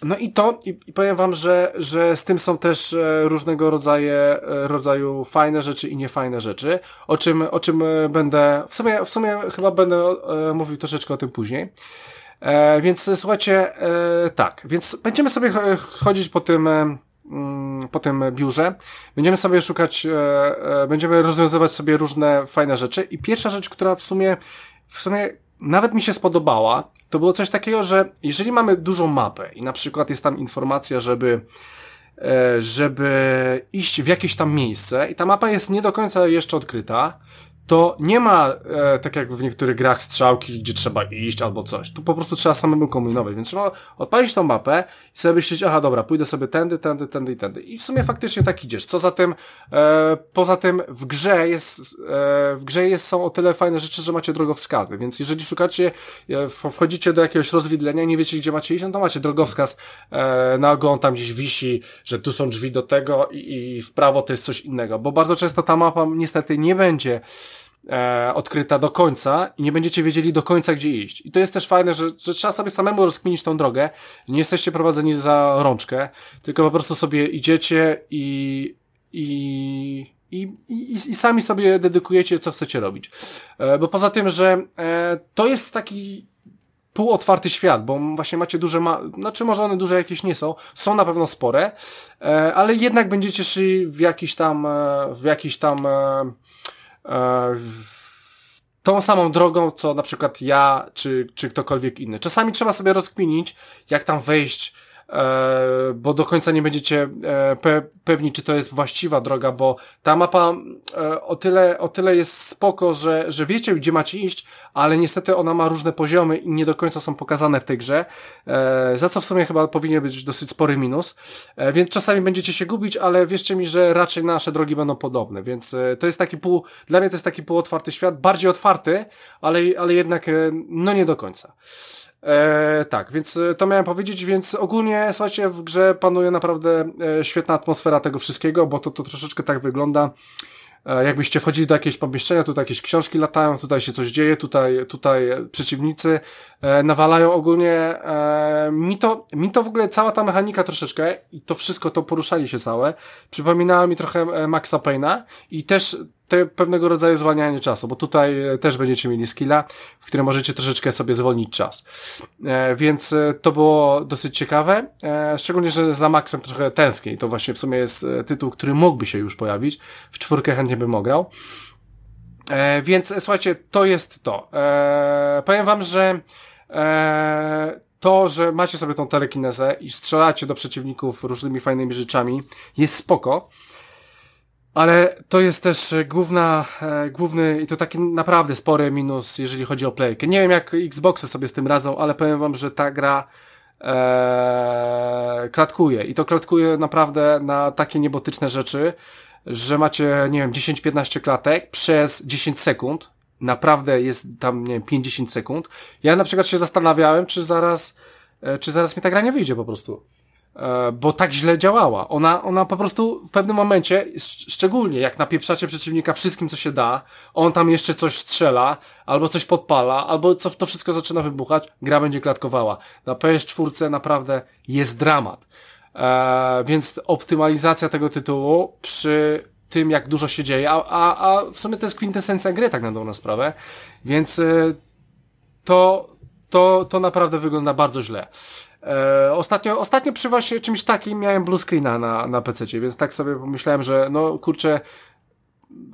no i to, i, i, powiem wam, że, że z tym są też e, różnego rodzaju, e, rodzaju fajne rzeczy i niefajne rzeczy, o czym, o czym e, będę, w sumie, w sumie chyba będę mówił troszeczkę o tym później. E, więc słuchajcie, e, tak, więc będziemy sobie chodzić po tym, po tym biurze. Będziemy sobie szukać, e, e, będziemy rozwiązywać sobie różne fajne rzeczy i pierwsza rzecz, która w sumie, w sumie nawet mi się spodobała, to było coś takiego, że jeżeli mamy dużą mapę i na przykład jest tam informacja, żeby e, żeby iść w jakieś tam miejsce i ta mapa jest nie do końca jeszcze odkryta, to nie ma, e, tak jak w niektórych grach, strzałki, gdzie trzeba iść albo coś. Tu po prostu trzeba samemu kombinować, więc trzeba odpalić tą mapę i sobie myśleć, aha, dobra, pójdę sobie tędy, tędy, tędy i tędy. I w sumie faktycznie tak idziesz. Co za tym, e, poza tym w grze jest, e, w grze jest, są o tyle fajne rzeczy, że macie drogowskazy, więc jeżeli szukacie, e, wchodzicie do jakiegoś rozwidlenia i nie wiecie, gdzie macie iść, no to macie drogowskaz e, na ogon, tam gdzieś wisi, że tu są drzwi do tego i, i w prawo to jest coś innego, bo bardzo często ta mapa niestety nie będzie e, odkryta do końca i nie będziecie wiedzieli do końca, gdzie iść. I to jest też fajne, że, że trzeba sobie samemu rozkminić tą drogę. Nie jesteście prowadzeni za rączkę, tylko po prostu sobie idziecie i, i, i, i, i sami sobie dedykujecie, co chcecie robić. E, bo poza tym, że e, to jest taki półotwarty świat, bo właśnie macie duże, ma znaczy może one duże jakieś nie są, są na pewno spore, e, ale jednak będziecie szli w jakiś tam, e, w jakiś tam e, tą samą drogą, co na przykład ja, czy, czy ktokolwiek inny. Czasami trzeba sobie rozkminić, jak tam wejść, E, bo do końca nie będziecie e, pe pewni, czy to jest właściwa droga, bo ta mapa e, o tyle, o tyle jest spoko, że, że wiecie, gdzie macie iść, ale niestety ona ma różne poziomy i nie do końca są pokazane w tej grze, za co w sumie chyba powinien być dosyć spory minus, więc czasami będziecie się gubić, ale wierzcie mi, że raczej nasze drogi będą podobne, więc to jest taki pół, dla mnie to jest taki półotwarty świat, bardziej otwarty, ale, ale jednak no nie do końca. E, tak, więc e, to miałem powiedzieć, więc ogólnie, słuchajcie, w grze panuje naprawdę e, świetna atmosfera tego wszystkiego, bo to, to troszeczkę tak wygląda, e, jakbyście wchodzili do jakiegoś pomieszczenia, tutaj jakieś książki latają, tutaj się coś dzieje, tutaj, tutaj przeciwnicy e, nawalają ogólnie. E, mi, to, mi to w ogóle cała ta mechanika troszeczkę i to wszystko, to poruszali się całe, przypominało mi trochę Maxa Payne'a i też te pewnego rodzaju zwalnianie czasu, bo tutaj e, też będziecie mieli skilla, w którym możecie troszeczkę sobie zwolnić czas. E, więc e, to było dosyć ciekawe, e, szczególnie, że za Maxem trochę tęsknię to właśnie w sumie jest e, tytuł, który mógłby się już pojawić. W czwórkę chętnie bym grał. E, więc słuchajcie, to jest to. powiem wam, że to, że macie sobie tą telekinezę i strzelacie do przeciwników różnymi fajnymi rzeczami, jest spoko. Ale to jest też e, główna, e, główny i to taki naprawdę spory minus, jeżeli chodzi o playkę. Nie wiem jak Xboxy sobie z tym radzą, ale powiem wam, że ta gra e, klatkuje i to klatkuje naprawdę na takie niebotyczne rzeczy, że macie, nie wiem, 10-15 klatek przez 10 sekund. Naprawdę jest tam, nie wiem, 50 sekund. Ja na przykład się zastanawiałem, czy zaraz, e, czy zaraz mi ta gra nie wyjdzie po prostu. E, bo tak źle działała. Ona, ona po prostu w pewnym momencie, szczególnie jak napieprzacie przeciwnika wszystkim, co się da, on tam jeszcze coś strzela, albo coś podpala, albo co, to wszystko zaczyna wybuchać, gra będzie klatkowała. Na PS4 naprawdę jest dramat. E, więc optymalizacja tego tytułu przy tym, jak dużo się dzieje, a, a, a w sumie to jest kwintesencja gry, tak na dobrą sprawę, więc e, to, to, to naprawdę wygląda bardzo źle. E, ostatnio, ostatnio przy właśnie czymś takim miałem blue screena na, na PC, więc tak sobie pomyślałem, że no kurczę,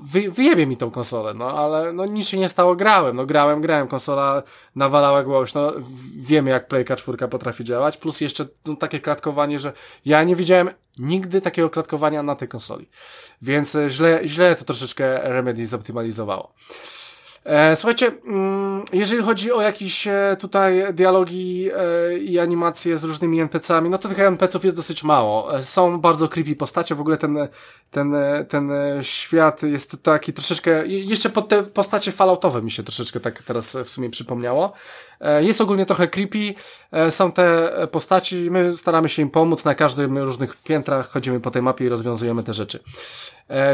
wy, wyjebie mi tą konsolę, no ale no nic się nie stało, grałem, no grałem, grałem, konsola nawalała głośno, wiemy jak Playka 4 potrafi działać, plus jeszcze no, takie klatkowanie, że ja nie widziałem nigdy takiego klatkowania na tej konsoli, więc źle, źle to troszeczkę Remedy zoptymalizowało. E, słuchajcie, mm, jeżeli chodzi o jakieś e, tutaj dialogi e, i animacje z różnymi NPC-ami, no to tych NPC-ów jest dosyć mało. Są bardzo creepy postacie, w ogóle ten, ten, ten świat jest taki troszeczkę, jeszcze pod te postacie falloutowe mi się troszeczkę tak teraz w sumie przypomniało. Jest ogólnie trochę creepy, są te postaci, my staramy się im pomóc na każdym różnych piętrach, chodzimy po tej mapie i rozwiązujemy te rzeczy.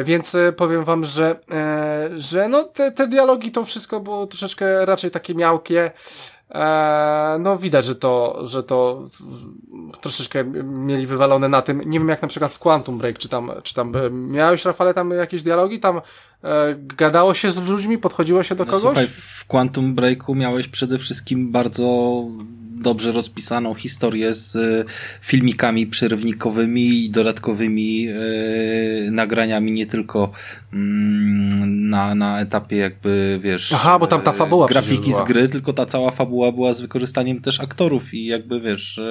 Więc powiem wam, że, że no te, te dialogi to wszystko było troszeczkę raczej takie miałkie. E, no widać, że to, że to troszeczkę mieli wywalone na tym. Nie wiem jak na przykład w Quantum Break, czy tam, czy tam miałeś Rafale tam jakieś dialogi? Tam E, gadało się z ludźmi, podchodziło się do kogoś? Słuchaj, w Quantum Breaku miałeś przede wszystkim bardzo dobrze rozpisaną historię z e, filmikami przerywnikowymi i dodatkowymi e, nagraniami, nie tylko mm, na, na etapie jakby, wiesz... Aha, bo tam ta fabuła Grafiki z gry, tylko ta cała fabuła była z wykorzystaniem też aktorów i jakby, wiesz...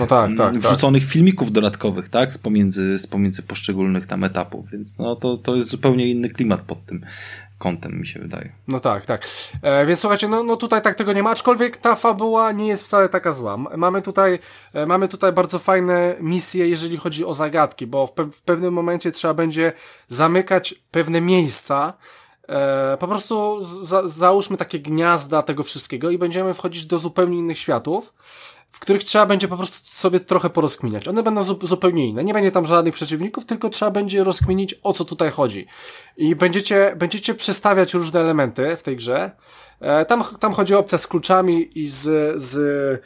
no tak, tak, tak, wrzuconych tak. filmików dodatkowych, tak? Z pomiędzy, z pomiędzy poszczególnych tam etapów, więc no to, to jest zupełnie inny klimat pod tym kątem, mi się wydaje. No tak, tak. E, więc słuchajcie, no, no tutaj tak tego nie ma, aczkolwiek ta fabuła nie jest wcale taka zła. Mamy tutaj, e, mamy tutaj bardzo fajne misje, jeżeli chodzi o zagadki, bo w, pe w pewnym momencie trzeba będzie zamykać pewne miejsca, e, po prostu za załóżmy takie gniazda tego wszystkiego i będziemy wchodzić do zupełnie innych światów w których trzeba będzie po prostu sobie trochę porozkminiać. One będą zu zupełnie inne. Nie będzie tam żadnych przeciwników, tylko trzeba będzie rozkminić, o co tutaj chodzi. I będziecie, będziecie przestawiać różne elementy w tej grze. E, tam, tam chodzi o opcja z kluczami i z, z e,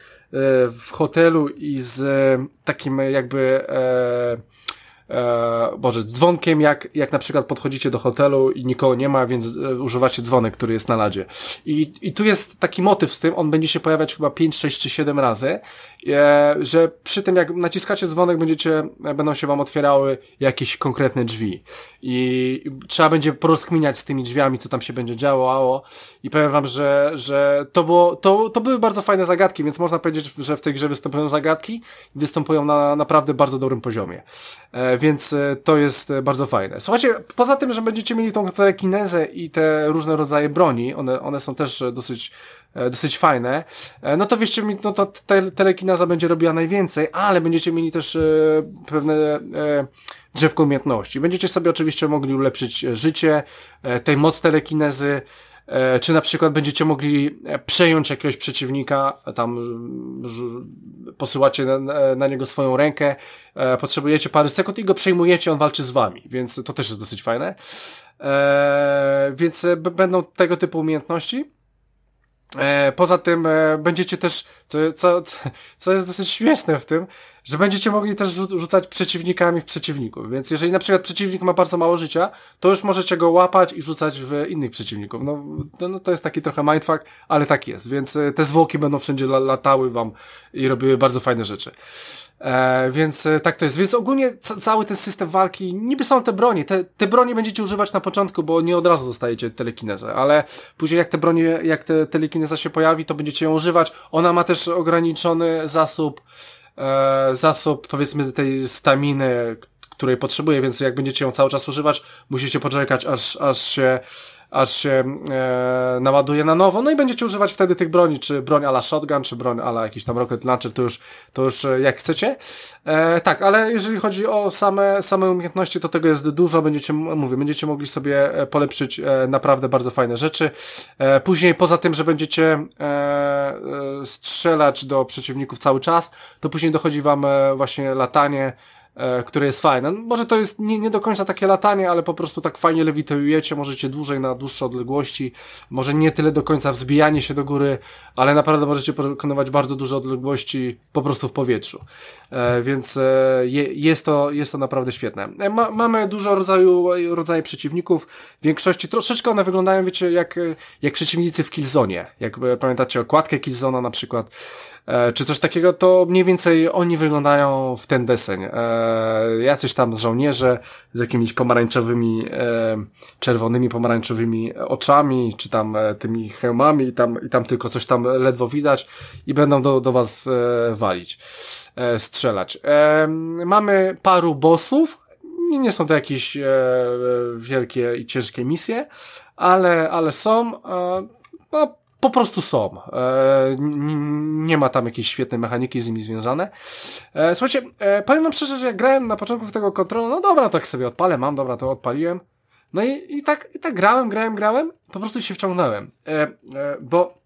w hotelu i z takim jakby e, e, Boże, dzwonkiem, jak, jak na przykład podchodzicie do hotelu i nikogo nie ma, więc e, używacie dzwonek, który jest na ladzie. I, I tu jest taki motyw z tym, on będzie się pojawiać chyba 5, 6 czy 7 razy, e, że przy tym jak naciskacie dzwonek, będziecie, e, będą się wam otwierały jakieś konkretne drzwi. I trzeba będzie porozkminiać z tymi drzwiami, co tam się będzie działo, i powiem wam, że, że to było, to, to były bardzo fajne zagadki, więc można powiedzieć, że w tej grze występują zagadki występują na naprawdę bardzo dobrym poziomie. E, więc e, to jest e, bardzo fajne. Słuchajcie, poza tym, że będziecie mieli tą telekinezę i te różne rodzaje broni, one, one są też e, dosyć, dosyć fajne, no to wieście mi, no to te, telekineza będzie robiła najwięcej, ale będziecie mieli też pewne drzewko umiejętności. Będziecie sobie oczywiście mogli ulepszyć życie, tej moc telekinezy, czy na przykład będziecie mogli e, przejąć jakiegoś przeciwnika, tam posyłacie na, na niego swoją rękę, e, potrzebujecie parę sekund i go przejmujecie, on walczy z wami, więc to też jest dosyć fajne. Więc będą tego typu umiejętności. E, poza tym e, będziecie też, co, co, jest dosyć śmieszne w tym, że będziecie mogli też rzucać przeciwnikami w przeciwników. Więc jeżeli na przykład przeciwnik ma bardzo mało życia, to już możecie go łapać i rzucać w innych przeciwników. No, no, no to jest taki trochę mindfuck, ale tak jest. Więc e, te zwłoki będą wszędzie latały wam i robiły bardzo fajne rzeczy. E, więc e, tak to jest. Więc ogólnie cały ten system walki, niby są te bronie. Te, te bronie będziecie używać na początku, bo nie od razu dostajecie telekinezę, ale później jak te bronie, jak te telekineza się pojawi, to będziecie ją używać. Ona ma też ograniczony zasób, e, zasób powiedzmy tej staminy, której potrzebuje, więc jak będziecie ją cały czas używać, musicie poczekać, aż, aż się aż się e, naładuje na nowo, no i będziecie używać wtedy tych broni, czy broń ala shotgun, czy broń ala jakiś tam rocket launcher, to już, to już e, jak chcecie. E, tak, ale jeżeli chodzi o same, same umiejętności, to tego jest dużo, będziecie, mówię, będziecie mogli sobie e, polepszyć e, naprawdę bardzo fajne rzeczy. E, później poza tym, że będziecie e, e, strzelać do przeciwników cały czas, to później dochodzi wam właśnie latanie, które jest fajne. Może to jest nie, nie do końca takie latanie, ale po prostu tak fajnie lewitujecie, możecie dłużej na dłuższe odległości, może nie tyle do końca wzbijanie się do góry, ale naprawdę możecie pokonywać bardzo duże odległości po prostu w powietrzu. E, więc e, je, jest, to, jest to naprawdę świetne. E, ma, mamy dużo rodzaju, rodzaju przeciwników, w większości troszeczkę one wyglądają, wiecie, jak, jak przeciwnicy w Killzone. Jak pamiętacie okładkę Killzona na przykład, E, czy coś takiego, to mniej więcej oni wyglądają w ten deseń. E, jacyś tam żołnierze z jakimiś pomarańczowymi, e, czerwonymi, pomarańczowymi oczami, czy tam e, tymi hełmami i tam, i tam tylko coś tam ledwo widać i będą do, do was e, walić, e, strzelać. E, mamy paru bossów, nie, nie są to jakieś e, wielkie i ciężkie misje, ale, ale są, e, no, po prostu są. E, nie ma tam jakiejś świetnej mechaniki z nimi związane. E, słuchajcie, e, powiem wam szczerze, że jak grałem na początku tego kontrola, no dobra, tak sobie odpalę, mam, dobra, to odpaliłem. No i, i tak, i tak grałem, grałem, grałem, po prostu się wciągnąłem. E, e, bo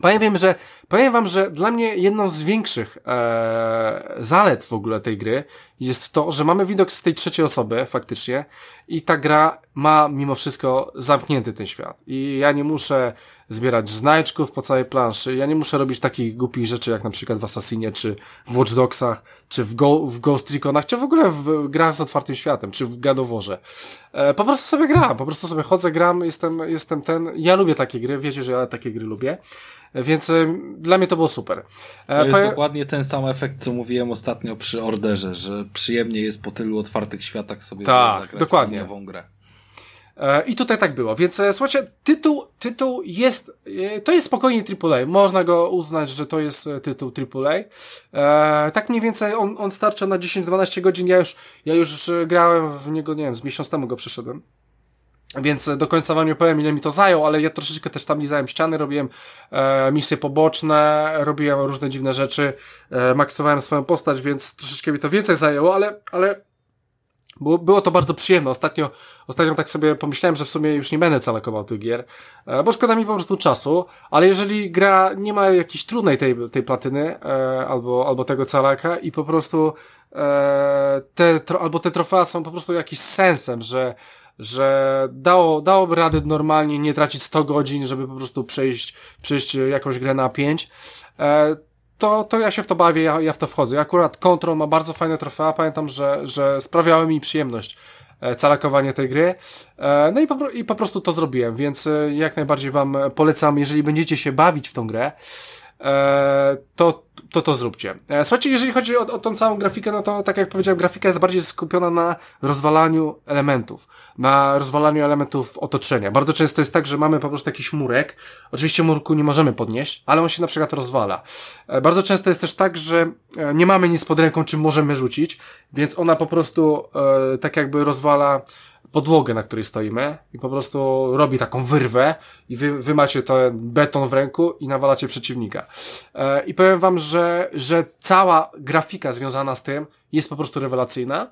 wam, że, powiem wam, że dla mnie jedną z większych e, zalet w ogóle tej gry jest to, że mamy widok z tej trzeciej osoby faktycznie i ta gra ma mimo wszystko zamknięty ten świat. I ja nie muszę zbierać znajdźków po całej planszy, ja nie muszę robić takich głupich rzeczy jak na przykład w Assassinie, czy w Watch Dogsach, czy w, Go, w Ghost Reconach, czy w ogóle w grach z otwartym światem, czy w Gadoworze. E, po prostu sobie gram, po prostu sobie chodzę, gram, jestem, jestem ten, ja lubię takie gry, wiecie, że ja takie gry lubię. Więc y, dla mnie to było super. E, to jest dokładnie ten sam efekt, co mówiłem ostatnio przy Orderze, że przyjemnie jest po tylu otwartych światach sobie tak, zagrać dokładnie. w grę. E, I tutaj tak było, więc e, słuchajcie, tytuł, tytuł jest, to jest spokojnie AAA, można go uznać, że to jest tytuł AAA. E, tak mniej więcej on, on starcza na 10-12 godzin, ja już, ja już grałem w niego, nie wiem, z miesiąc temu go przeszedłem. Więc do końca wam nie powiem, ile mi to zajął, ale ja troszeczkę też tam lizałem ściany, robiłem e, misje poboczne, robiłem różne dziwne rzeczy, e, maksowałem swoją postać, więc troszeczkę mi to więcej zajęło, ale, ale było, było to bardzo przyjemne. Ostatnio, ostatnio tak sobie pomyślałem, że w sumie już nie będę calakował tych gier, e, bo szkoda mi po prostu czasu, ale jeżeli gra nie ma jakiejś trudnej tej, tej platyny, e, albo, albo tego calaka i po prostu e, te, tro, albo te trofea są po prostu jakimś sensem, że że dało, dałoby radę normalnie nie tracić 100 godzin, żeby po prostu przejść, przejść jakąś grę na 5, e, to, to ja się w to bawię, ja, ja w to wchodzę. Akurat Control ma bardzo fajne trofea, pamiętam, że, że sprawiały mi przyjemność e, calakowanie tej gry. E, no i po, i po prostu to zrobiłem, więc jak najbardziej Wam polecam, jeżeli będziecie się bawić w tą grę, E, to, to to zróbcie. E, słuchajcie, jeżeli chodzi o, o tą całą grafikę, no to tak jak powiedziałem, grafika jest bardziej skupiona na rozwalaniu elementów, na rozwalaniu elementów otoczenia. Bardzo często jest tak, że mamy po prostu jakiś murek, oczywiście murku nie możemy podnieść, ale on się na przykład rozwala. E, bardzo często jest też tak, że nie mamy nic pod ręką, czym możemy rzucić, więc ona po prostu tak jakby rozwala podłogę, na której stoimy i po prostu robi taką wyrwę i wy, wy macie ten beton w ręku i nawalacie przeciwnika. E, I powiem wam, że, że cała grafika związana z tym jest po prostu rewelacyjna.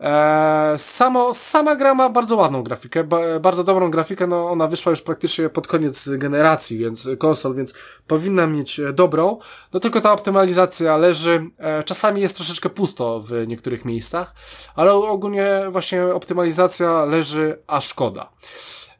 E, samo, sama gra ma bardzo ładną grafikę, ba, bardzo dobrą grafikę, no ona wyszła już praktycznie pod koniec generacji, więc konsol, więc powinna mieć e, dobrą, no tylko ta optymalizacja leży, e, czasami jest troszeczkę pusto w niektórych miejscach, ale ogólnie właśnie optymalizacja leży, a szkoda.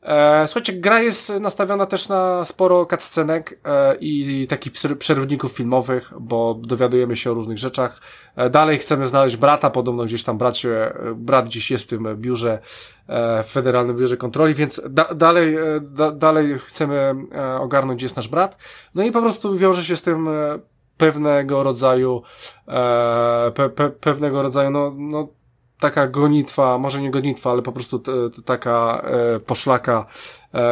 E, słuchajcie, gra jest nastawiona też na sporo cutscenek e, i takich przerwników filmowych, bo dowiadujemy się o różnych rzeczach. E, dalej chcemy znaleźć brata, podobno gdzieś tam bracie, brat gdzieś jest w tym biurze, w Federalnym Biurze Kontroli, więc da, dalej, da, dalej chcemy ogarnąć, gdzie jest nasz brat. No i po prostu wiąże się z tym pewnego rodzaju, pe, pe, pewnego rodzaju, no, no taka gonitwa, może nie gonitwa, ale po prostu taka e, poszlaka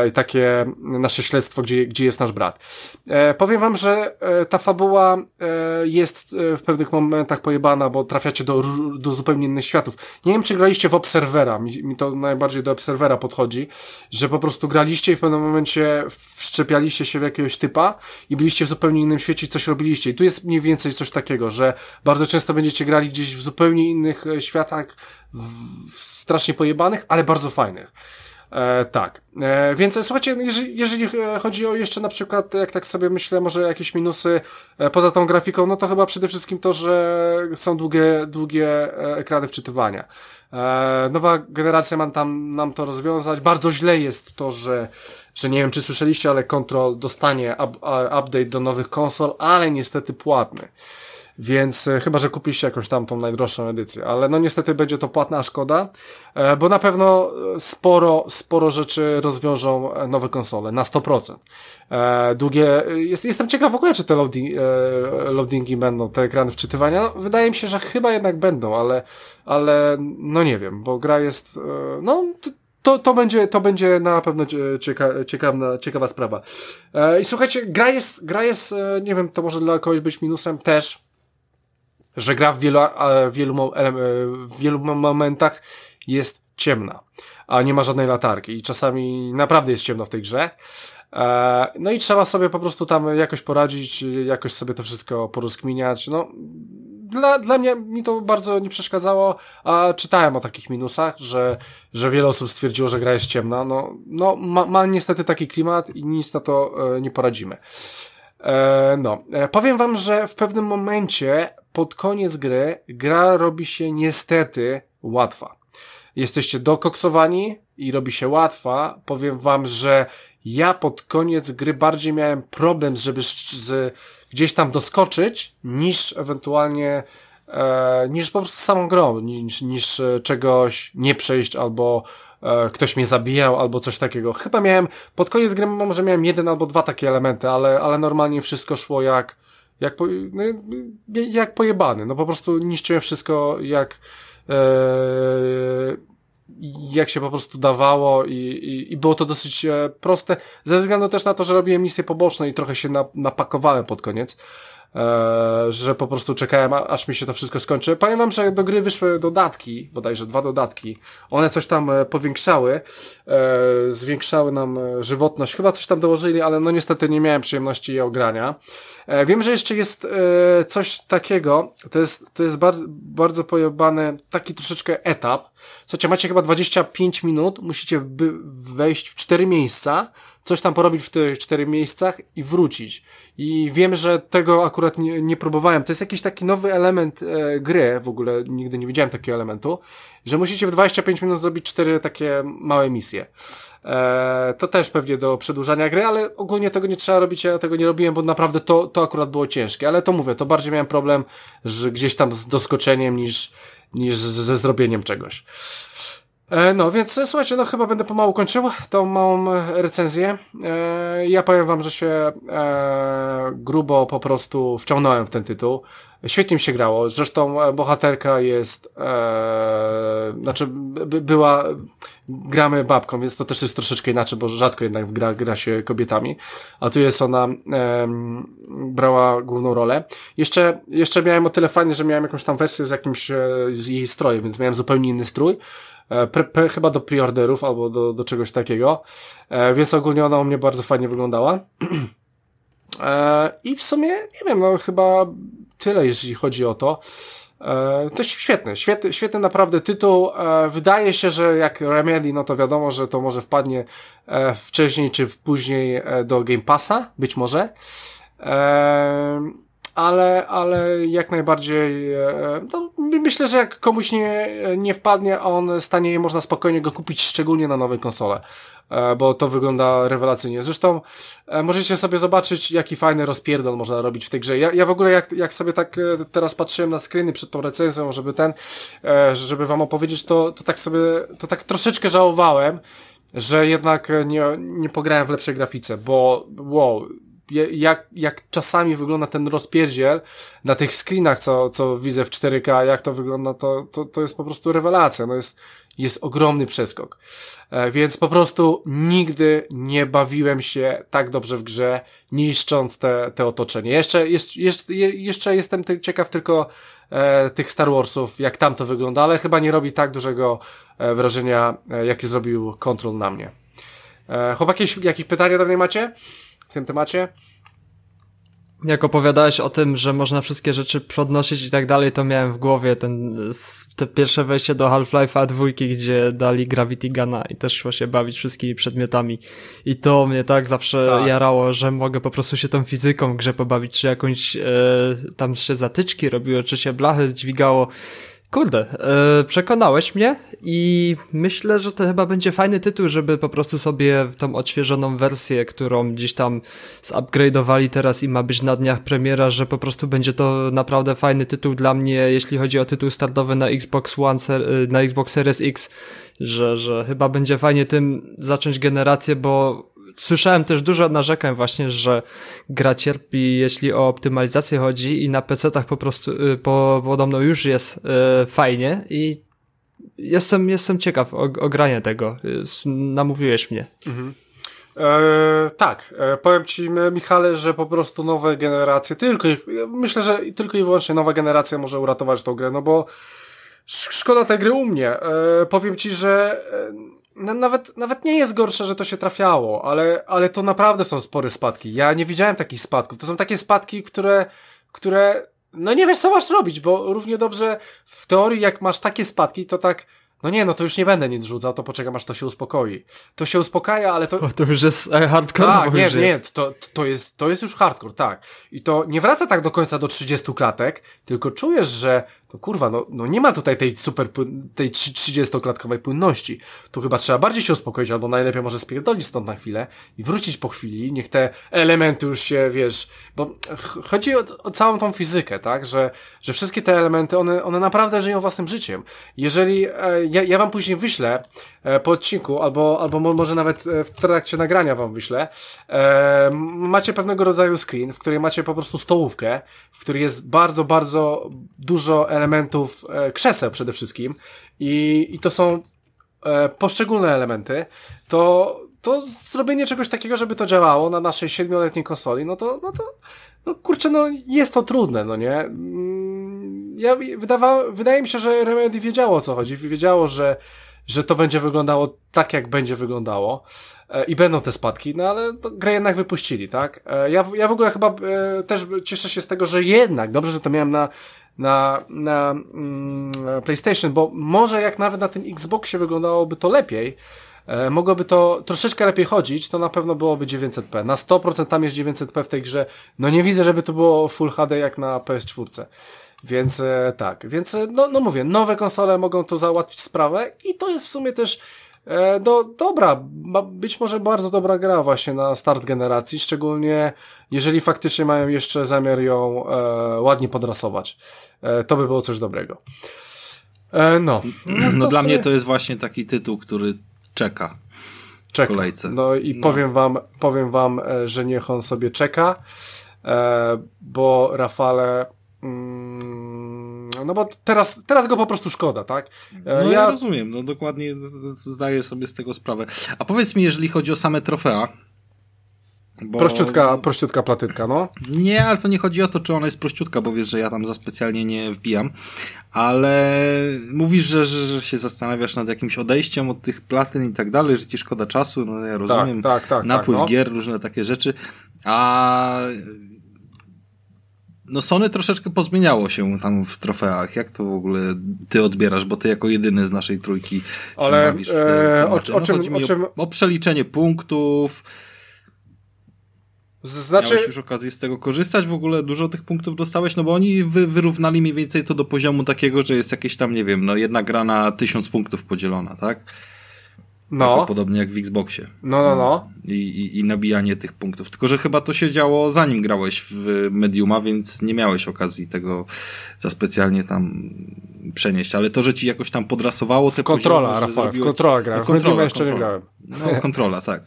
i takie nasze śledztwo, gdzie, gdzie jest nasz brat. E, powiem wam, że e, ta fabuła e, jest e, w pewnych momentach pojebana, bo trafiacie do, do zupełnie innych światów. Nie wiem, czy graliście w Obserwera, mi, mi to najbardziej do Obserwera podchodzi, że po prostu graliście i w pewnym momencie wszczepialiście się w jakiegoś typa i byliście w zupełnie innym świecie i coś robiliście. I tu jest mniej więcej coś takiego, że bardzo często będziecie grali gdzieś w zupełnie innych światach, w, strasznie pojebanych, ale bardzo fajnych. E, tak. E, więc słuchajcie, jeżeli, jeżeli chodzi o jeszcze na przykład, jak tak sobie myślę, może jakieś minusy e, poza tą grafiką, no to chyba przede wszystkim to, że są długie, długie e, ekrany wczytywania. E, nowa generacja ma tam nam to rozwiązać. Bardzo źle jest to, że, że nie wiem, czy słyszeliście, ale Control dostanie up, update do nowych konsol, ale niestety płatny. Więc e, chyba, że kupiliście jakąś tam tą najdroższą edycję, ale no niestety będzie to płatna, szkoda, e, bo na pewno e, sporo, sporo rzeczy rozwiążą nowe konsole, na 100%. Długie, jest, jestem ciekaw w ogóle, czy te loading, loadingi będą, te ekrany wczytywania, no, wydaje mi się, że chyba jednak będą, ale, ale no nie wiem, bo gra jest, no to, to, będzie, to będzie na pewno cieka, ciekawa, ciekawa sprawa. I słuchajcie, gra jest, gra jest, nie wiem, to może dla kogoś być minusem też, że gra w wielu, w wielu, w wielu momentach jest ciemna, a nie ma żadnej latarki i czasami naprawdę jest ciemno w tej grze. E, no i trzeba sobie po prostu tam jakoś poradzić, jakoś sobie to wszystko porozkminiać. No, dla, dla mnie mi to bardzo nie przeszkadzało, a czytałem o takich minusach, że, że wiele osób stwierdziło, że gra jest ciemna. No, no ma, ma niestety taki klimat i nic na to e, nie poradzimy. E, no, e, powiem wam, że w pewnym momencie pod koniec gry gra robi się niestety łatwa. jesteście dokoksowani i robi się łatwa, powiem wam, że ja pod koniec gry bardziej miałem problem, żeby z, gdzieś tam doskoczyć, niż ewentualnie e, niż po prostu samą grą, niż, niż e, czegoś nie przejść albo e, ktoś mnie zabijał albo coś takiego. Chyba miałem, pod koniec gry może miałem jeden albo dwa takie elementy, ale, ale normalnie wszystko szło jak jak, po, no, jak pojebany. No po prostu niszczyłem wszystko jak e, jak się po prostu dawało i, i, i było to dosyć e, proste, ze względu też na to, że robiłem misje poboczne i trochę się na, napakowałem pod koniec. E, że po prostu czekałem, aż mi się to wszystko skończy. Pamiętam, że do gry wyszły dodatki, bodajże dwa dodatki. One coś tam e, powiększały, e, zwiększały nam żywotność. Chyba coś tam dołożyli, ale no niestety nie miałem przyjemności je ogrania. Wiem, że jeszcze jest coś takiego, to jest, to jest bardzo, bardzo pojebany taki troszeczkę etap. Słuchajcie, macie chyba 25 minut, musicie wejść w cztery miejsca, coś tam porobić w tych czterech miejscach i wrócić. I wiem, że tego akurat nie, nie próbowałem. To jest jakiś taki nowy element e, gry, w ogóle nigdy nie widziałem takiego elementu, że musicie w 25 minut zrobić cztery takie małe misje. E, to też pewnie do przedłużania gry, ale ogólnie tego nie trzeba robić, ja tego nie robiłem, bo naprawdę to, to akurat było ciężkie. Ale to mówię, to bardziej miałem problem, że gdzieś tam z doskoczeniem niż, niż ze zrobieniem czegoś. E, no, więc e, słuchajcie, no chyba będę pomału kończył tą małą e, recenzję. Ja powiem wam, że się grubo po prostu wciągnąłem w ten tytuł. Świetnie mi się grało. Zresztą bohaterka jest, znaczy by, była, gramy babką, więc to też jest troszeczkę inaczej, bo rzadko jednak gra, gra się kobietami. A tu jest ona, e, brała główną rolę. Jeszcze, jeszcze miałem o tyle fajnie, że miałem jakąś tam wersję z jakimś, z jej strojem, więc miałem zupełnie inny strój. E, pre, pre, chyba do preorderów albo do, do czegoś takiego, e, więc ogólnie ona u mnie bardzo fajnie wyglądała. E, I w sumie, nie wiem, no chyba tyle, jeżeli chodzi o to. To jest świetny, świetny, świetny naprawdę tytuł. Wydaje się, że jak Remedy, no to wiadomo, że to może wpadnie wcześniej czy później do Game Passa, być może ale, ale jak najbardziej e, no, myślę, że jak komuś nie, nie wpadnie, on stanie można spokojnie go kupić, szczególnie na nowe konsole, e, bo to wygląda rewelacyjnie. Zresztą e, możecie sobie zobaczyć, jaki fajny rozpierdol można robić w tej grze. Ja, ja w ogóle jak, jak sobie tak teraz patrzyłem na screeny przed tą recenzją, żeby ten, żeby wam opowiedzieć, to, to tak sobie, to tak troszeczkę żałowałem, że jednak nie, nie pograłem w lepszej grafice, bo wow, jak, jak czasami wygląda ten rozpierdziel na tych screenach, co, co widzę w 4K, jak to wygląda, to, to, to jest po prostu rewelacja. No jest, jest ogromny przeskok. E, więc po prostu nigdy nie bawiłem się tak dobrze w grze, niszcząc te, te otoczenie. Jeszcze, jeszcze, jeszcze, jeszcze jestem ciekaw tylko e, tych Star Warsów, jak tam to wygląda, ale chyba nie robi tak dużego e, wrażenia, e, jakie zrobił Control na mnie. E, chłopaki, jakieś pytania do mnie macie? W tym temacie. Jak opowiadałeś o tym, że można wszystkie rzeczy podnosić i tak dalej, to miałem w głowie ten, te pierwsze wejście do Half-Life'a dwójki, gdzie dali Gravity Guna i też szło się bawić wszystkimi przedmiotami. I to mnie tak zawsze tak. jarało, że mogę po prostu się tą fizyką grze pobawić, czy jakąś e, tam się zatyczki robiło, czy się blachy dźwigało. Kurde, yy, przekonałeś mnie i myślę, że to chyba będzie fajny tytuł, żeby po prostu sobie tą odświeżoną wersję, którą gdzieś tam zupgrade'owali teraz i ma być na dniach premiera, że po prostu będzie to naprawdę fajny tytuł dla mnie, jeśli chodzi o tytuł startowy na Xbox One, na Xbox Series X, że, że chyba będzie fajnie tym zacząć generację, bo słyszałem też dużo narzekań właśnie, że gra cierpi, jeśli o optymalizację chodzi i na PC-tach po prostu y, po, podobno już jest y, fajnie i jestem, jestem ciekaw o, o granie tego. Namówiłeś mnie. Mhm. E, tak, e, powiem Ci Michale, że po prostu nowe generacje, tylko myślę, że tylko i wyłącznie nowa generacja może uratować tą grę, no bo szkoda tej gry u mnie. E, powiem Ci, że e, nawet, nawet nie jest gorsze, że to się trafiało, ale, ale to naprawdę są spore spadki. Ja nie widziałem takich spadków. To są takie spadki, które, które, no nie wiesz co masz robić, bo równie dobrze w teorii jak masz takie spadki, to tak, no nie, no to już nie będę nic rzucał, to poczekam aż to się uspokoi. To się uspokaja, ale to... O, to już jest e, hardcore. Tak, nie, nie, to, to, jest, to jest już hardcore, tak. I to nie wraca tak do końca do 30 klatek, tylko czujesz, że to kurwa, no, no nie ma tutaj tej super, tej 30-klatkowej płynności. Tu chyba trzeba bardziej się uspokoić, albo najlepiej może spierdolić stąd na chwilę i wrócić po chwili, niech te elementy już się, wiesz, bo chodzi o, o całą tą fizykę, tak, że, że wszystkie te elementy, one, one naprawdę żyją własnym życiem. Jeżeli, e, ja, ja wam później wyślę e, po odcinku, albo, albo może nawet e, w trakcie nagrania wam wyślę, e, macie pewnego rodzaju screen, w której macie po prostu stołówkę, w której jest bardzo, bardzo dużo elementów e, krzeseł przede wszystkim. I, i to są e, poszczególne elementy, to, to zrobienie czegoś takiego, żeby to działało na naszej siedmioletniej konsoli, no to, no to, no kurczę, no jest to trudne, no nie? Mm, ja, wydawa, wydaje mi się, że Remedy wiedziało o co chodzi, wiedziało, że, że to będzie wyglądało tak, jak będzie wyglądało e, i będą te spadki, no ale grę jednak wypuścili, tak? E, ja, ja w ogóle chyba e, też cieszę się z tego, że jednak, dobrze, że to miałem na, na, na mm, PlayStation, bo może jak nawet na tym Xboxie wyglądałoby to lepiej, e, mogłoby to troszeczkę lepiej chodzić, to na pewno byłoby 900p. Na 100% tam jest 900p w tej grze. No nie widzę, żeby to było Full HD jak na PS4. Więc e, tak, więc e, no, no mówię, nowe konsole mogą tu załatwić sprawę i to jest w sumie też do, dobra, być może bardzo dobra gra właśnie na start generacji, szczególnie jeżeli faktycznie mają jeszcze zamiar ją e, ładnie podrasować. E, to by było coś dobrego. E, no. No, no dla mnie to jest właśnie taki tytuł, który czeka. Czeka. Kolejce. No i no. powiem wam, powiem wam, że niech on sobie czeka, bo Rafale no bo teraz, teraz go po prostu szkoda, tak? E, no ja... ja rozumiem, no dokładnie zdaję sobie z tego sprawę. A powiedz mi, jeżeli chodzi o same trofea, bo... Prościutka, prościutka platytka, no. Nie, ale to nie chodzi o to, czy ona jest prościutka, bo wiesz, że ja tam za specjalnie nie wbijam, ale mówisz, że, że, że się zastanawiasz nad jakimś odejściem od tych platyn i tak dalej, że ci szkoda czasu, no ja rozumiem, tak, tak, tak, napływ tak, no. gier, różne takie rzeczy, a no Sony troszeczkę pozmieniało się tam w trofeach. Jak to w ogóle ty odbierasz, bo ty jako jedyny z naszej trójki Ale, się te e, o, o, no, czym, o, czym... O, o przeliczenie punktów, znaczy... Miałeś już okazję z tego korzystać? W ogóle dużo tych punktów dostałeś? No bo oni wy, wyrównali mniej więcej to do poziomu takiego, że jest jakieś tam, nie wiem, no jedna gra na tysiąc punktów podzielona, tak? No. podobnie jak w Xboxie. No, no, no. I, i, I nabijanie tych punktów. Tylko, że chyba to się działo zanim grałeś w Mediuma, więc nie miałeś okazji tego za specjalnie tam przenieść. Ale to, że ci jakoś tam podrasowało te kontrola, poziomy, Rafał, zrobiłeś... w kontrola grałem. No, kontrola, jeszcze kontrola. nie grałem. No, kontrola, tak.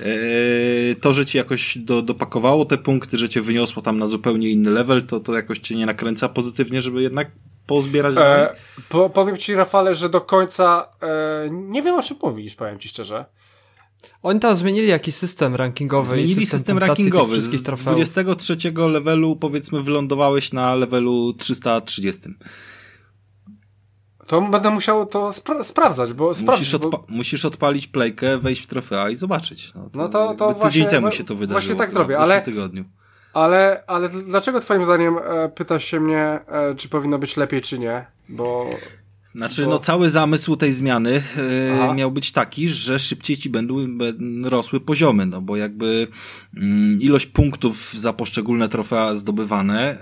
Eee, to, że ci jakoś do, dopakowało te punkty, że cię wyniosło tam na zupełnie inny level, to, to jakoś cię nie nakręca pozytywnie, żeby jednak pozbierać e, po, Powiem ci, Rafale, że do końca e, nie wiem o czym mówisz, powiem ci szczerze. Oni tam zmienili jakiś system rankingowy. Zmienili system, system rankingowy. Z 23 levelu powiedzmy wylądowałeś na levelu 330. To będę musiał to spra sprawdzać, bo musisz, odpa bo... musisz odpalić playkę, wejść w trofea i zobaczyć. No to, no to, to właśnie, tydzień temu się to wydarzyło. Właśnie tak zrobię, ale, tygodniu. Ale, ale dlaczego twoim zdaniem e, pytasz się mnie, e, czy powinno być lepiej, czy nie? Bo znaczy, bo... no cały zamysł tej zmiany e, miał być taki, że szybciej ci będą rosły poziomy, no bo jakby mm, ilość punktów za poszczególne trofea zdobywane e,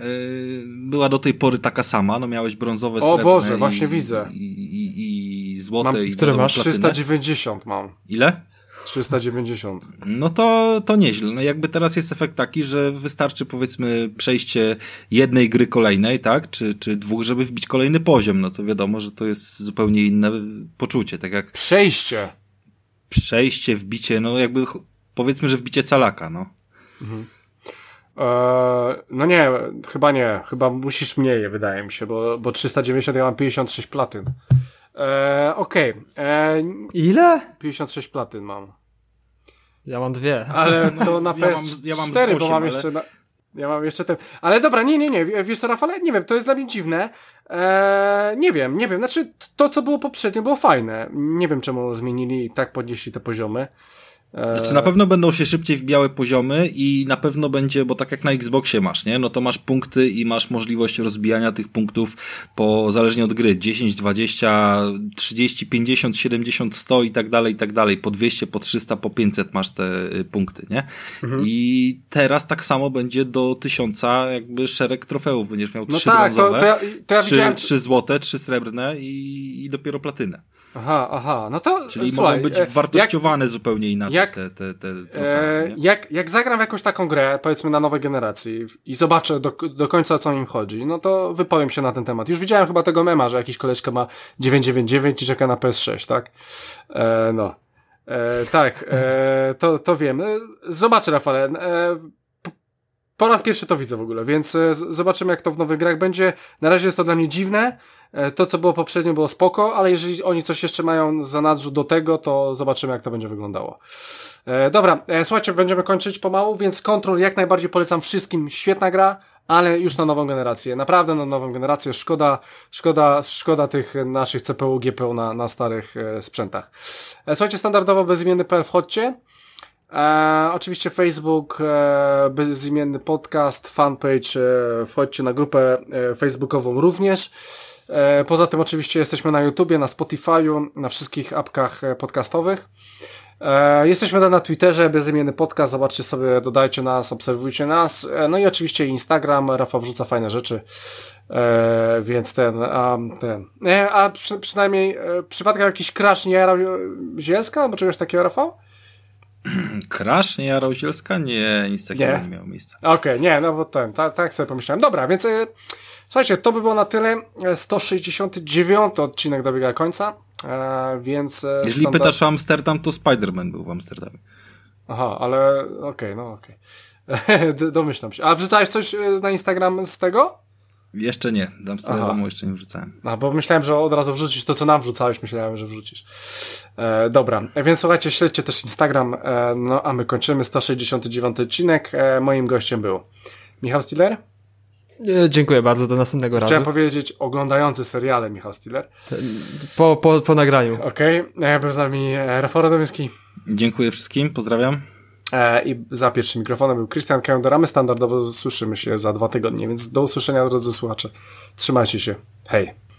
była do tej pory taka sama, no miałeś brązowe, O Boże, i, właśnie widzę. I, i, i złote mam, i Które masz? 390 mam. Ile? 390. No to, to nieźle. No jakby teraz jest efekt taki, że wystarczy powiedzmy przejście jednej gry kolejnej, tak? Czy, czy dwóch, żeby wbić kolejny poziom. No to wiadomo, że to jest zupełnie inne poczucie. Tak jak. Przejście. Przejście, wbicie, no jakby powiedzmy, że wbicie calaka, no. Mhm. Eee, no nie, chyba nie. Chyba musisz mniej, wydaje mi się, bo, bo 390 ja mam 56 platyn. Eee, Okej. Okay. Eee, Ile? 56 platyn mam. Ja mam dwie. Ale to na PS4, ja mam, ja mam 8, bo mam ale... jeszcze... Na... Ja mam jeszcze ten. Ale dobra, nie, nie, nie. Wiesz co, Rafale? Nie wiem, to jest dla mnie dziwne. Eee, nie wiem, nie wiem. Znaczy, to co było poprzednio było fajne. Nie wiem, czemu zmienili i tak podnieśli te poziomy. Znaczy na pewno będą się szybciej wbijały poziomy i na pewno będzie, bo tak jak na Xboxie masz, nie? No to masz punkty i masz możliwość rozbijania tych punktów po, zależnie od gry, 10, 20, 30, 50, 70, 100 i tak dalej, i tak dalej. Po 200, po 300, po 500 masz te y, punkty, nie? Mhm. I teraz tak samo będzie do 1000 jakby szereg trofeów. Będziesz miał no 3 tak, brązowe, to, to ja, to ja 3, widziałem... 3 złote, 3 srebrne i, i dopiero platynę. Aha, aha, no to Czyli słuchaj, mogą być e, wartościowane jak, zupełnie inaczej jak, te, te, te e, jak, jak zagram w jakąś taką grę, powiedzmy na nowej generacji i zobaczę do, do końca o co im chodzi, no to wypowiem się na ten temat. Już widziałem chyba tego mema, że jakiś koleżka ma 999 i czeka na PS6, tak? E, no. E, tak, e, to, to wiem. E, zobaczę, Rafale. Po raz pierwszy to widzę w ogóle, więc zobaczymy jak to w nowych grach będzie. Na razie jest to dla mnie dziwne. E, to, co było poprzednio, było spoko, ale jeżeli oni coś jeszcze mają za nadrzut do tego, to zobaczymy, jak to będzie wyglądało. E, dobra, e, słuchajcie, będziemy kończyć pomału, więc Control jak najbardziej polecam wszystkim. Świetna gra, ale już na nową generację. Naprawdę na nową generację. Szkoda, szkoda, szkoda tych naszych CPU, GPU na, na starych sprzętach. Słuchajcie, standardowo bezimienny.pl wchodźcie. E, oczywiście Facebook, e, bezimienny podcast, fanpage, e, wchodźcie na grupę e, facebookową również. E, poza tym oczywiście jesteśmy na YouTubie, na Spotify'u, na wszystkich apkach e, podcastowych. E, jesteśmy na Twitterze, bezimienny podcast, zobaczcie sobie, dodajcie nas, obserwujcie nas. No i oczywiście Instagram, Rafał wrzuca fajne rzeczy, więc ten, a, ten. A przy, przynajmniej przypadkiem jakiś crash nie jarał Zielska albo czegoś takiego, Rafał? Crash nie jarał Zielska? Nie, nic takiego nie, nie miało miejsca. Okej, okay, nie, no bo ten, tak, tak sobie pomyślałem. Dobra, więc Słuchajcie, to by było na tyle. 169 odcinek dobiega końca, e, więc... E, Jeżeli standard... pytasz o Amsterdam, to Spider-Man był w Amsterdamie. Aha, ale okej, okay, no okej. Okay. Domyślam się. A wrzucałeś coś e, na Instagram z tego? Jeszcze nie, z Amsterdamu jeszcze nie wrzucałem. A, bo myślałem, że od razu wrzucisz to, co nam wrzucałeś, myślałem, że wrzucisz. E, dobra, więc słuchajcie, śledźcie też Instagram, e, no a my kończymy 169 odcinek. E, moim gościem był Michał Stiller. E, dziękuję bardzo, do następnego Chciałem razu. Chciałem powiedzieć oglądający seriale Michał Stiller. Po, po, po nagraniu. Okej, okay. był z nami e, Rafał Radomyski. Dziękuję wszystkim, pozdrawiam. E, I za pierwszym mikrofonem był Christian Kędor, a my standardowo słyszymy się za dwa tygodnie, więc do usłyszenia drodzy słuchacze. Trzymajcie się. Hej.